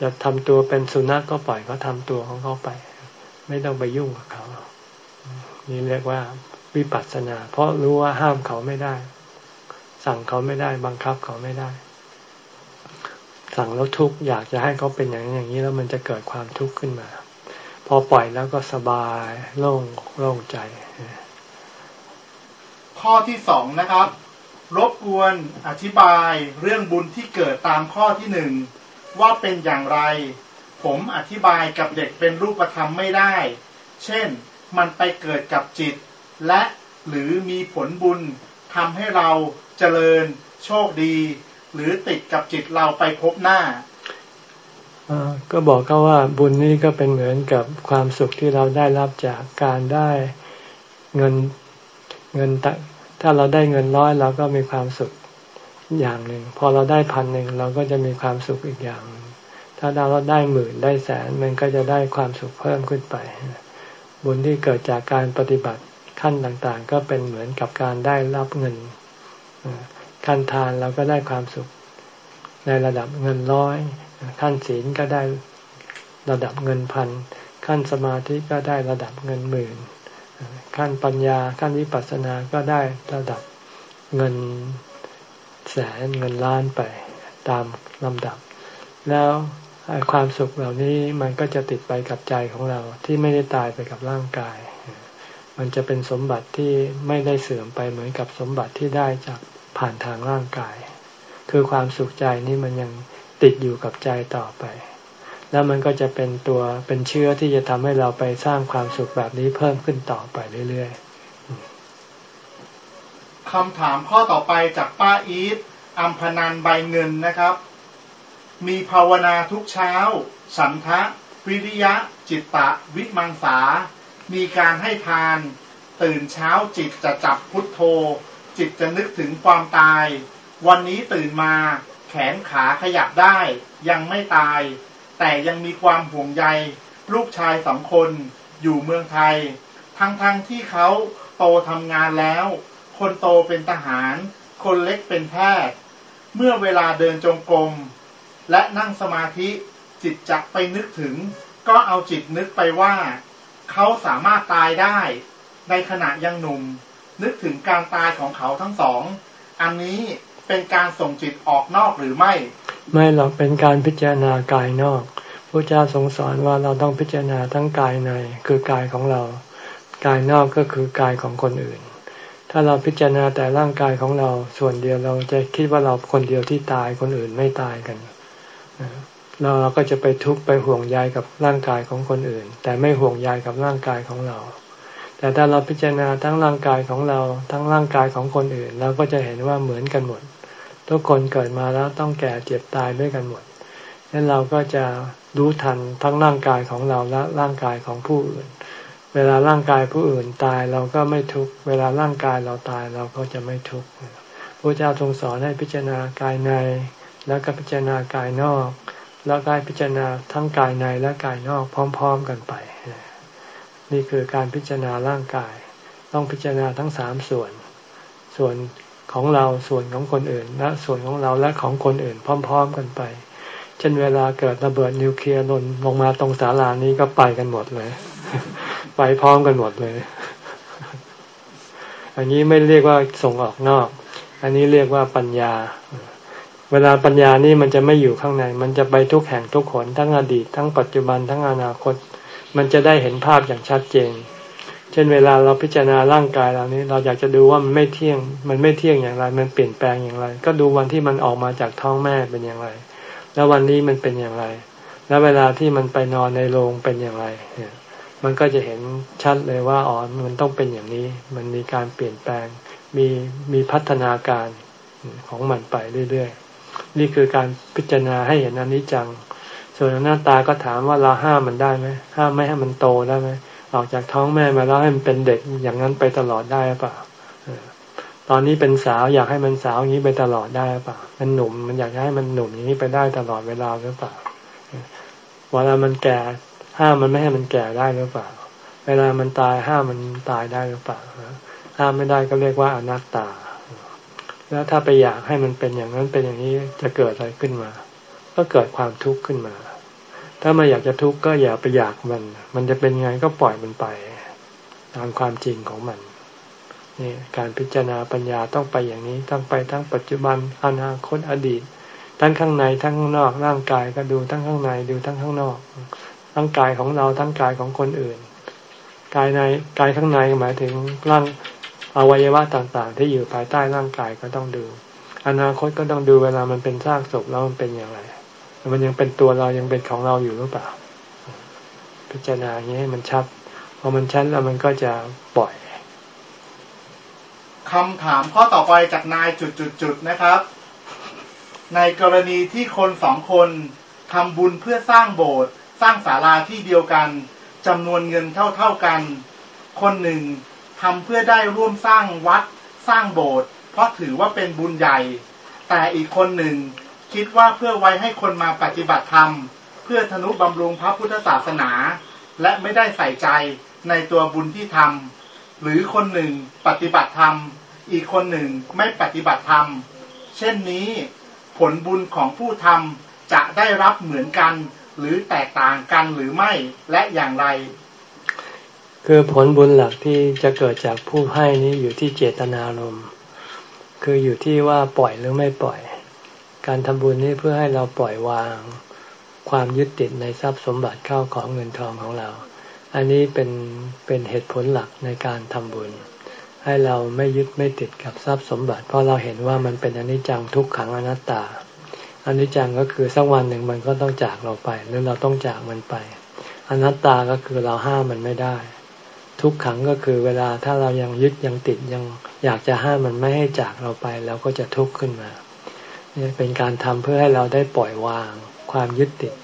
จะทำตัวเป็นสุนัขกก็ปล่อยเขาทำตัวของเขาไป ไม่ต้องไปยุ่งกับเขา นี่เรียกว่า วิปัสสนา เพราะรู้ว่าห้ามเขาไม่ได้ สั่งเขาไม่ได้ บังคับเขาไม่ได้ สั่งแล้วทุกข์อยากจะให้เขาเป็นอย่างนี้อย่างนี้แล้วมันจะเกิดความทุกข์ขึ้นมา พอปล่อยแล้วก็สบายโล่งโล่งใจ ข้อที่สองนะครับ รบกวนอธิบายเรื่องบุญที่เกิดตามข้อที่หนึ่งว่าเป็นอย่างไร ผมอธิบายกับเด็กเป็นรูปธรรมไม่ได้ เช่น มันไปเกิดกับจิต และหรือมีผลบุญทำให้เราเจริญโชคดี หรือติดกับจิตเราไปพบหน้าก็บอกเขาว่าบุญนี้ก็เป็นเหมือนกับความสุขที่เราได้รับจากการได้เงินเงินถ้าเราได้เงินร้อยเราก็มีความสุขอย่างหนึ่งพอเราได้พันหนึ่งเราก็จะมีความสุขอีกอย่าง ถ้าเราได้หมื่นได้แสนมันก็จะได้ความสุขเพิ่มขึ้นไป บุญที่เกิดจากการปฏิบัติ ขั้นต่างๆ ก็เป็นเหมือนกับการได้รับเงินขั้นทานเราก็ได้ความสุข ในระดับเงินร้อยขั้นศีลก็ได้ระดับเงินพันขั้นสมาธิก็ได้ระดับเงินหมื่นขั้นปัญญาขั้นวิปัสสนาก็ได้ระดับเงินแสนเงินล้านไปตามลำดับ แล้วความสุขเหล่านี้มันก็จะติดไปกับใจของเราที่ไม่ได้ตายไปกับร่างกาย มันจะเป็นสมบัติที่ไม่ได้เสื่อมไปเหมือนกับสมบัติที่ได้จากผ่านทางร่างกาย คือความสุขใจนี่มันยังติดอยู่กับใจต่อไป แล้วมันก็จะเป็นตัวเป็นเชื้อที่จะทำให้เราไปสร้างความสุขแบบนี้เพิ่มขึ้นต่อไปเรื่อยๆคำถามข้อต่อไปจากป้าอีทอัมพนันใบเงินนะครับ มีภาวนาทุกเช้า สันทะวิริยะ จิตตะ วิมังสา มีการให้ทาน ตื่นเช้าจิตจะจับพุทโธ จิตจะนึกถึงความตาย วันนี้ตื่นมาแขนขาขยับได้ ยังไม่ตาย แต่ยังมีความห่วงใย ลูกชายสองคนอยู่เมืองไทย ทั้งๆทที่เขาโตทำงานแล้ว คนโตเป็นทหาร คนเล็กเป็นแพทย์ เมื่อเวลาเดินจงกรมและนั่งสมาธิจิตจักไปนึกถึง ก็เอาจิตนึกไปว่า เขาสามารถตายได้ ในขณะยังหนุ่ม นึกถึงการตายของเขาทั้งสอง อันนี้เป็นการส่งจิตออกนอกหรือไม่ ไม่หรอกเป็นการพิจารณากายนอกพระเจ้าทรงสอนว่าเราต้องพิจารณาทั้งกายในคือกายของเรา กายนอกก็คือกายของคนอื่น ถ้าเราพิจารณาแต่ร่างกายของเราส่วนเดียวเราจะคิดว่าเราคนเดียวที่ตายคนอื่นไม่ตายกัน เราเราก็จะไปทุกข์ไปห่วงใยกับร่างกายของคนอื่น แต่ไม่ห่วงใยกับร่างกายของเรา แต่ถ้าเราพิจารณาทั้งร่างกายของเราทั้งร่างกายของคนอื่น เราก็จะเห็นว่าเหมือนกันหมด ทุกคนเกิดมาแล้วต้องแก่เจ็บตายด้วยกันหมดนั้นเราก็จะรู้ทันทั้งร่างกายของเราและร่างกายของผู้อื่น เวลาร่างกายผู้อื่นตายเราก็ไม่ทุกข์เวลาร่างกายเราตายเราก็จะไม่ทุกข์พระเจ้าทรงสอนให้พิจารณากายใน แล้วก็พิจารณากายนอก แล้วก็พิจารณาทั้งกายในและกายนอกพร้อม ๆกันไป นี่คือการพิจารณาร่างกาย ต้องพิจารณาทั้งสามส่วน ส่วนของเราส่วนของคนอื่น และส่วนของเราและของคนอื่น พร้อม ๆ กันไป เช่นเวลาเกิดระเบิดนิวเคลียร์ลนลงมาตรงศาลานี้ก็ไปกันหมดเลย ไปพร้อมกันหมดเลย อันนี้ไม่เรียกว่าส่งออกนอก อันนี้เรียกว่าปัญญา เวลาปัญญานี่มันจะไม่อยู่ข้างใน มันจะไปทุกแห่งทุกขนทั้งอดีต ทั้งปัจจุบันทั้งอนาคต มันจะได้เห็นภาพอย่างชัดเจน เช่นเวลาเราพิจารณาร่างกายเรานี้ เราอยากจะดูว่ามันไม่เที่ยง มันไม่เที่ยงอย่างไร มันเปลี่ยนแปลงอย่างไร ก็ดูวันที่มันออกมาจากท้องแม่เป็นอย่างไร แล้ววันนี้มันเป็นอย่างไร แล้วเวลาที่มันไปนอนในโรงเป็นอย่างไรเนี่ยมันก็จะเห็นชัดเลยว่าอ๋อ มันต้องเป็นอย่างนี้ มันมีการเปลี่ยนแปลง มีมีพัฒนาการของมันไปเรื่อยๆ นี่คือการพิจารณาให้เห็นอนิจจัง ส่วนหน้าตาก็ถามว่าเราห้ามมันได้ไหมห้ามไม่ให้มันโตได้ไหมออกจากท้องแม่มาแล้วให้มันเป็นเด็กอย่างนั้นไปตลอดได้ป่ะตอนนี้เป็นสาวอยากให้มันสาวอย่างนี้ไปตลอดได้ป่ะมันหนุ่มมันอยากให้มันหนุ่มอย่างนี้ไปได้ตลอดเวลาหรือเปล่าเวลามันแก่ห้ามมันไม่ให้มันแก่ได้หรือเปล่า เวลามันตายห้ามมันตายได้หรือเปล่าห้ามไม่ได้ก็เรียกว่าอนัตตา แล้วถ้าไปอยากให้มันเป็นอย่างนั้นเป็นอย่างนี้จะเกิดอะไรขึ้นมา ก็เกิดความทุกข์ขึ้นมา ถ้าม่อยากจะทุกข์ก็อย่าไปอยากมัน มันจะเป็นไงก็ปล่อยมันไป ตามความจริงของมันนี่การพิจารณาปัญญาต้องไปอย่างนี้ต้องไปทั้งปัจจุบันอนาคตอดีต ทั้งข้างในทั้งข้างนอกร่างกายก็ดูทั้งข้างในดูทั้งข้างนอก ทั้งกายของเราทั้งกายของคนอื่น กายในกายข้างในหมายถึงร่าง อวัยวะต่างๆ ที่อยู่ภายใต้ร่างกายก็ต้องดู อนาคตก็ต้องดูเวลามันเป็นซากศพแล้วมันเป็นอย่างไร มันยังเป็นตัวเรายังเป็นของเราอยู่หรือเปล่า พิจารณาอย่างนี้ให้มันชัด พอมันชัดแล้วมันก็จะปล่อยคำถามข้อต่อไปจากนายจุดๆนะครับ ในกรณีที่คนสองคนทำบุญเพื่อสร้างโบสถ์สร้างศาลาที่เดียวกันจำนวนเงินเท่าๆกัน คนหนึ่ง ทำเพื่อได้ร่วมสร้างวัดสร้างโบสถ์เพราะถือว่าเป็นบุญใหญ่ แต่อีกคนหนึ่งคิดว่าเพื่อไว้ให้คนมาปฏิบัติธรรม เพื่อธนุบำรุงพระพุทธศาสนา และไม่ได้ใส่ใจในตัวบุญที่ทำหรือคนหนึ่งปฏิบัติธรรม อีกคนหนึ่งไม่ปฏิบัติธรรม เช่นนี้ผลบุญของผู้ทำจะได้รับเหมือนกัน หรือแตกต่างกันหรือไม่และอย่างไร คือผลบุญหลักที่จะเกิดจากผู้ให้นี้อยู่ที่เจตนารมณ์คืออยู่ที่ว่าปล่อยหรือไม่ปล่อย การทำบุญนี้เพื่อให้เราปล่อยวาง ความยึดติดในทรัพย์สมบัติเข้าของเงินทองของเรา อันนี้เป็นเป็นเหตุผลหลักในการทำบุญ ให้เราไม่ยึดไม่ติดกับทรัพย์สมบัติ เพราะเราเห็นว่ามันเป็นอนิจจังทุกขังอนัตตาอนิจจังก็คือสักวันหนึ่งมันก็ต้องจากเราไปหรือเราต้องจากมันไป อนัตตาก็คือเราห้ามมันไม่ได้ ทุกขังก็คือเวลาถ้าเรายังยึดยังติดยังอยากจะห้ามมันไม่ให้จากเราไปเราก็จะทุกข์ขึ้นมาเนี่ยเป็นการทำเพื่อให้เราได้ปล่อยวางความยึดติด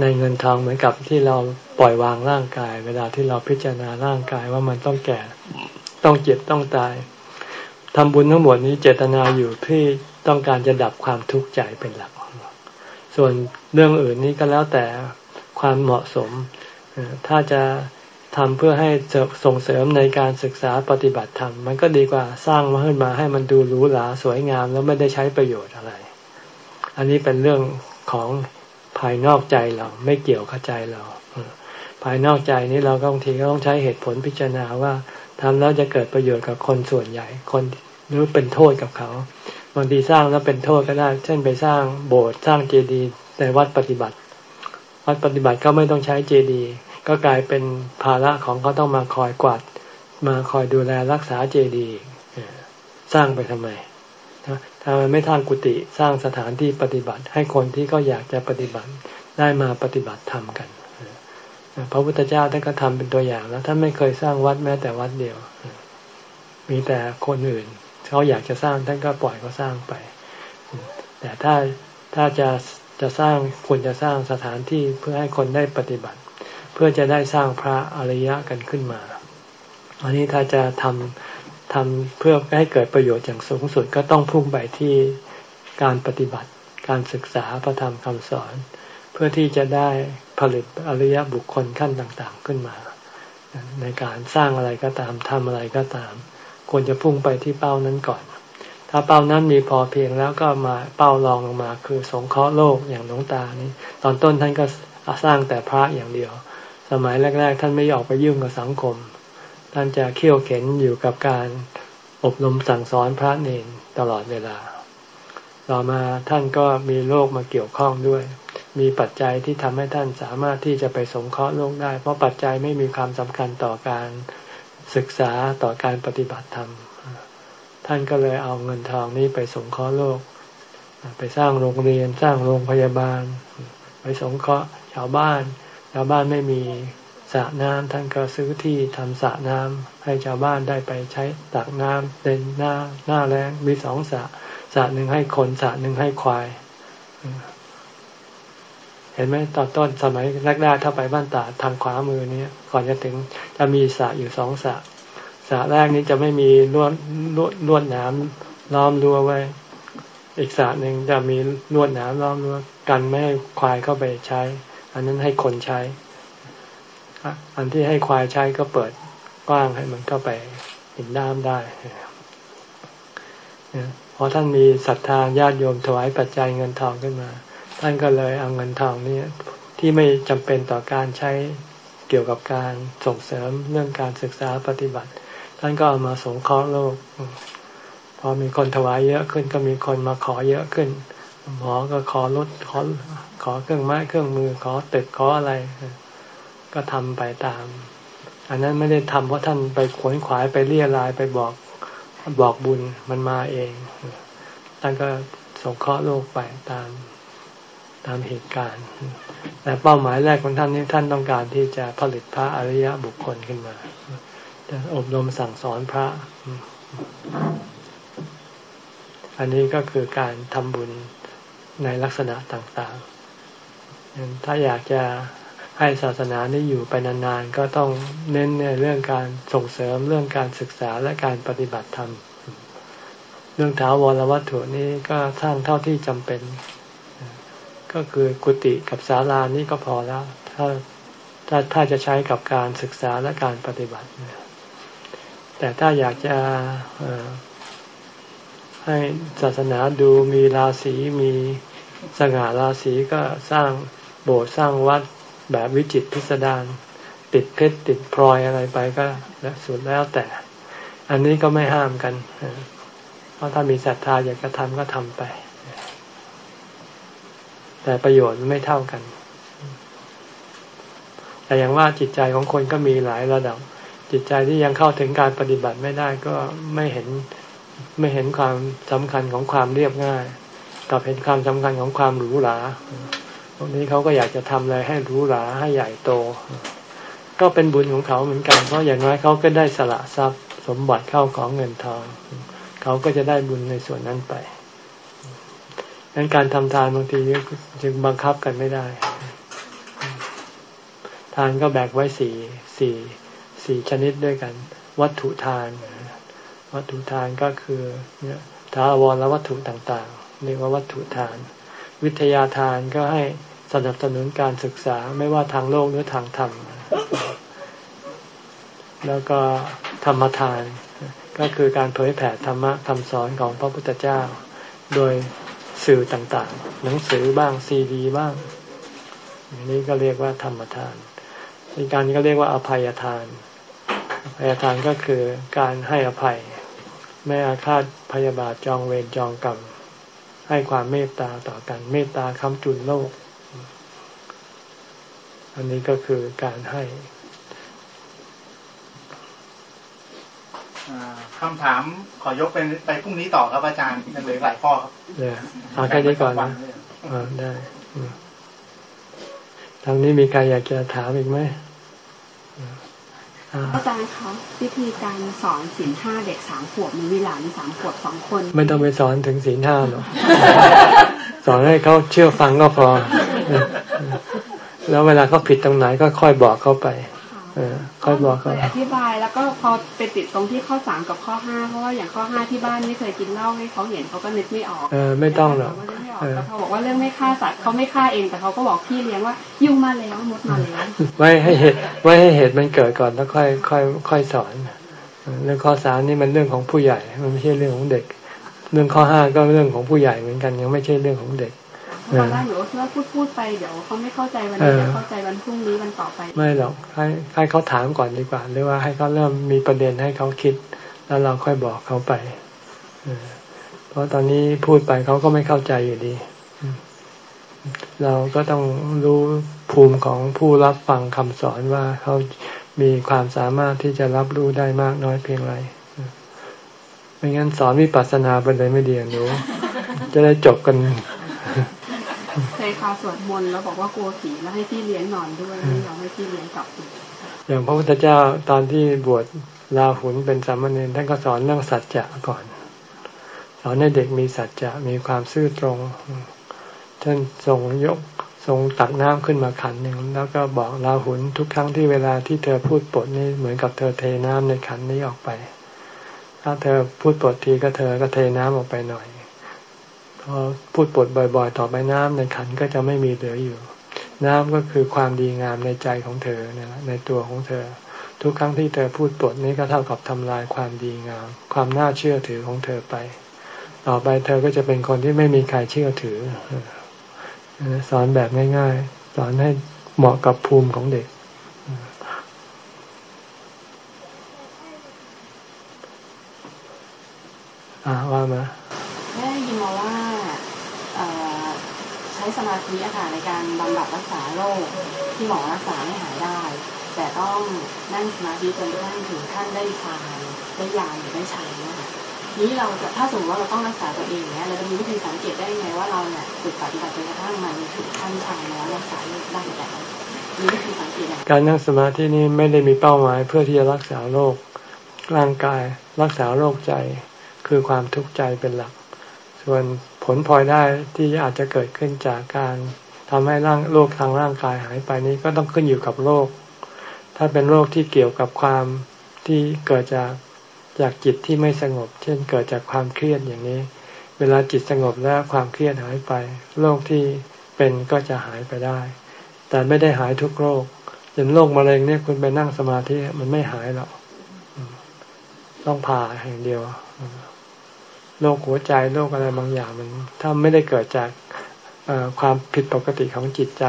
ในเงินทองเหมือนกับที่เราปล่อยวางร่างกาย เวลาที่เราพิจารณาร่างกายว่ามันต้องแก่ต้องเจ็บต้องตายทำบุญทั้งหมดนี้เจตนาอยู่ที่ต้องการจะดับความทุกข์ใจเป็นหลัก ส่วนเรื่องอื่นนี้ก็แล้วแต่ความเหมาะสม ถ้าจะ ทำเพื่อให้ส่งเสริมในการศึกษาปฏิบัติธรรม มันก็ดีกว่าสร้างมาขึ้นมาให้มันดูหรูหราสวยงามแล้วไม่ได้ใช้ประโยชน์อะไร อันนี้เป็นเรื่องของภายนอกใจเราไม่เกี่ยวกับใจเรา ภายนอกใจนี้เราก็บางทีก็ต้องใช้เหตุผลพิจารณาว่าทำแล้วจะเกิดประโยชน์กับคนส่วนใหญ่ คนหรือเป็นโทษกับเขาบางทีสร้างแล้วเป็นโทษก็ได้ เช่นไปสร้างโบสถ์สร้างเจดีย์ในวัดปฏิบัติ วัดปฏิบัติก็ไม่ต้องใช้เจดีย์ ก็กลายเป็นภาระของเขาต้องมาคอยกวาดมาคอยดูแลรักษาเจดีย์สร้างไปทำไมทำไมไม่ทางกุฏิสร้างสถานที่ปฏิบัติ ให้คนที่ก็อยากจะปฏิบัติได้มาปฏิบัติธรรมกันพระพุทธเจ้าท่านก็ทำเป็นตัวอย่างแล้วท่านไม่เคยสร้างวัดแม้แต่วัดเดียว มีแต่คนอื่นเขาอยากจะสร้างท่านก็ปล่อยเขาสร้างไป แต่ถ้าถ้าจะจะสร้างควรจะสร้างสถานที่เพื่อให้คนได้ปฏิบัติ เพื่อจะได้สร้างพระอริยะกันขึ้นมา อันนี้ถ้าจะทำทำเพื่อให้เกิดประโยชน์อย่างสูงสุดก็ต้องพุ่งไปที่การปฏิบัติการศึกษาพระธรรมคำสอน เพื่อที่จะได้ผลิตอริยบุคคลขั้นต่างๆขึ้นมา ในการสร้างอะไรก็ตามทำอะไรก็ตาม ควรจะพุ่งไปที่เป้านั้นก่อน ถ้าเป้านั้นมีพอเพียงแล้วก็มาเป้ารองลงมา คือสงเคราะห์โลกอย่างหลวงตานี้ ตอนต้นท่านก็สร้างแต่พระอย่างเดียว สมัยแรก ๆ ท่านไม่ออกไปยุ่งกับสังคม ท่านจะเขี่ยวเข็นอยู่กับการอบรมสั่งสอนพระเนนตลอดเวลา ต่อมาท่านก็มีโลกมาเกี่ยวข้องด้วย มีปัจจัยที่ทำให้ท่านสามารถที่จะไปสงเคราะห์โลกได้ เพราะปัจจัยไม่มีความสำคัญต่อการศึกษาต่อการปฏิบัติธรรม ท่านก็เลยเอาเงินทองนี้ไปสงเคราะห์โลก ไปสร้างโรงเรียนสร้างโรงพยาบาล ไปสงเคราะห์ชาวบ้านาวบ้านไม่มีสระน้ำท่านก็ซื้อที่ทำสระน้ำให้ชาวบ้านได้ไปใช้ตักน้ำเป็นหน้าหน้าแรงมีสองสระสระหนึ่งให้คนสระหนึ่งให้ควาย เห็นไหมตอนต้นสมัยแรกๆถ้าไปบ้านตาทางขวามือนี้ก่อนจะถึงจะมีสระอยู่สองสระสระแรกนี้จะไม่มีลวดลวดลวดน้ำล้อมรั้วไว้ อีกสระหนึ่งจะมีลวดน้ำล้อมรั้วกันไม่ให้ควายเข้าไปใช้ อันนั้นให้คนใช้ อันที่ให้ควายใช้ก็เปิดกว้างให้มันก็ไปหินน้ำได้พอท่านมีศรัทธาญาติโยมถวายปัจจัยเงินทองขึ้นมา ท่านก็เลยเอาเงินทองนี้ที่ไม่จำเป็นต่อการใช้เกี่ยวกับการส่งเสริมเรื่องการศึกษาปฏิบัติ ท่านก็เอามาสงเคราะห์โลก พอมีคนถวายเยอะขึ้นก็มีคนมาขอเยอะขึ้น หมอก็ขอลดขอ ขอเครื่องไม้เครื่องมือ ขอตึกขออะไร ก็ทำไปตาม อันนั้นไม่ได้ทำเพราะท่านไปขวนขวายไปเรียรายไปบอกบอกบุญมันมาเองท่านก็สงเคราะห์โลกไปตามตามเหตุการณ์ แต่เป้าหมายแรกของท่านนี้ท่านต้องการที่จะผลิตพระอริยะบุคคลขึ้นมาจะอบรมสั่งสอนพระ อันนี้ก็คือการทำบุญในลักษณะต่าง ถ้าอยากจะให้ศาสนานี้อยู่ไปนานๆ ก็ต้องเน้นในเรื่องการส่งเสริมเรื่องการศึกษาและการปฏิบัติธรรม เรื่องถาวรวัตถุนี้ก็สร้างเท่าที่จำเป็น ก็คือกุฏิกับศาลานี้ก็พอแล้ว ถ้าถ้าถ้าจะใช้กับการศึกษาและการปฏิบัติ แต่ถ้าอยากจะให้ศาสนาดูมีราศีมีสง่าราศีก็สร้าง โบสถ์สร้างวัดแบบวิจิตพิสดารติดเพชรติดพลอยอะไรไปก็สุดแล้วแต่ อันนี้ก็ไม่ห้ามกัน เพราะถ้ามีศรัทธาอยากจะทำก็ทำไป แต่ประโยชน์ไม่เท่ากัน แต่อย่างว่าจิตใจของคนก็มีหลายระดับ จิตใจที่ยังเข้าถึงการปฏิบัติไม่ได้ก็ไม่เห็นไม่เห็นความสำคัญของความเรียบง่าย กับเห็นความสำคัญของความหรูหรา ตรงนี้เขาก็อยากจะทำอะไรให้รูหราให้ใหญ่โต ก็เป็นบุญของเขาเหมือนกันเพราะอย่างน้อยเขาก็ได้สละทรัพย์ สมบัติเข้าของเงินทองเขาก็จะได้บุญในส่วนนั้นไปดังนั้นการทำทานบางทีจึงบังคับกันไม่ได้ ทานก็แบ่งไว้สี่สี่สี่ชนิดด้วยกัน วัตถุทาน วัตถุทานก็คือเนี่ยถาวรและวัตถุต่างๆเรียกว่าวัตถุทาน วิทยาทานก็ให้ นับสนุนการศึกษาไม่ว่าทางโลกหรือทางธรรม แล้วก็ธรรมทาน ก็คือการเผยแผ่ธรรมะคำสอนของพระพุทธเจ้า โดยสื่อต่างๆ หนังสือบ้างซีดีบ้างอย่างนี้ก็เรียกว่าธรรมทานอีกการก็เรียกว่าอภัยทาน อภัยทานก็คือการให้อภัย ไม่อาฆาตพยาบาทจองเวรจองกรรม ให้ความเมตตาต่อกัน เมตตาคำจุนโลก อันนี้ก็คือการให้คำถามขอยกเป็นไปพรุ่งนี้ต่อครับอาจารย์ยังเหลือหลายข้อครับเนี่ยเอาแค่นี้ก่อนนะได้ทางนี้มีใครอยากจะถามอีกไหมอาจารย์คะวิธีการสอนศีลห้าเด็กสามขวบมีวิหลานสามขวบสองคน ไม่ต้องไปสอนถึงศีลห้าหรอกสอนให้เขาเชื่อฟังก็พอ แล้วเวลาเขาผิดตรงไหนก็ค่อยบอกเขาไปเออค่อยบอกเขาอธิบายแล้วก็พอไปติดตรงที่ข้อสามกับข้อห้าเพราะว่าอย่างข้อห้าที่บ้านไม่เคยกินเหล้าให้เขาเห็นเขาก็นึกไม่ออกเออไม่ต้องหรอกแต่เขาบอกว่าเรื่องไม่ฆ่าสัตว์เขาไม่ฆ่าเองแต่เขาก็บอกพี่เลี้ยงว่ายุ่งมาแล้วมดมาแล้วไว้ให้เหตุไว้ให้เหตุมันเกิดก่อนแล้วค่อยค่อยค่อยสอนเรื่องข้อสามนี่มันเรื่องของผู้ใหญ่มันไม่ใช่เรื่องของเด็ก เรื่องข้อห้าก็เรื่องของผู้ใหญ่เหมือนกันยังไม่ใช่เรื่องของเด็ก ตอนแรกหนูก็คิดว่าพูดพูดไปเดี๋ยวเขาไม่เข้าใจวันนี้จะเข้าใจวันพรุ่งนี้วันต่อไป ไม่หรอกให้ให้เขาถามก่อนดีกว่า หรือว่าให้เขาเริ่มมีประเด็นให้เขาคิด แล้วเราค่อยบอกเขาไปเพราะตอนนี้พูดไปเขาก็ไม่เข้าใจอยู่ดี เราก็ต้องรู้ภูมิของผู้รับฟังคำสอนว่าเขามีความสามารถที่จะรับรู้ได้มากน้อยเพียงไรไม่งั้นสอนวิปัสสนาไปเลยไม่ดีหนูจะได้จบกัน เคยคาสวดมนต์แล้วบอกว่ากลัวผีแล้วให้พี่เลี้ยงนอนด้วยไม่ยอมให้พี่เลี้ยงกลับอย่างพระพุทธเจ้าตอนที่บวชลาหุนเป็นสามเณรท่านก็สอนเรื่องสัจจะก่อน สอนให้เด็กมีสัจจะมีความซื่อตรง ท่านทรงยกทรงตักน้ำขึ้นมาขันหนึ่งแล้วก็บอกลาหุนทุกครั้งที่เวลาที่เธอพูดปดนี่เหมือนกับเธอเทน้ำในขันนี้ออกไป ถ้าเธอพูดปดทีก็เธอก็เทน้ำออกไปหน่อย พอพูดปดบ่อย ๆ ต่อไปน้ำในขันก็จะไม่มีเหลืออยู่ น้ำก็คือความดีงามในใจของเธอในตัวของเธอ ทุกครั้งที่เธอพูดปดนี้ก็เท่ากับทำลายความดีงาม ความน่าเชื่อถือของเธอไป ต่อไปเธอก็จะเป็นคนที่ไม่มีใครเชื่อถือ สอนแบบง่าย ๆ สอนให้เหมาะกับภูมิของเด็กอ่าว่ามาได้ยินมาว่าใช้สมาธิอะค่ะในการบำบัดรักษาโรคที่หมอรักษาไม่หายได้ แต่ต้องนั่งสมาธิจนกระทั่งถึงขั้นได้ฌานได้ยาหรือได้ฌานนะคะนี้เราจะถ้าสมมติว่าเราต้องรักษาตัวเองเนี้ยเราจะมีวิธีสังเกตได้ไงว่าเราเนี่ยฝึกปฏิบัติจนกระทั่งมันถึงขั้นฌานแล้วรักษาได้แล้วมีวิธีสังเกตการนั่งสมาธินี้ไม่ได้มีเป้าหมายเพื่อที่จะรักษาโรคร่างกาย รักษาโรคใจ คือความทุกข์ใจเป็นหลัก ส่วน ผลพลอยได้ที่อาจจะเกิดขึ้นจากการทำให้ร่างโรคทางร่างกายหายไปนี้ก็ต้องขึ้นอยู่กับโรค ถ้าเป็นโรคที่เกี่ยวกับความที่เกิดจากจากจิตที่ไม่สงบ เช่นเกิดจากความเครียดอย่างนี้ เวลาจิตสงบแล้วความเครียดหายไป โรคที่เป็นก็จะหายไปได้ แต่ไม่ได้หายทุกโรคอย่างโรคมะเร็งเนี่ยคุณไปนั่งสมาธิมันไม่หายหรอกต้องผ่าอย่างเดียว โรคหัวใจโรคอะไรบางอย่างมันถ้าไม่ได้เกิดจากความผิดปกติของจิตใจ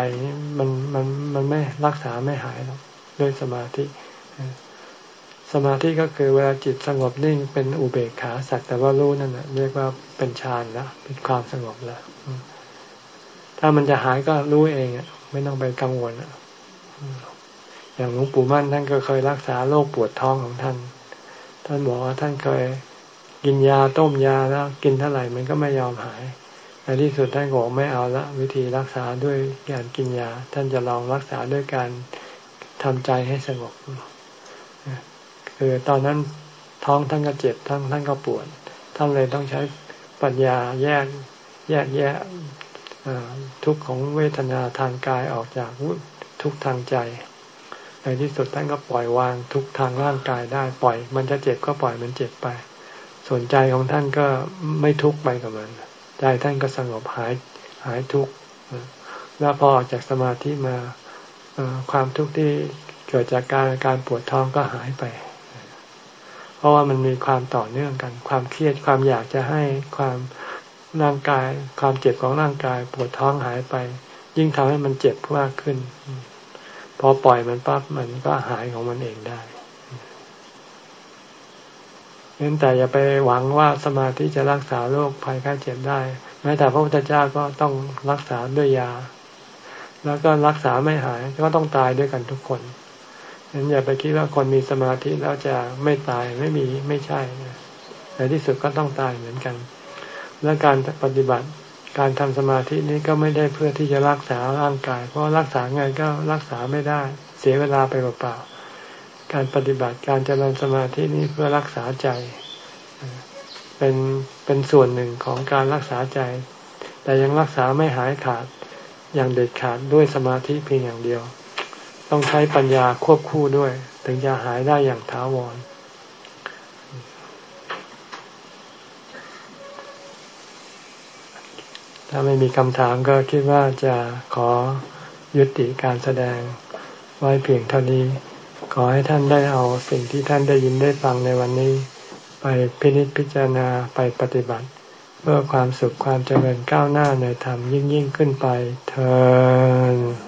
มันมันมันไม่รักษาไม่หายหรอกด้วยสมาธิ สมาธิก็คือเวลาจิตสงบนิ่งเป็นอุเบกขาสักแต่ว่ารู้นั่นแหะเรียกว่าเป็นฌานแล้วเป็นความสงบแล้วถ้ามันจะหายก็รู้เองอะ ไม่ต้องไปกังวลอะอย่างหลวงปู่มั่นท่านก็เคยรักษาโรคปวดท้องของท่าน ท่านบอกว่าท่านเคย กินยาต้มยาแล้วกินเท่าไหร่มันก็ไม่ยอมหายในที่สุดท่านบอกไม่เอาละวิธีรักษาด้วยการกินยา ท่านจะลองรักษาด้วยการทำใจให้สงบคือตอนนั้นท้องท่านก็เจ็บทั้งท่านก็ปวดท่านเลยต้องใช้ปัญญาแยกแยกแยะทุกข์ของเวทนาทางกายออกจากทุกทางใจ ในที่สุดท่านก็ปล่อยวางทุกทางร่างกายได้ปล่อย มันจะเจ็บก็ปล่อยมันเจ็บไป ส่วนใจของท่านก็ไม่ทุกข์ไปกับมัน ใจท่านก็สงบหายหายทุกข์แล้วพอออกจากสมาธิมาความทุกข์ที่เกิดจากการการปวดท้องก็หายไป เพราะว่ามันมีความต่อเนื่องกัน ความเครียดความอยากจะให้ความร่างกาย ความเจ็บของร่างกายปวดท้องหายไป ยิ่งทำให้มันเจ็บมากขึ้น พอปล่อยมันปั๊บมันก็หายของมันเองได้ น้นแต่อย่าไปหวังว่าสมาธิจะรักษาโรคภัยไข้เจ็บได้ แม้แต่พระพุทธเจ้าก็ต้องรักษาด้วยยา แล้วก็รักษาไม่หายก็ต้องตายด้วยกันทุกคนนั้นอย่าไปคิดว่าคนมีสมาธิแล้วจะไม่ตายไม่มีไม่ใช่ในที่สุดก็ต้องตายเหมือนกัน และการปฏิบัติการทำสมาธินี้ก็ไม่ได้เพื่อที่จะรักษาร่างกาย เพราะรักษาไงก็รักษาไม่ได้ เสียเวลาไปเปล่าๆ การปฏิบัติการเจริญสมาธินี้เพื่อรักษาใจเป็นเป็นส่วนหนึ่งของการรักษาใจ แต่ยังรักษาไม่หายขาดอย่างเด็ดขาดด้วยสมาธิเพียงอย่างเดียว ต้องใช้ปัญญาควบคู่ด้วย ถึงจะหายได้อย่างถาวรถ้าไม่มีคำถามก็คิดว่าจะขอยุติการแสดงไว้เพียงเท่านี้ ขอให้ท่านได้เอาสิ่งที่ท่านได้ยินได้ฟังในวันนี้ ไปพินิจพิจารณาไปปฏิบัติ เพื่อความสุขความเจริญก้าวหน้าในธรรมยิ่งยิ่งขึ้นไปเธอ